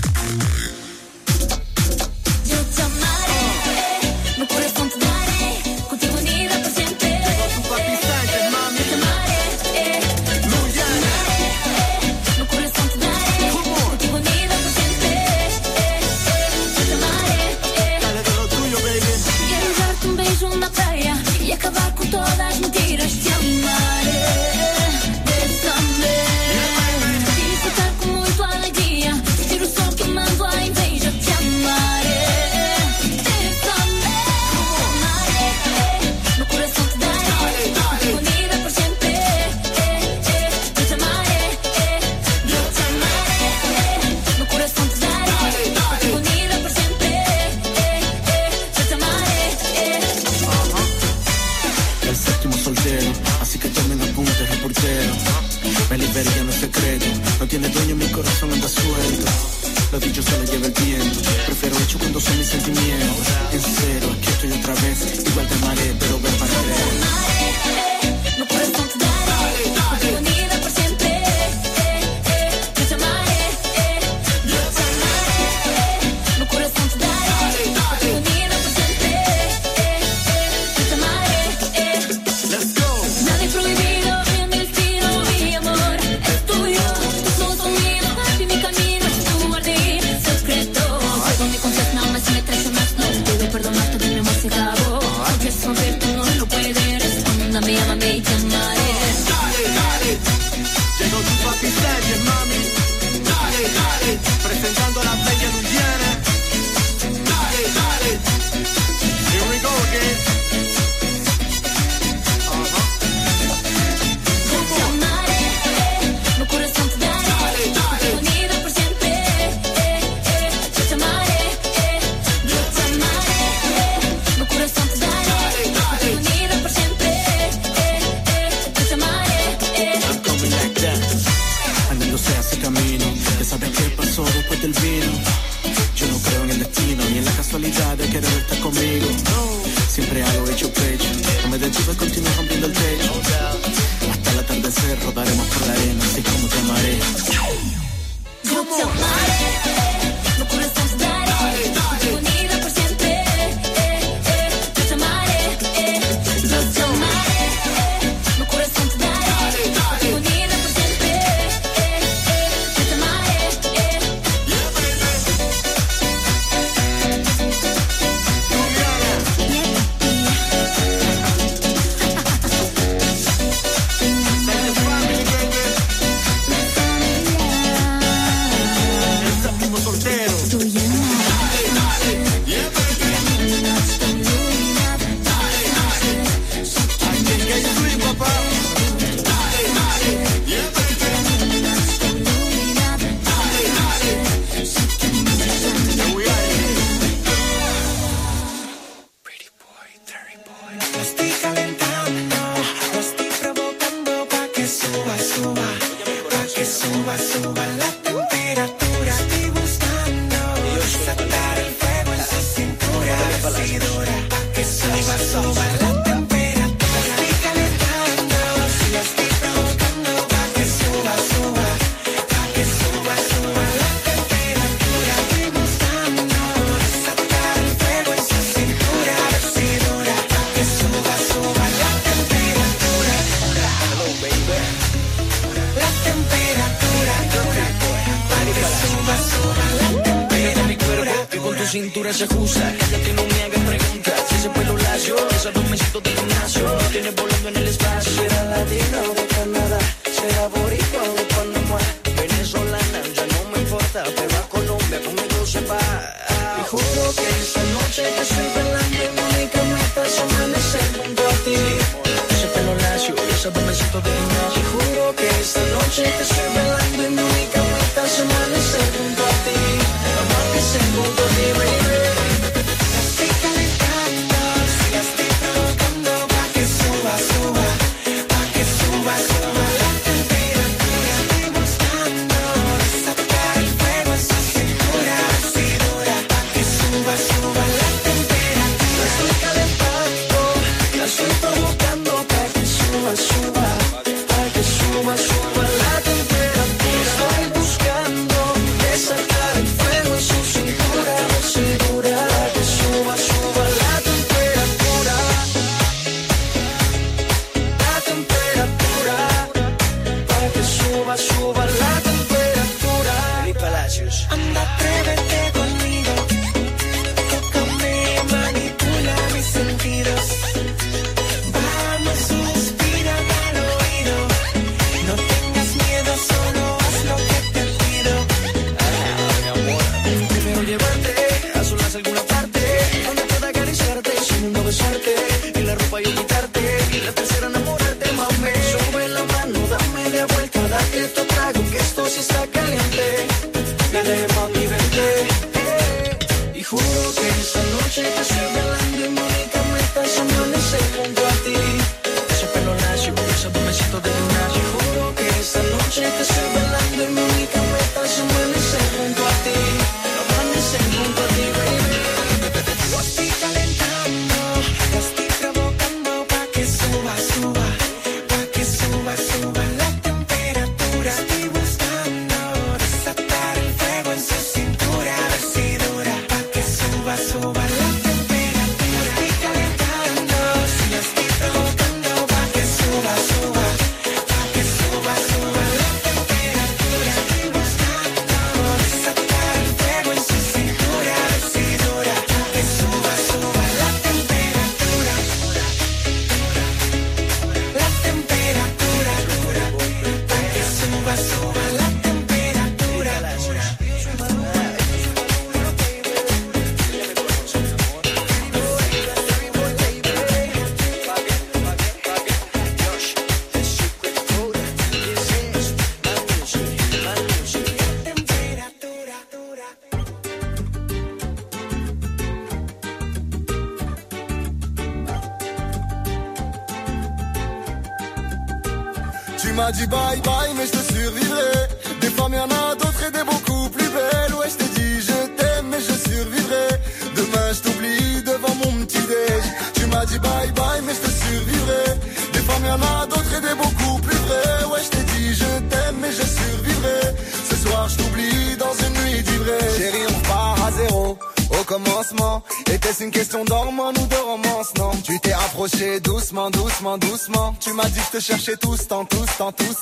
Te cherchais tout ce temps, tout ce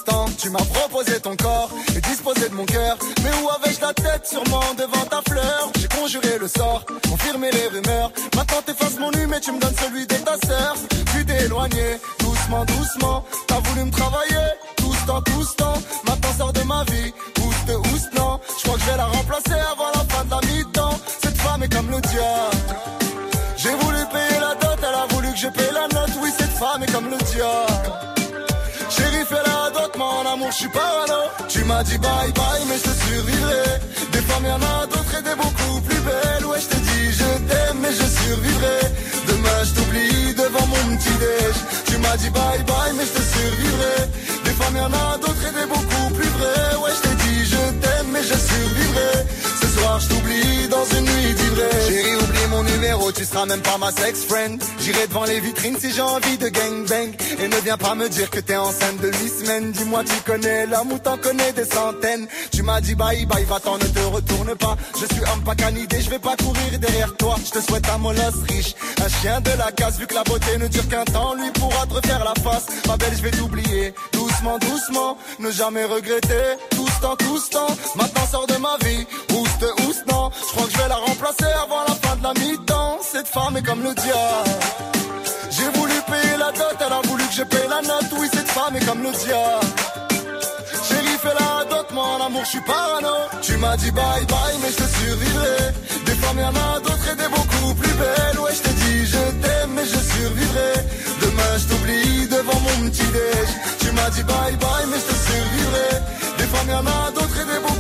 temps. Tu m'as proposé ton corps et disposé de mon cœur. Mais où avais-je la tête Sûrement devant ta fleur? J'ai conjuré le sort, confirmé les rumeurs. Maintenant t'effaces mon nu, mais tu me donnes celui de ta sœur. Puis t'es éloigné, doucement, doucement. Tu m'as dit bye bye, mais je te survivrai. Des femmes, y'en a d'autres et des beaucoup plus belles. Ouais, je te dis je t'aime, mais je survivrai. Demain, je t'oublie devant mon petit déj. Tu m'as dit bye bye, mais je te survivrai. Des femmes, y'en a d'autres et des beaucoup plus vraies. Ouais, t'ai dit je tu seras même pas ma sex friend. J'irai devant les vitrines si j'ai envie de gangbang. Et ne viens pas me dire que t'es enceinte de 8 semaines. Dis-moi, tu connais l'homme ou t'en connais des centaines. Tu m'as dit bye bye, va-t'en, ne te retourne pas. Je suis homme pas canidé, je vais pas courir derrière toi. Je te souhaite un molosse riche, un chien de la casse. Vu que la beauté ne dure qu'un temps, lui pourra te refaire la face. Ma belle, je vais t'oublier. Doucement, doucement, ne jamais regretter. Tout maintenant sors de ma vie. Ouste, ouste, non. Je crois que je vais la remplacer avant la fin de la mi-temps. Cette femme est comme le diable. J'ai voulu payer la dot, elle a voulu que je paye la note. Oui, cette femme est comme le diable. Chérie, fais la dot, moi en amour, je suis parano. Tu m'as dit bye bye, mais je survivrai. Des femmes, y en a d'autres et des beaucoup plus belles. Ouais, je te dis, je t'aime, mais je survivrai. Demain, je t'oublie devant mon petit déj. Tu m'as dit bye bye, mais je te survivrai. Femmes, y en a d'autres et des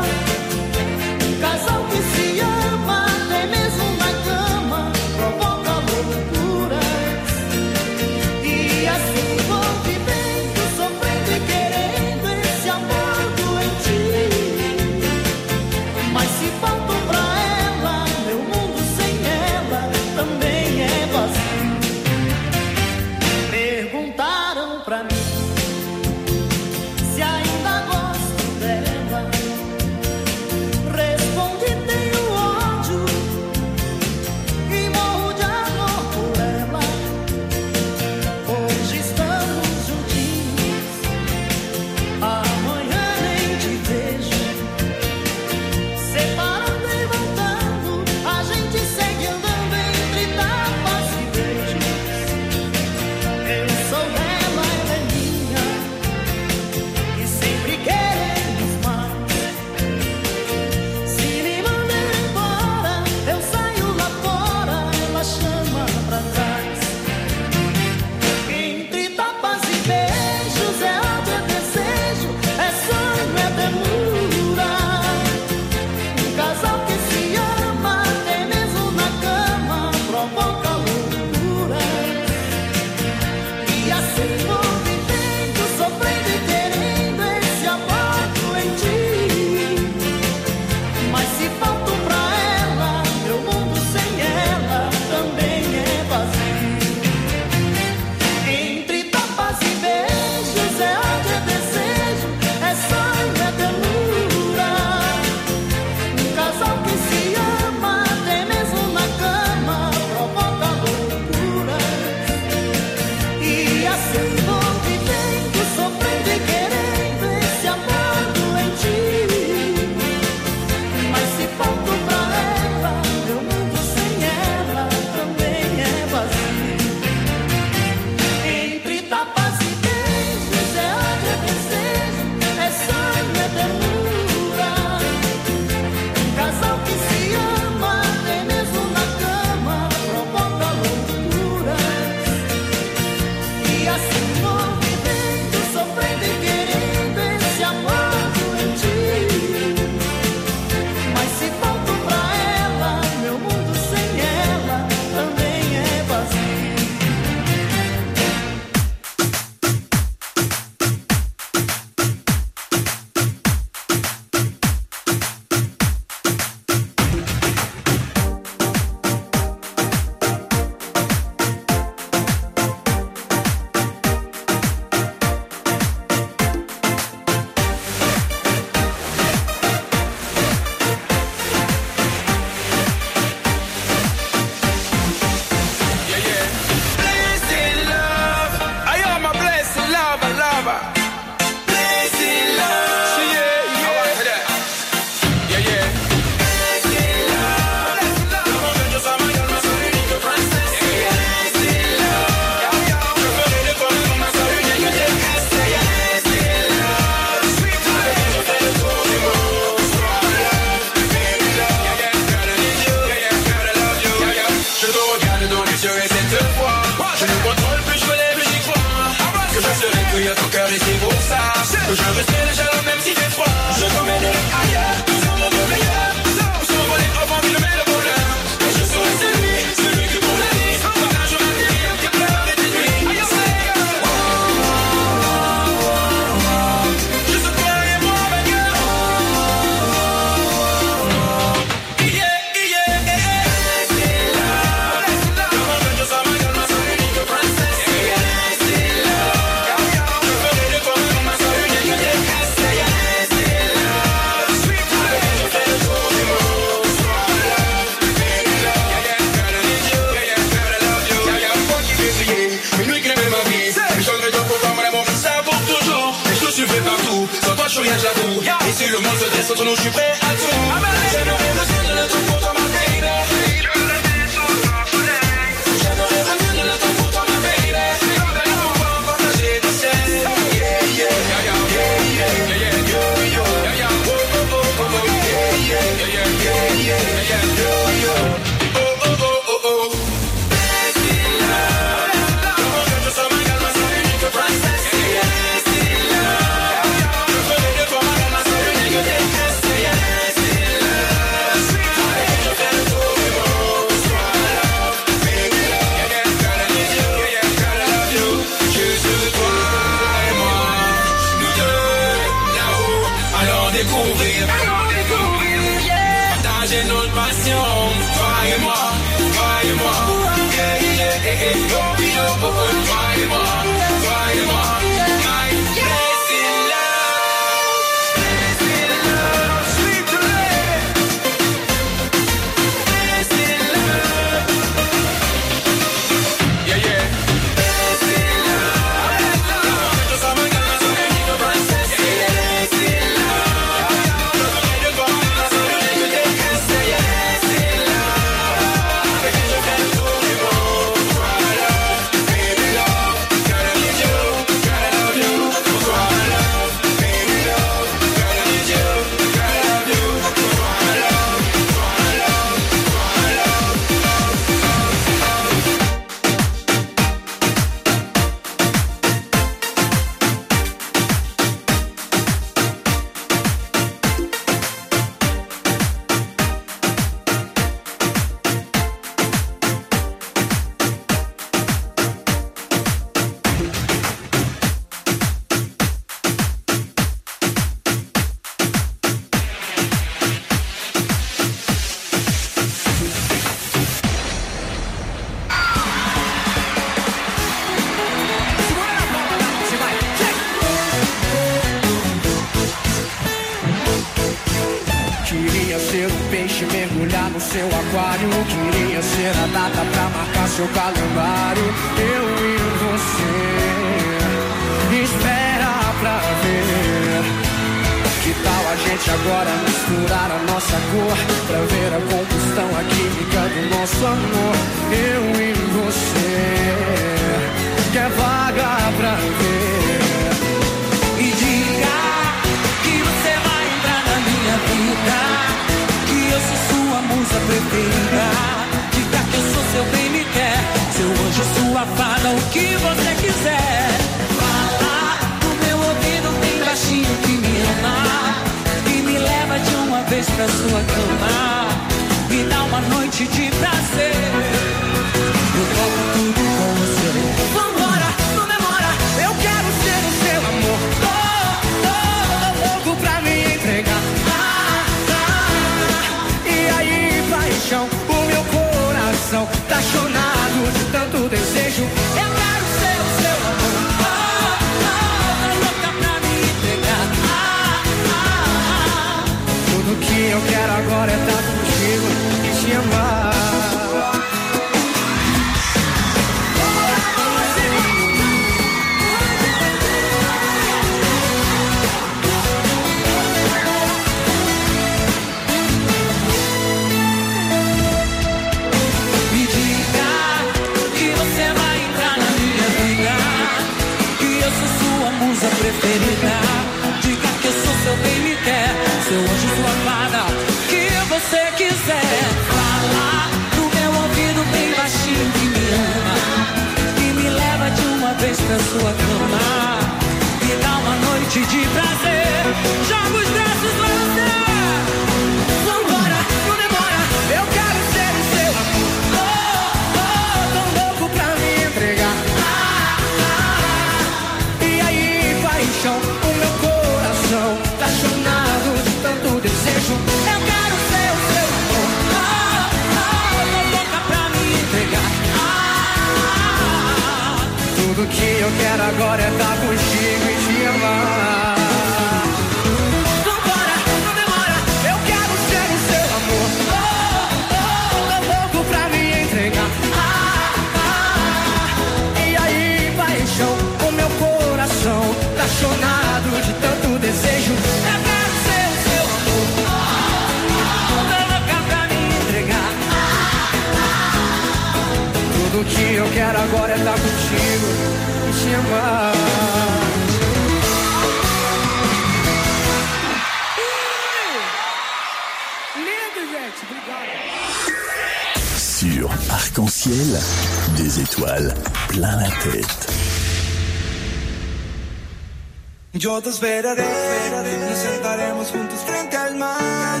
Te esperaré, nos sentaremos juntos frente al mar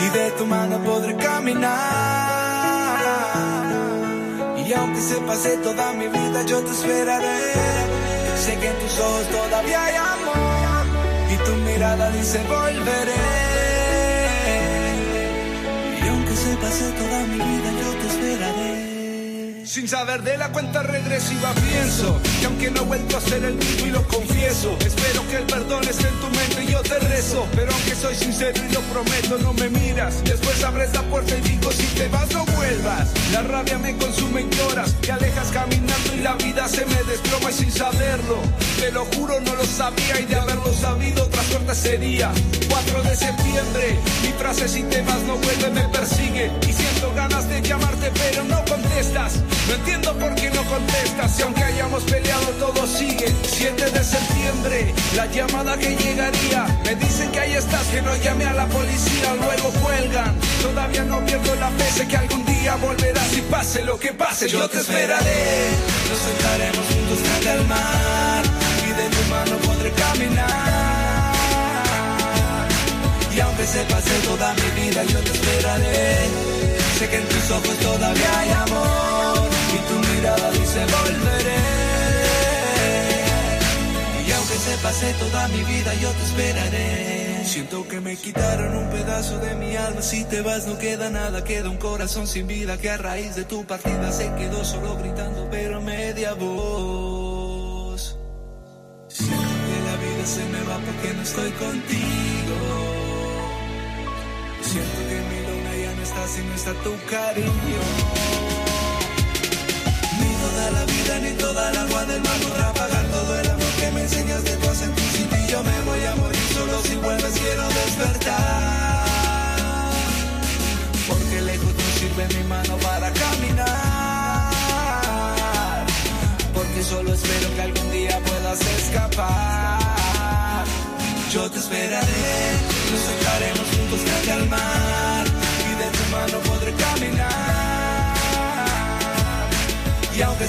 y de tu mano podré caminar. Y aunque se pase toda mi vida, yo te esperaré. Sé que en tus ojos todavía hay amor y tu mirada dice volveré. Y aunque se pase toda mi vida, yo te esperaré. Sin saber de la cuenta regresiva pienso que aunque no he vuelto a ser el mismo y lo confieso, espero que el perdón esté en tu mente y yo te rezo. Pero aunque soy sincero y lo prometo, no me miras. Después abres la puerta y digo si te vas no vuelvas. La rabia me consume en horas, te alejas caminando y la vida se me desploma y sin saberlo. Te lo juro, no lo sabía y de haberlo sabido otra suerte sería. 4 de septiembre, mi frase si te vas no vuelve me persigue y ganas de llamarte pero no contestas. No entiendo por qué no contestas. Y aunque hayamos peleado, todo sigue. 7 de septiembre, la llamada que llegaría. Me dicen que ahí estás, que no llame a la policía. Luego cuelgan. Todavía no pierdo la fe. Sé que algún día volverás y pase lo que pase. Yo te esperaré, nos sentaremos juntos frente al mar y de tu mano podré caminar. Y aunque se pase toda mi vida, yo te esperaré. Sé que en tus ojos todavía hay amor y tu mirada dice volveré. Y aunque se pase toda mi vida, yo te esperaré. Siento que me quitaron un pedazo de mi alma. Si te vas, no queda nada, queda un corazón sin vida que a raíz de tu partida se quedó solo gritando, pero media voz. Y no está tu cariño.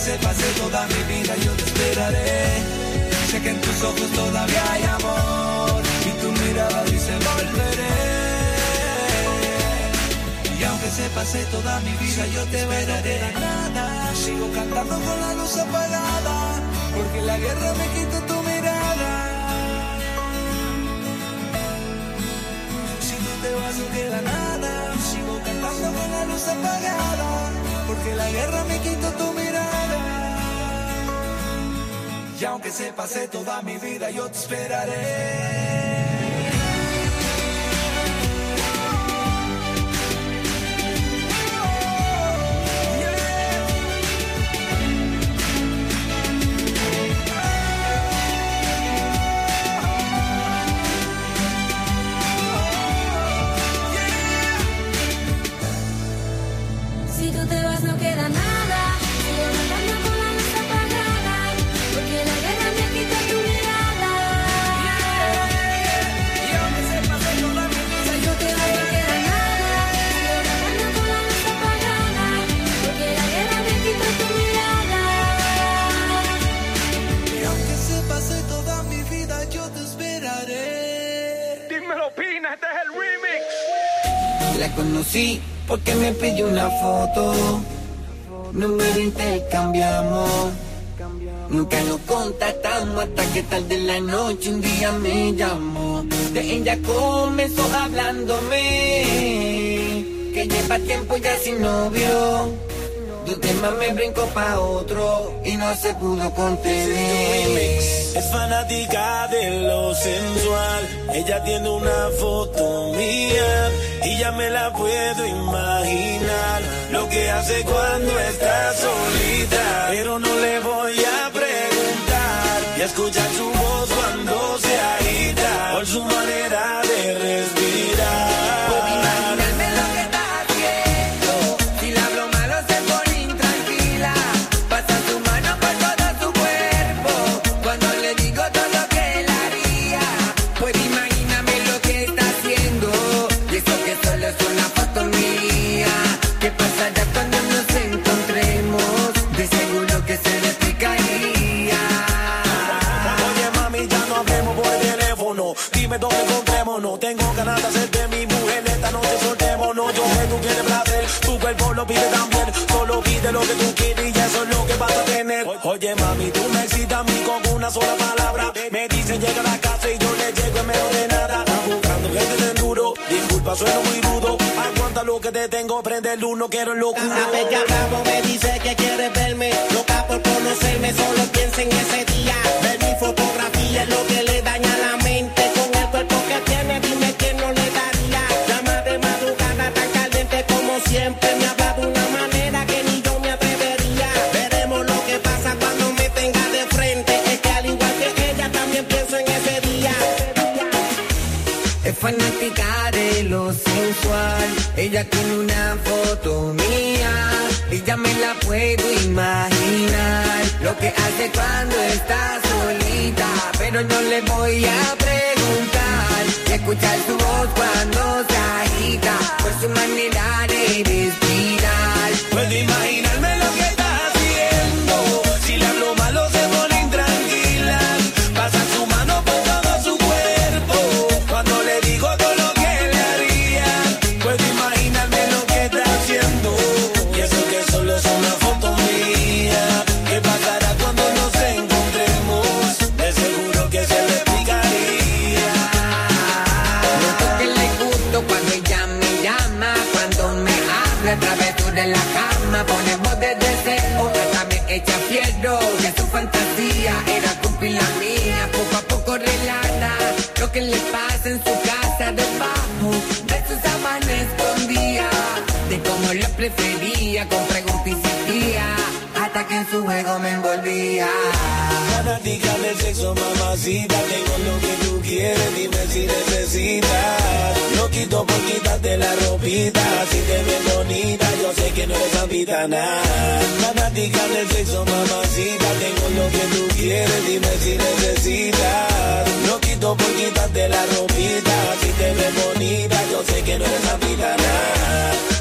Se pase toda mi vida, yo te esperaré. Sé que en tus ojos todavía hay amor y tu mirada dice volveré. Y aunque se pase toda mi vida, yo te esperaré. Nada, sigo cantando con la luz apagada, porque la guerra me quita tu mirada. Si tú te vas no queda nada, sigo cantando con la luz apagada, porque la guerra me quita tu mirada. Y aunque se pase toda mi vida, yo te esperaré. Foto. Número intercambiamos. Nunca nos contactamos hasta que tarde en la noche un día me llamó. De ella comenzó hablándome. Que lleva tiempo ya sin novio. De un tema me brinco pa' otro y no se pudo contener. Es fanática de lo sensual. Ella tiene una foto mía y ya me la puedo imaginar. Lo que hace cuando está solita. Pero no le voy a preguntar y escuchar su voz cuando se agita. Por su manera sueno muy rudo. Aguanta lo que te tengo, prende el uno, quiero el locuro. Una vez que hablamos me dice que quiere verme Loca por conocerme, solo piensa en ese día Ver mi fotografía es lo que le daña ya me la puedo imaginar. Lo que hace cuando está solita. Pero no le voy a preguntar. Escuchar su voz cuando se agita. Por su manera de respirar. Puedo imaginarme hacía con preguntas y hasta que en su juego me envolvía. Fanática del sexo, mamacita, tengo lo que tú quieres, dime si necesitas. No quito por quitarte la ropita, si te ves bonita, yo sé que no eres capitana. Fanática del sexo, mamacita, tengo lo que tú quieres, dime si necesitas. No quito por quitarte la ropita, si te ves bonita, yo sé que no eres capitana.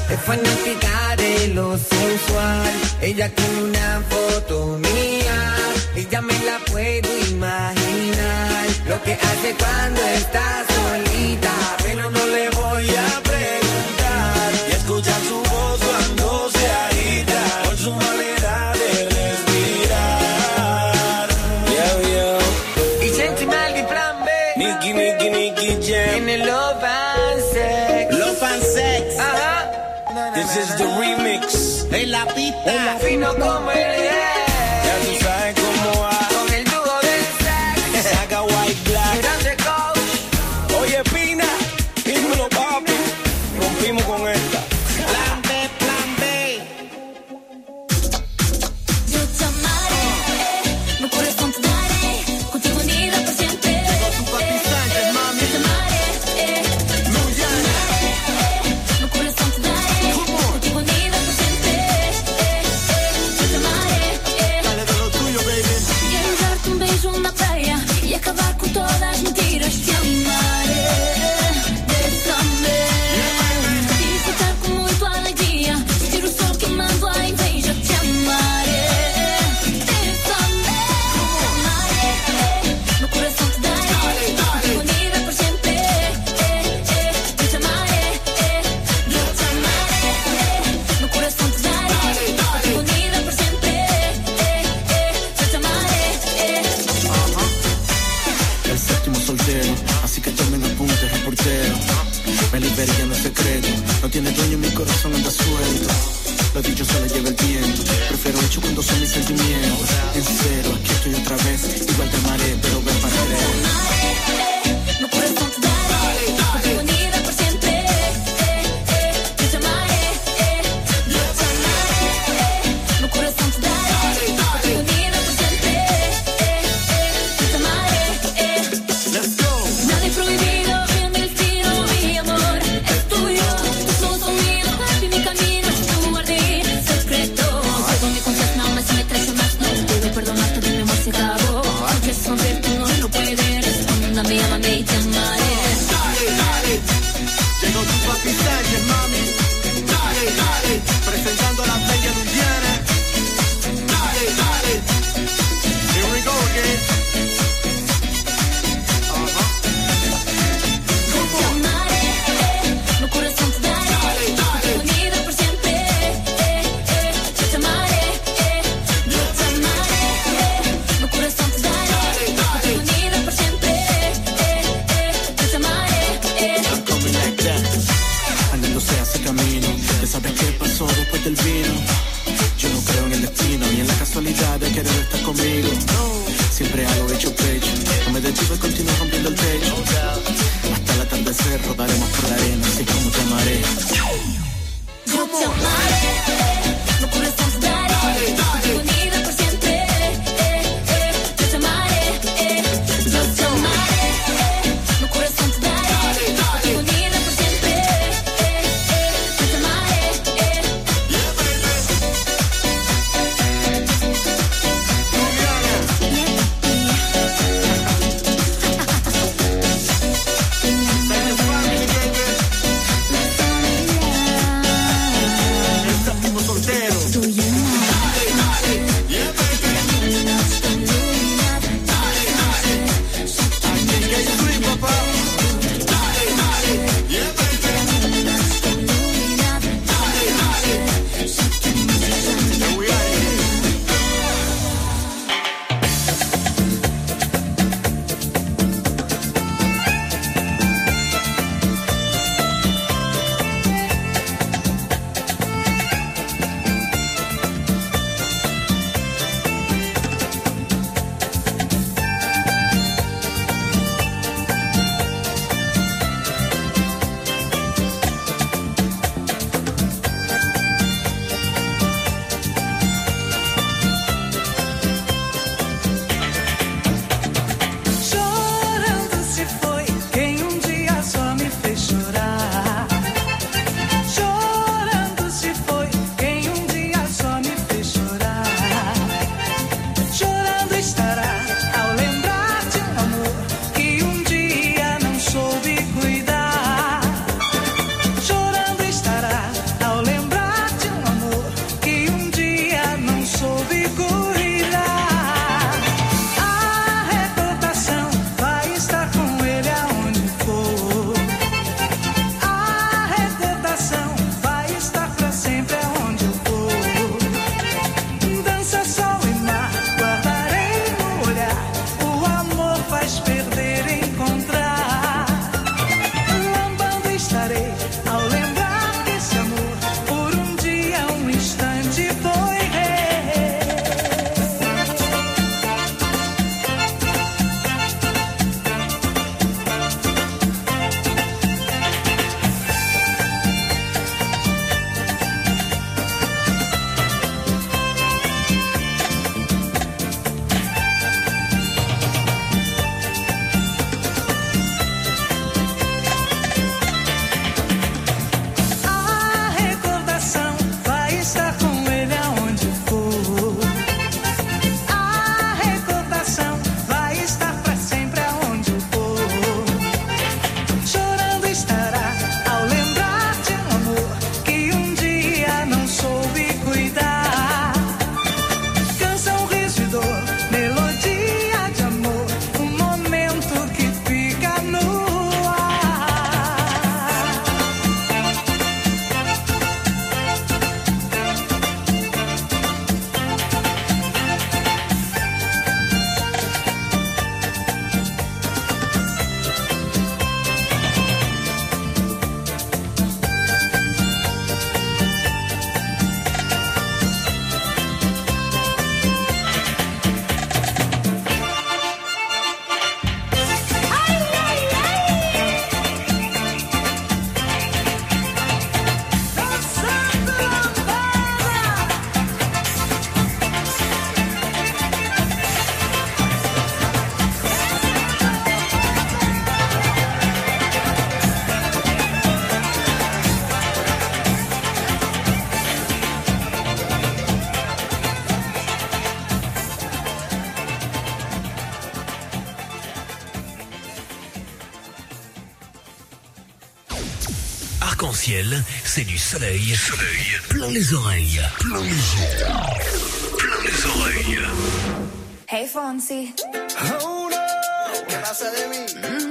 Es fanática de lo sensual. Ella tiene una foto mía y ya me la puedo imaginar. Lo que hace cuando está solita, pero no le voy a preguntar y escuchar su This is the remix. En la pista. En la fino comedia. ciel, c'est du soleil. Soleil. Plein les oreilles. Plein les oreilles. Plein les oreilles. Hey Fonsi. Oh no. ¿Qué pasa de mí? Mm.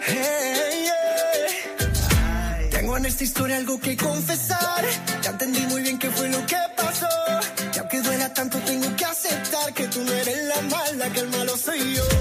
Hey, yeah. Tengo en esta historia algo que confesar. Ya entendí muy bien qué fue lo que pasó. Y aunque duela tanto, tengo que aceptar que tú no eres la mala, que el malo soy yo.